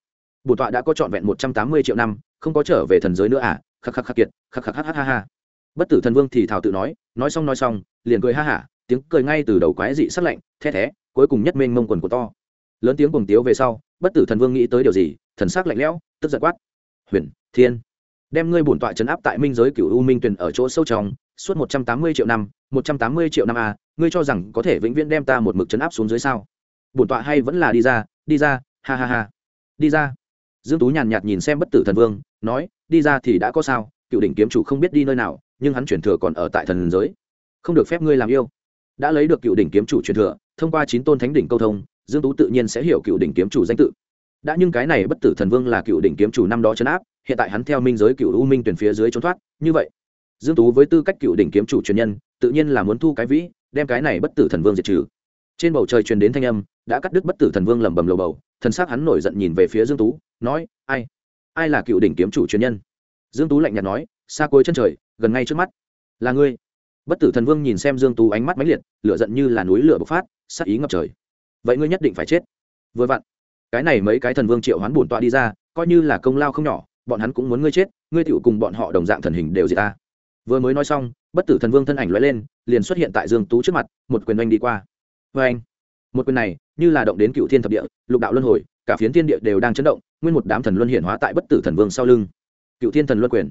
Bổn tọa đã có trọn vẹn một trăm tám mươi triệu năm, không có trở về thần giới nữa à? Khắc khắc khắc kiệt, khắc khắc ha ha ha. Bất tử thần vương thì thảo tự nói nói xong nói xong, liền cười ha hả, tiếng cười ngay từ đầu quái dị sắc lạnh, the thé, cuối cùng nhất mênh mông quần của to. Lớn tiếng cùng tiếu về sau, bất tử thần vương nghĩ tới điều gì, thần sắc lạnh lẽo, tức giận quát. Huyền, thiên đem ngươi bổn tọa chấn áp tại minh giới cựu u minh tuyền ở chỗ sâu trong suốt một trăm tám mươi triệu năm một trăm tám mươi triệu năm a à, ngươi cho rằng có thể vĩnh viễn đem ta một mực chấn áp xuống dưới sao? Bổn tọa hay vẫn là đi ra đi ra ha ha ha. Đi ra. Dương tú nhàn nhạt nhìn xem bất tử thần vương nói đi ra thì đã có sao cựu đỉnh kiếm chủ không biết đi nơi nào nhưng hắn chuyển thừa còn ở tại thần giới. Không được phép ngươi làm yêu. Đã lấy được cựu đỉnh kiếm chủ truyền thừa thông qua chín tôn thánh đỉnh câu thông dương tú tự nhiên sẽ hiểu cựu đỉnh kiếm chủ danh tự. Đã nhưng cái này bất tử thần vương là cựu đỉnh kiếm chủ năm đó chấn áp hiện tại hắn theo minh giới cựu u minh tuyển phía dưới trốn thoát, như vậy, dương tú với tư cách cựu đỉnh kiếm chủ truyền nhân, tự nhiên là muốn thu cái vĩ, đem cái này bất tử thần vương diệt trừ. Trên bầu trời truyền đến thanh âm, đã cắt đứt bất tử thần vương lẩm bẩm lầu bầu, thần sắc hắn nổi giận nhìn về phía dương tú, nói, ai? Ai là cựu đỉnh kiếm chủ truyền nhân? Dương tú lạnh nhạt nói, xa cuối chân trời, gần ngay trước mắt. Là ngươi? Bất tử thần vương nhìn xem dương tú ánh mắt mãnh liệt, lửa giận như là núi lửa bộc phát, sát ý ngập trời. Vậy ngươi nhất định phải chết. Vừa vặn. Cái này mấy cái thần vương triệu hoán bổn tọa đi ra, coi như là công lao không nhỏ bọn hắn cũng muốn ngươi chết, ngươi tựu cùng bọn họ đồng dạng thần hình đều gì ta. Vừa mới nói xong, bất tử thần vương thân ảnh lóe lên, liền xuất hiện tại dương tú trước mặt, một quyền oanh đi qua. Vê anh một quyền này, như là động đến cựu thiên thập địa, lục đạo luân hồi, cả phiến thiên địa đều đang chấn động, nguyên một đám thần luân hiển hóa tại bất tử thần vương sau lưng. Cựu thiên thần luân quyền.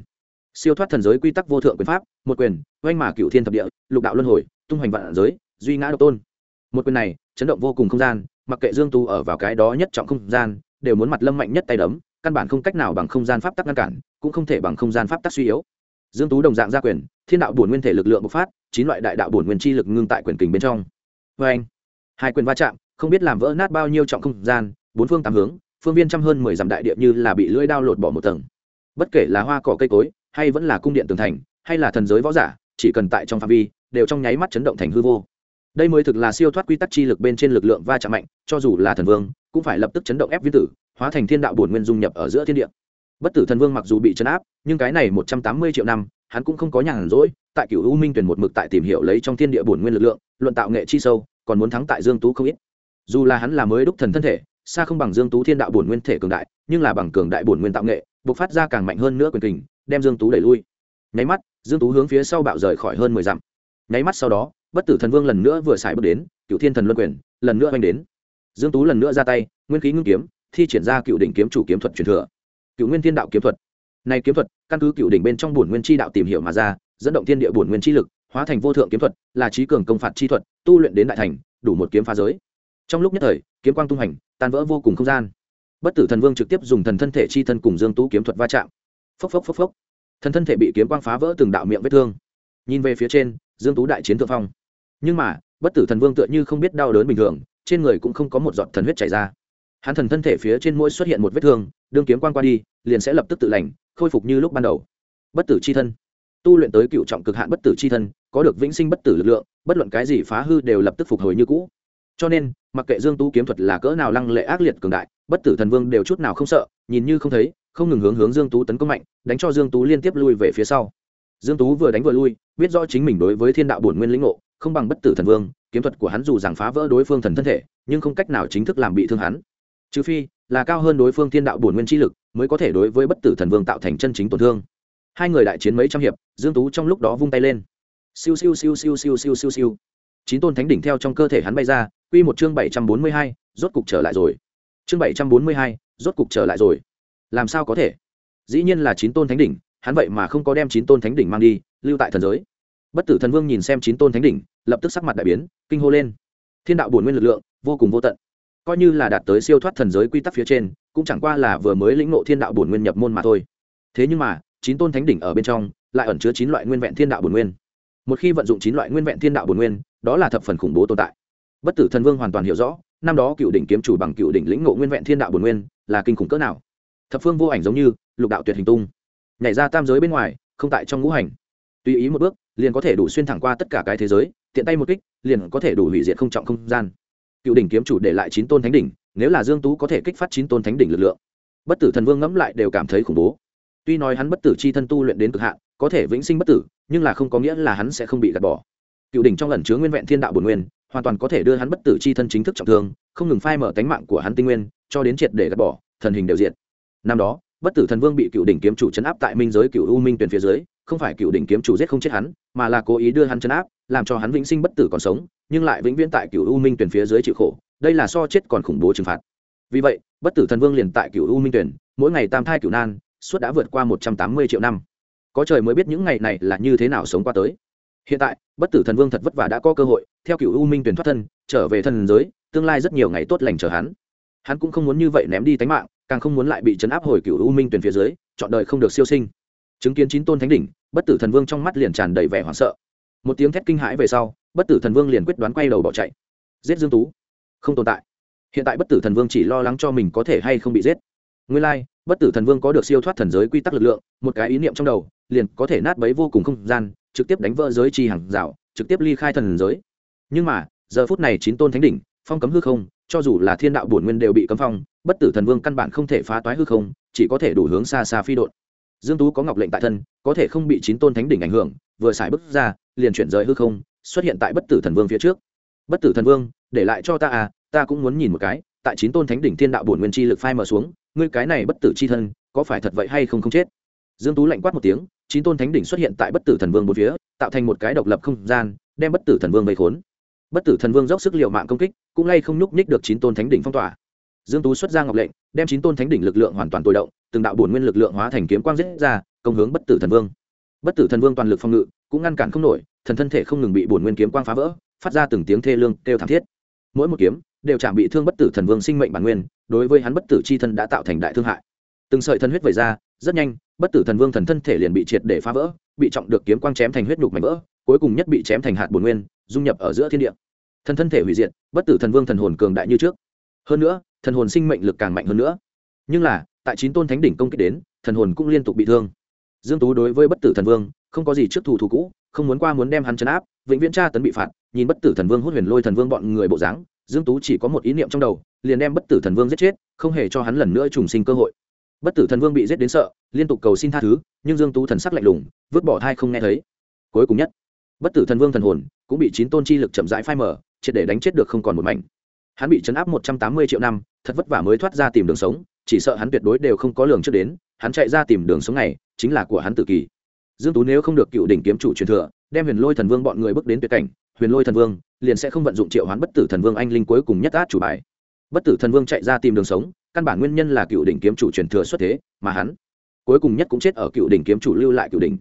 Siêu thoát thần giới quy tắc vô thượng quyền pháp, một quyền, oanh mà cựu thiên thập địa, lục đạo luân hồi, tung hoành vạn giới, duy ngã độc tôn. Một quyền này, chấn động vô cùng không gian, mặc kệ dương tu ở vào cái đó nhất trọng không gian, đều muốn mặt lâm mạnh nhất tay đấm căn bản không cách nào bằng không gian pháp tắc ngăn cản, cũng không thể bằng không gian pháp tắc suy yếu. Dương tú đồng dạng gia quyền, thiên đạo bổn nguyên thể lực lượng bộc phát, chín loại đại đạo bổn nguyên chi lực ngưng tại quyền kình bên trong. Vê anh, hai quyền va chạm, không biết làm vỡ nát bao nhiêu trọng không gian, bốn phương tám hướng, phương viên trăm hơn mười dặm đại địa như là bị lưỡi đao lột bỏ một tầng. Bất kể là hoa, cỏ, cây cối, hay vẫn là cung điện tường thành, hay là thần giới võ giả, chỉ cần tại trong phạm vi, đều trong nháy mắt chấn động thành hư vô. Đây mới thực là siêu thoát quy tắc chi lực bên trên lực lượng va chạm mạnh, cho dù là thần vương, cũng phải lập tức chấn động ép viên tử hóa thành thiên đạo bổn nguyên dung nhập ở giữa thiên địa. Bất tử thần vương mặc dù bị chấn áp, nhưng cái này một trăm tám mươi triệu năm, hắn cũng không có nhàn rỗi, tại cựu u minh tuyển một mực tại tìm hiểu lấy trong thiên địa bổn nguyên lực lượng, luận tạo nghệ chi sâu, còn muốn thắng tại dương tú không ít. Dù là hắn là mới đúc thần thân thể, xa không bằng dương tú thiên đạo bổn nguyên thể cường đại, nhưng là bằng cường đại bổn nguyên tạo nghệ, bộc phát ra càng mạnh hơn nữa quyền kình, đem dương tú đẩy lui. Nháy mắt, dương tú hướng phía sau bạo rời khỏi hơn mười dặm. Nháy mắt sau đó, bất tử thần vương lần nữa vừa xài bước đến, cựu thiên thần luân quyền, lần nữa oanh đến. Dương tú lần nữa ra tay, nguyên khí ngưng kiếm thi triển ra cựu đỉnh kiếm chủ kiếm thuật truyền thừa. Cựu nguyên thiên đạo kiếm thuật. Này kiếm thuật, căn cứ cựu đỉnh bên trong bổn nguyên chi đạo tìm hiểu mà ra, dẫn động thiên địa bổn nguyên chi lực, hóa thành vô thượng kiếm thuật, là trí cường công phạt chi thuật, tu luyện đến đại thành, đủ một kiếm phá giới. Trong lúc nhất thời, kiếm quang tung hành, tan vỡ vô cùng không gian. Bất tử thần vương trực tiếp dùng thần thân thể chi thân cùng dương tú kiếm thuật va chạm. Phốc phốc phốc phốc. Thần thân thể bị kiếm quang phá vỡ từng đạo miệng vết thương. Nhìn về phía trên, dương tú đại chiến thượng phong. Nhưng mà, bất tử thần vương tựa như không biết đau đớn bình thường, trên người cũng không có một giọt thần huyết chảy ra hắn thần thân thể phía trên mũi xuất hiện một vết thương, đương kiếm quan qua đi, liền sẽ lập tức tự lành, khôi phục như lúc ban đầu. Bất tử c h i thân. Tu luyện tới cựu trọng cực hạn bất tử c h i thân, có được vĩnh sinh bất tử lực lượng, bất luận cái gì phá hư đều lập tức phục hồi như cũ. Cho nên, mặc kệ dương tú kiếm thuật là cỡ nào lăng lệ ác liệt cường đại, bất tử thần vương đều chút nào không sợ, nhìn như không thấy, không ngừng hướng hướng dương tú tấn công mạnh, đánh cho dương tú liên tiếp lui về phía sau. Dương tú vừa đánh vừa lui, biết rõ chính mình đối với thiên đạo bổn nguyên lĩnh ngộ, không bằng bất tử thần vương, kiếm thuật của hắn dù rằng phá vỡ đối phương thần thân thể, nhưng không cách nào chính thức làm bị thương hắn trừ phi là cao hơn đối phương thiên đạo bổn nguyên chi lực mới có thể đối với bất tử thần vương tạo thành chân chính tổn thương. Hai người đại chiến mấy trăm hiệp dương tú trong lúc đó vung tay lên. Siêu siêu siêu siêu siêu siêu siêu siêu. Chín tôn thánh đỉnh theo trong cơ thể hắn bay ra quy một chương bảy trăm bốn mươi hai, rốt cục trở lại rồi. Chương bảy trăm bốn mươi hai, rốt cục trở lại rồi. Làm sao có thể? Dĩ nhiên là chín tôn thánh đỉnh hắn vậy mà không có đem chín tôn thánh đỉnh mang đi lưu tại thần giới. Bất tử thần vương nhìn xem chín tôn thánh đỉnh lập tức sắc mặt đại biến kinh hô lên. Thiên đạo bổn nguyên lực lượng vô cùng vô tận coi như là đạt tới siêu thoát thần giới quy tắc phía trên, cũng chẳng qua là vừa mới lĩnh ngộ thiên đạo bổn nguyên nhập môn mà thôi. Thế nhưng mà, chín tôn thánh đỉnh ở bên trong, lại ẩn chứa chín loại nguyên vẹn thiên đạo bổn nguyên. Một khi vận dụng chín loại nguyên vẹn thiên đạo bổn nguyên, đó là thập phần khủng bố tồn tại. Bất tử thần vương hoàn toàn hiểu rõ, năm đó cựu đỉnh kiếm chủ bằng cựu đỉnh lĩnh ngộ nguyên vẹn thiên đạo bổn nguyên, là kinh khủng cỡ nào. Thập phương vô ảnh giống như, lục đạo tuyệt hình tung. Nhảy ra tam giới bên ngoài, không tại trong ngũ hành. Tùy ý một bước, liền có thể đủ xuyên thẳng qua tất cả cái thế giới, tiện tay một kích, liền có thể đủ hủy diệt không trọng không gian cựu đỉnh kiếm chủ để lại chín tôn thánh đỉnh, nếu là dương tú có thể kích phát chín tôn thánh đỉnh lực lượng, bất tử thần vương ngẫm lại đều cảm thấy khủng bố. Tuy nói hắn bất tử chi thân tu luyện đến cực hạn, có thể vĩnh sinh bất tử, nhưng là không có nghĩa là hắn sẽ không bị gạt bỏ. Cựu đỉnh trong lần chứa nguyên vẹn thiên đạo bổn nguyên, hoàn toàn có thể đưa hắn bất tử chi thân chính thức trọng thương, không ngừng phai mở tánh mạng của hắn tinh nguyên, cho đến triệt để gạt bỏ, thần hình đều diện năm đó, bất tử thần vương bị cựu đỉnh kiếm chủ chấn áp tại minh giới cựu u minh tuyển phía dưới, không phải cựu đỉnh kiếm chủ giết không chết hắn mà là cố ý đưa hắn chấn áp, làm cho hắn vĩnh sinh bất tử còn sống, nhưng lại vĩnh viễn tại cựu u minh tuyển phía dưới chịu khổ, đây là so chết còn khủng bố trừng phạt. Vì vậy, bất tử thần vương liền tại cựu u minh tuyển mỗi ngày tam thai cựu nan, suốt đã vượt qua một trăm tám mươi triệu năm. Có trời mới biết những ngày này là như thế nào sống qua tới. Hiện tại, bất tử thần vương thật vất vả đã có cơ hội, theo cựu u minh tuyển thoát thân, trở về thần giới, tương lai rất nhiều ngày tốt lành chờ hắn. Hắn cũng không muốn như vậy ném đi tánh mạng, càng không muốn lại bị chấn áp hồi cựu u minh tuyển phía dưới, chọn đời không được siêu sinh. Chứng kiến chín tôn thánh đỉnh bất tử thần vương trong mắt liền tràn đầy vẻ hoảng sợ. Một tiếng thét kinh hãi về sau, bất tử thần vương liền quyết đoán quay đầu bỏ chạy. Giết dương tú. Không tồn tại. Hiện tại bất tử thần vương chỉ lo lắng cho mình có thể hay không bị giết. Nguyên lai, bất tử thần vương có được siêu thoát thần giới quy tắc lực lượng, một cái ý niệm trong đầu, liền có thể nát bấy vô cùng không gian, trực tiếp đánh vỡ giới chi hàng rào, trực tiếp ly khai thần giới. Nhưng mà, giờ phút này chín tôn thánh đỉnh, phong cấm hư không, cho dù là thiên đạo bổn nguyên đều bị cấm phong, bất tử thần vương căn bản không thể phá toái hư không, chỉ có thể đủ hướng xa xa phi đột dương tú có ngọc lệnh tại thân, có thể không bị chín tôn thánh đỉnh ảnh hưởng, vừa xài bước ra, liền chuyển rời hư không, xuất hiện tại bất tử thần vương phía trước. Bất tử thần vương, để lại cho ta à ta cũng muốn nhìn một cái, tại chín tôn thánh đỉnh thiên đạo bổn nguyên chi lực phai mở xuống, ngươi cái này bất tử chi thân, có phải thật vậy hay không không chết? Dương tú lạnh quát một tiếng, chín tôn thánh đỉnh xuất hiện tại bất tử thần vương một phía, tạo thành một cái độc lập không gian, đem bất tử thần vương vây khốn. Bất tử thần vương dốc sức liệu mạng công kích, cũng lay không nhúc nhích được chín tôn thánh đỉnh phong tỏa. Dương tú xuất ra ngọc lệnh, đem chín tôn thánh đỉnh lực lượng hoàn toàn tối động từng đạo bổn nguyên lực lượng hóa thành kiếm quang giết ra, công hướng bất tử thần vương. Bất tử thần vương toàn lực phòng ngự, cũng ngăn cản không nổi, thần thân thể không ngừng bị bổn nguyên kiếm quang phá vỡ, phát ra từng tiếng thê lương kêu thảm thiết. Mỗi một kiếm đều chạm bị thương bất tử thần vương sinh mệnh bản nguyên, đối với hắn bất tử chi thân đã tạo thành đại thương hại. Từng sợi thân huyết vẩy ra, rất nhanh, bất tử thần vương thần thân thể liền bị triệt để phá vỡ, bị trọng được kiếm quang chém thành huyết nhục mảnh vỡ, cuối cùng nhất bị chém thành hạt bổn nguyên, dung nhập ở giữa thiên địa. Thần thân thể hủy diệt, bất tử thần vương thần hồn cường đại như trước. Hơn nữa, thần hồn sinh mệnh lực càng mạnh hơn nữa. Nhưng là tại chín tôn thánh đỉnh công kích đến, thần hồn cũng liên tục bị thương. Dương tú đối với bất tử thần vương, không có gì trước thủ thủ cũ, không muốn qua muốn đem hắn chấn áp, vĩnh viễn tra tấn bị phạt, nhìn bất tử thần vương hút huyền lôi thần vương bọn người bộ dáng, dương tú chỉ có một ý niệm trong đầu, liền đem bất tử thần vương giết chết, không hề cho hắn lần nữa trùng sinh cơ hội. Bất tử thần vương bị giết đến sợ, liên tục cầu xin tha thứ, nhưng dương tú thần sắc lạnh lùng, vứt bỏ thai không nghe thấy. Cuối cùng nhất, bất tử thần vương thần hồn cũng bị chín tôn chi lực chậm rãi phai mở triệt để đánh chết được không còn một mảnh. Hắn bị chấn áp một trăm tám mươi triệu năm, thật vất vả mới thoát ra tìm đường sống chỉ sợ hắn tuyệt đối đều không có lường trước đến, hắn chạy ra tìm đường sống này, chính là của hắn tự kỳ. Dương tú nếu không được cựu đỉnh kiếm chủ truyền thừa, đem huyền lôi thần vương bọn người bước đến tuyệt cảnh, huyền lôi thần vương liền sẽ không vận dụng triệu hoán bất tử thần vương anh linh cuối cùng nhất át chủ bài. Bất tử thần vương chạy ra tìm đường sống, căn bản nguyên nhân là cựu đỉnh kiếm chủ truyền thừa xuất thế, mà hắn cuối cùng nhất cũng chết ở cựu đỉnh kiếm chủ lưu lại cựu đỉnh.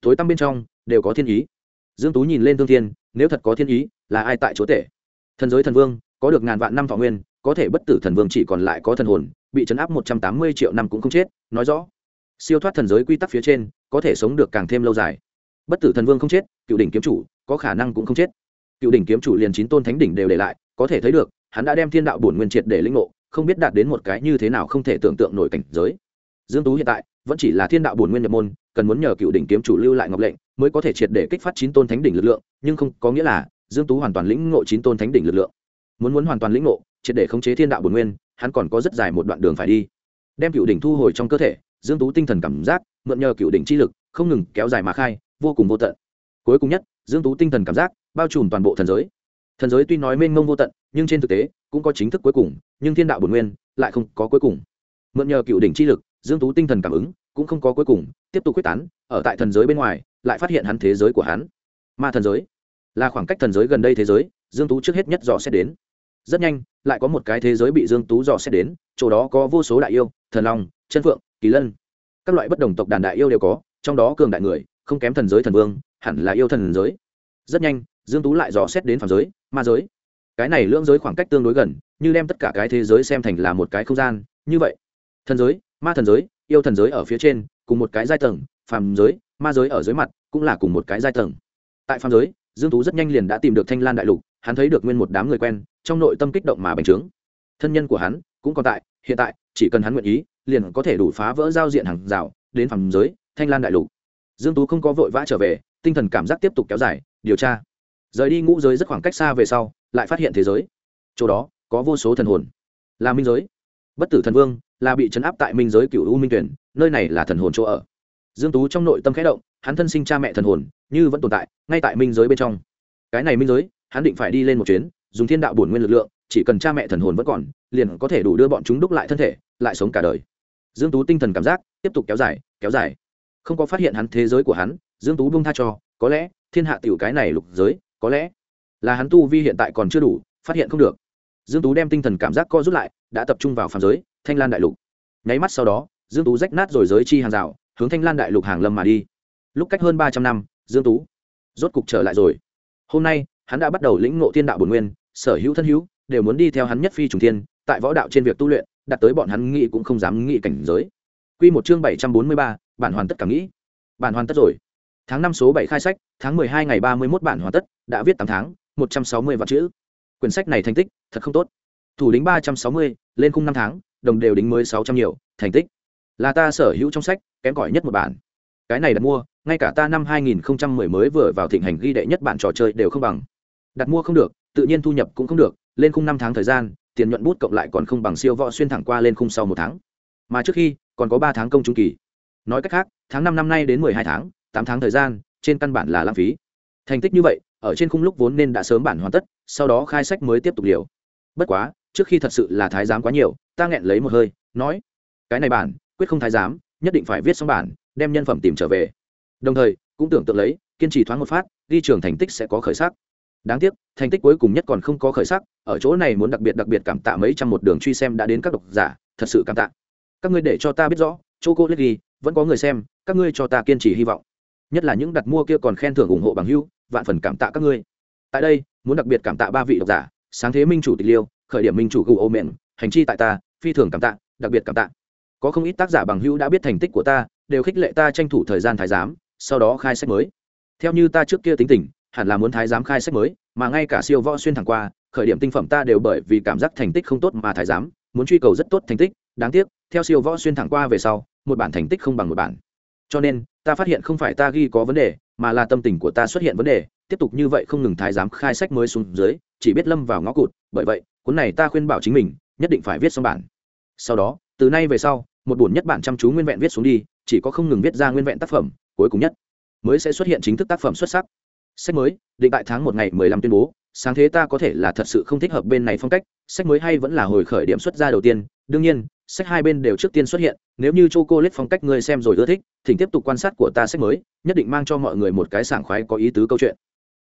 Tối tăm bên trong, đều có thiên ý. Dương tú nhìn lên thương thiên, nếu thật có thiên ý, là ai tại chỗ tể thần giới thần vương, có được ngàn vạn năm thọ nguyên có thể bất tử thần vương chỉ còn lại có thần hồn, bị chấn áp một trăm tám mươi triệu năm cũng không chết, nói rõ. Siêu thoát thần giới quy tắc phía trên, có thể sống được càng thêm lâu dài. Bất tử thần vương không chết, cựu đỉnh kiếm chủ, có khả năng cũng không chết. Cựu đỉnh kiếm chủ liền chín tôn thánh đỉnh đều để lại, có thể thấy được, hắn đã đem thiên đạo bổn nguyên triệt để lĩnh ngộ, không biết đạt đến một cái như thế nào không thể tưởng tượng nổi cảnh giới. Dương tú hiện tại, vẫn chỉ là thiên đạo bổn nguyên nhập môn, cần muốn nhờ cựu đỉnh kiếm chủ lưu lại ngọc lệnh, mới có thể triệt để kích phát chín tôn thánh đỉnh lực lượng, nhưng không, có nghĩa là dương tú hoàn toàn lĩnh ngộ chín tôn thánh đỉnh lực lượng. Muốn muốn hoàn toàn lĩnh ngộ triệt để khống chế thiên đạo bổn nguyên, hắn còn có rất dài một đoạn đường phải đi. Đem cựu đỉnh thu hồi trong cơ thể, dương tú tinh thần cảm giác, mượn nhờ cựu đỉnh chi lực, không ngừng kéo dài mà khai, vô cùng vô tận. Cuối cùng nhất, dương tú tinh thần cảm giác, bao trùm toàn bộ thần giới. Thần giới tuy nói mênh mông vô tận, nhưng trên thực tế, cũng có chính thức cuối cùng, nhưng thiên đạo bổn nguyên lại không có cuối cùng. Mượn nhờ cựu đỉnh chi lực, dương tú tinh thần cảm ứng, cũng không có cuối cùng, tiếp tục quyết tán, ở tại thần giới bên ngoài, lại phát hiện hắn thế giới của hắn. Ma thần giới, là khoảng cách thần giới gần đây thế giới, dương tú trước hết nhất dò xét đến rất nhanh, lại có một cái thế giới bị dương tú dò xét đến, chỗ đó có vô số đại yêu, thần long, chân phượng, kỳ lân. Các loại bất đồng tộc đàn đại yêu đều có, trong đó cường đại người, không kém thần giới thần vương, hẳn là yêu thần giới. Rất nhanh, dương tú lại dò xét đến phàm giới, ma giới. Cái này lưỡng giới khoảng cách tương đối gần, như đem tất cả cái thế giới xem thành là một cái không gian, như vậy. Thần giới, ma thần giới, yêu thần giới ở phía trên, cùng một cái giai tầng phàm giới, ma giới ở dưới mặt, cũng là cùng một cái giai tầng. Tại phàm giới, dương tú rất nhanh liền đã tìm được thanh lan đại lục hắn thấy được nguyên một đám người quen, trong nội tâm kích động mà bành trướng. Thân nhân của hắn cũng còn tại, hiện tại, chỉ cần hắn nguyện ý, liền có thể đủ phá vỡ giao diện hàng rào, đến phòng giới, thanh lan đại lục. Dương tú không có vội vã trở về, tinh thần cảm giác tiếp tục kéo dài, điều tra. Rời đi ngũ giới rất khoảng cách xa về sau, lại phát hiện thế giới. Chỗ đó, có vô số thần hồn. Là minh giới. Bất tử thần vương, là bị chấn áp tại minh giới cựu u minh tuyển, nơi này là thần hồn chỗ ở. Dương tú trong nội tâm khẽ động, hắn thân sinh cha mẹ thần hồn, như vẫn tồn tại, ngay tại minh giới bên trong. Cái này minh giới hắn định phải đi lên một chuyến, dùng thiên đạo bổn nguyên lực lượng, chỉ cần cha mẹ thần hồn vẫn còn, liền có thể đủ đưa bọn chúng đúc lại thân thể, lại sống cả đời. Dương tú tinh thần cảm giác tiếp tục kéo dài kéo dài. Không có phát hiện hắn thế giới của hắn, dương tú buông tha cho, có lẽ thiên hạ tiểu cái này lục giới, có lẽ là hắn tu vi hiện tại còn chưa đủ, phát hiện không được. Dương tú đem tinh thần cảm giác co rút lại, đã tập trung vào phàm giới, thanh lan đại lục. Nháy mắt sau đó, dương tú rách nát rồi giới chi hàng rào, hướng thanh lan đại lục hàng lâm mà đi. Lúc cách hơn ba trăm năm, dương tú rốt cục trở lại rồi. Hôm nay hắn đã bắt đầu lĩnh ngộ thiên đạo bổn nguyên, sở hữu thân hữu đều muốn đi theo hắn nhất phi trùng thiên, tại võ đạo trên việc tu luyện, đạt tới bọn hắn nghĩ cũng không dám nghĩ cảnh giới. Quy một chương bảy trăm bốn mươi ba, bản hoàn tất cả nghĩ. Bản hoàn tất rồi. Tháng năm số bảy khai sách, tháng mười hai ngày ba mươi mốt bản hoàn tất, đã viết tám tháng, một trăm sáu mươi vạn chữ. Quyển sách này thành tích, thật không tốt. Thủ lĩnh ba trăm sáu mươi, lên khung năm tháng, đồng đều đính mới sáu trăm nhiều, thành tích. Là ta sở hữu trong sách, kém cỏi nhất một bản. Cái này đặt mua, ngay cả ta năm 2010 mới vừa vào thịnh hành ghi đệ nhất bản trò chơi đều không bằng đặt mua không được, tự nhiên thu nhập cũng không được, lên khung năm tháng thời gian, tiền nhuận bút cộng lại còn không bằng siêu võ xuyên thẳng qua lên khung sau một tháng. Mà trước khi, còn có ba tháng công trung kỳ. Nói cách khác, tháng năm năm nay đến mười hai tháng, tám tháng thời gian, trên căn bản là lãng phí. Thành tích như vậy, ở trên khung lúc vốn nên đã sớm bản hoàn tất, sau đó khai sách mới tiếp tục liều bất quá, trước khi thật sự là thái giám quá nhiều, ta nghẹn lấy một hơi, nói, cái này bản, quyết không thái giám, nhất định phải viết xong bản, đem nhân phẩm tìm trở về. Đồng thời, cũng tưởng tượng lấy, kiên trì thoáng một phát ghi trường thành tích sẽ có khởi sắc đáng tiếc, thành tích cuối cùng nhất còn không có khởi sắc, ở chỗ này muốn đặc biệt đặc biệt cảm tạ mấy trăm một đường truy xem đã đến các độc giả, thật sự cảm tạ. Các ngươi để cho ta biết rõ chỗ cô lết ghi, vẫn có người xem, các ngươi cho ta kiên trì hy vọng. Nhất là những đặt mua kia còn khen thưởng ủng hộ bằng hưu vạn phần cảm tạ các ngươi. Tại đây, muốn đặc biệt cảm tạ ba vị độc giả, sáng thế minh chủ tịch liêu, khởi điểm minh chủ gù ô mện hành chi tại ta, phi thường cảm tạ, đặc biệt cảm tạ. Có không ít tác giả bằng hữu đã biết thành tích của ta, đều khích lệ ta tranh thủ thời gian thái giám, sau đó khai sách mới. Theo như ta trước kia tính tình hẳn là muốn thái giám khai sách mới, mà ngay cả siêu võ xuyên thẳng qua, khởi điểm tinh phẩm ta đều bởi vì cảm giác thành tích không tốt mà thái giám, muốn truy cầu rất tốt thành tích. Đáng tiếc, theo siêu võ xuyên thẳng qua về sau, một bản thành tích không bằng một bản. Cho nên, ta phát hiện không phải ta ghi có vấn đề, mà là tâm tình của ta xuất hiện vấn đề. Tiếp tục như vậy không ngừng thái giám khai sách mới xuống dưới, chỉ biết lâm vào ngõ cụt. Bởi vậy, cuốn này ta khuyên bảo chính mình, nhất định phải viết xong bản. Sau đó, từ nay về sau, một buồn nhất bản chăm chú nguyên vẹn viết xuống đi, chỉ có không ngừng viết ra nguyên vẹn tác phẩm, cuối cùng nhất mới sẽ xuất hiện chính thức tác phẩm xuất sắc sách mới, định tại tháng một ngày mười lăm tuyên bố, sáng thế ta có thể là thật sự không thích hợp bên này phong cách, sách mới hay vẫn là hồi khởi điểm xuất ra đầu tiên. Đương nhiên, sách hai bên đều trước tiên xuất hiện, nếu như c h o cô lết phong cách người xem rồi ưa thích, thỉnh tiếp tục quan sát của ta sách mới, nhất định mang cho mọi người một cái sảng khoái có ý tứ câu chuyện.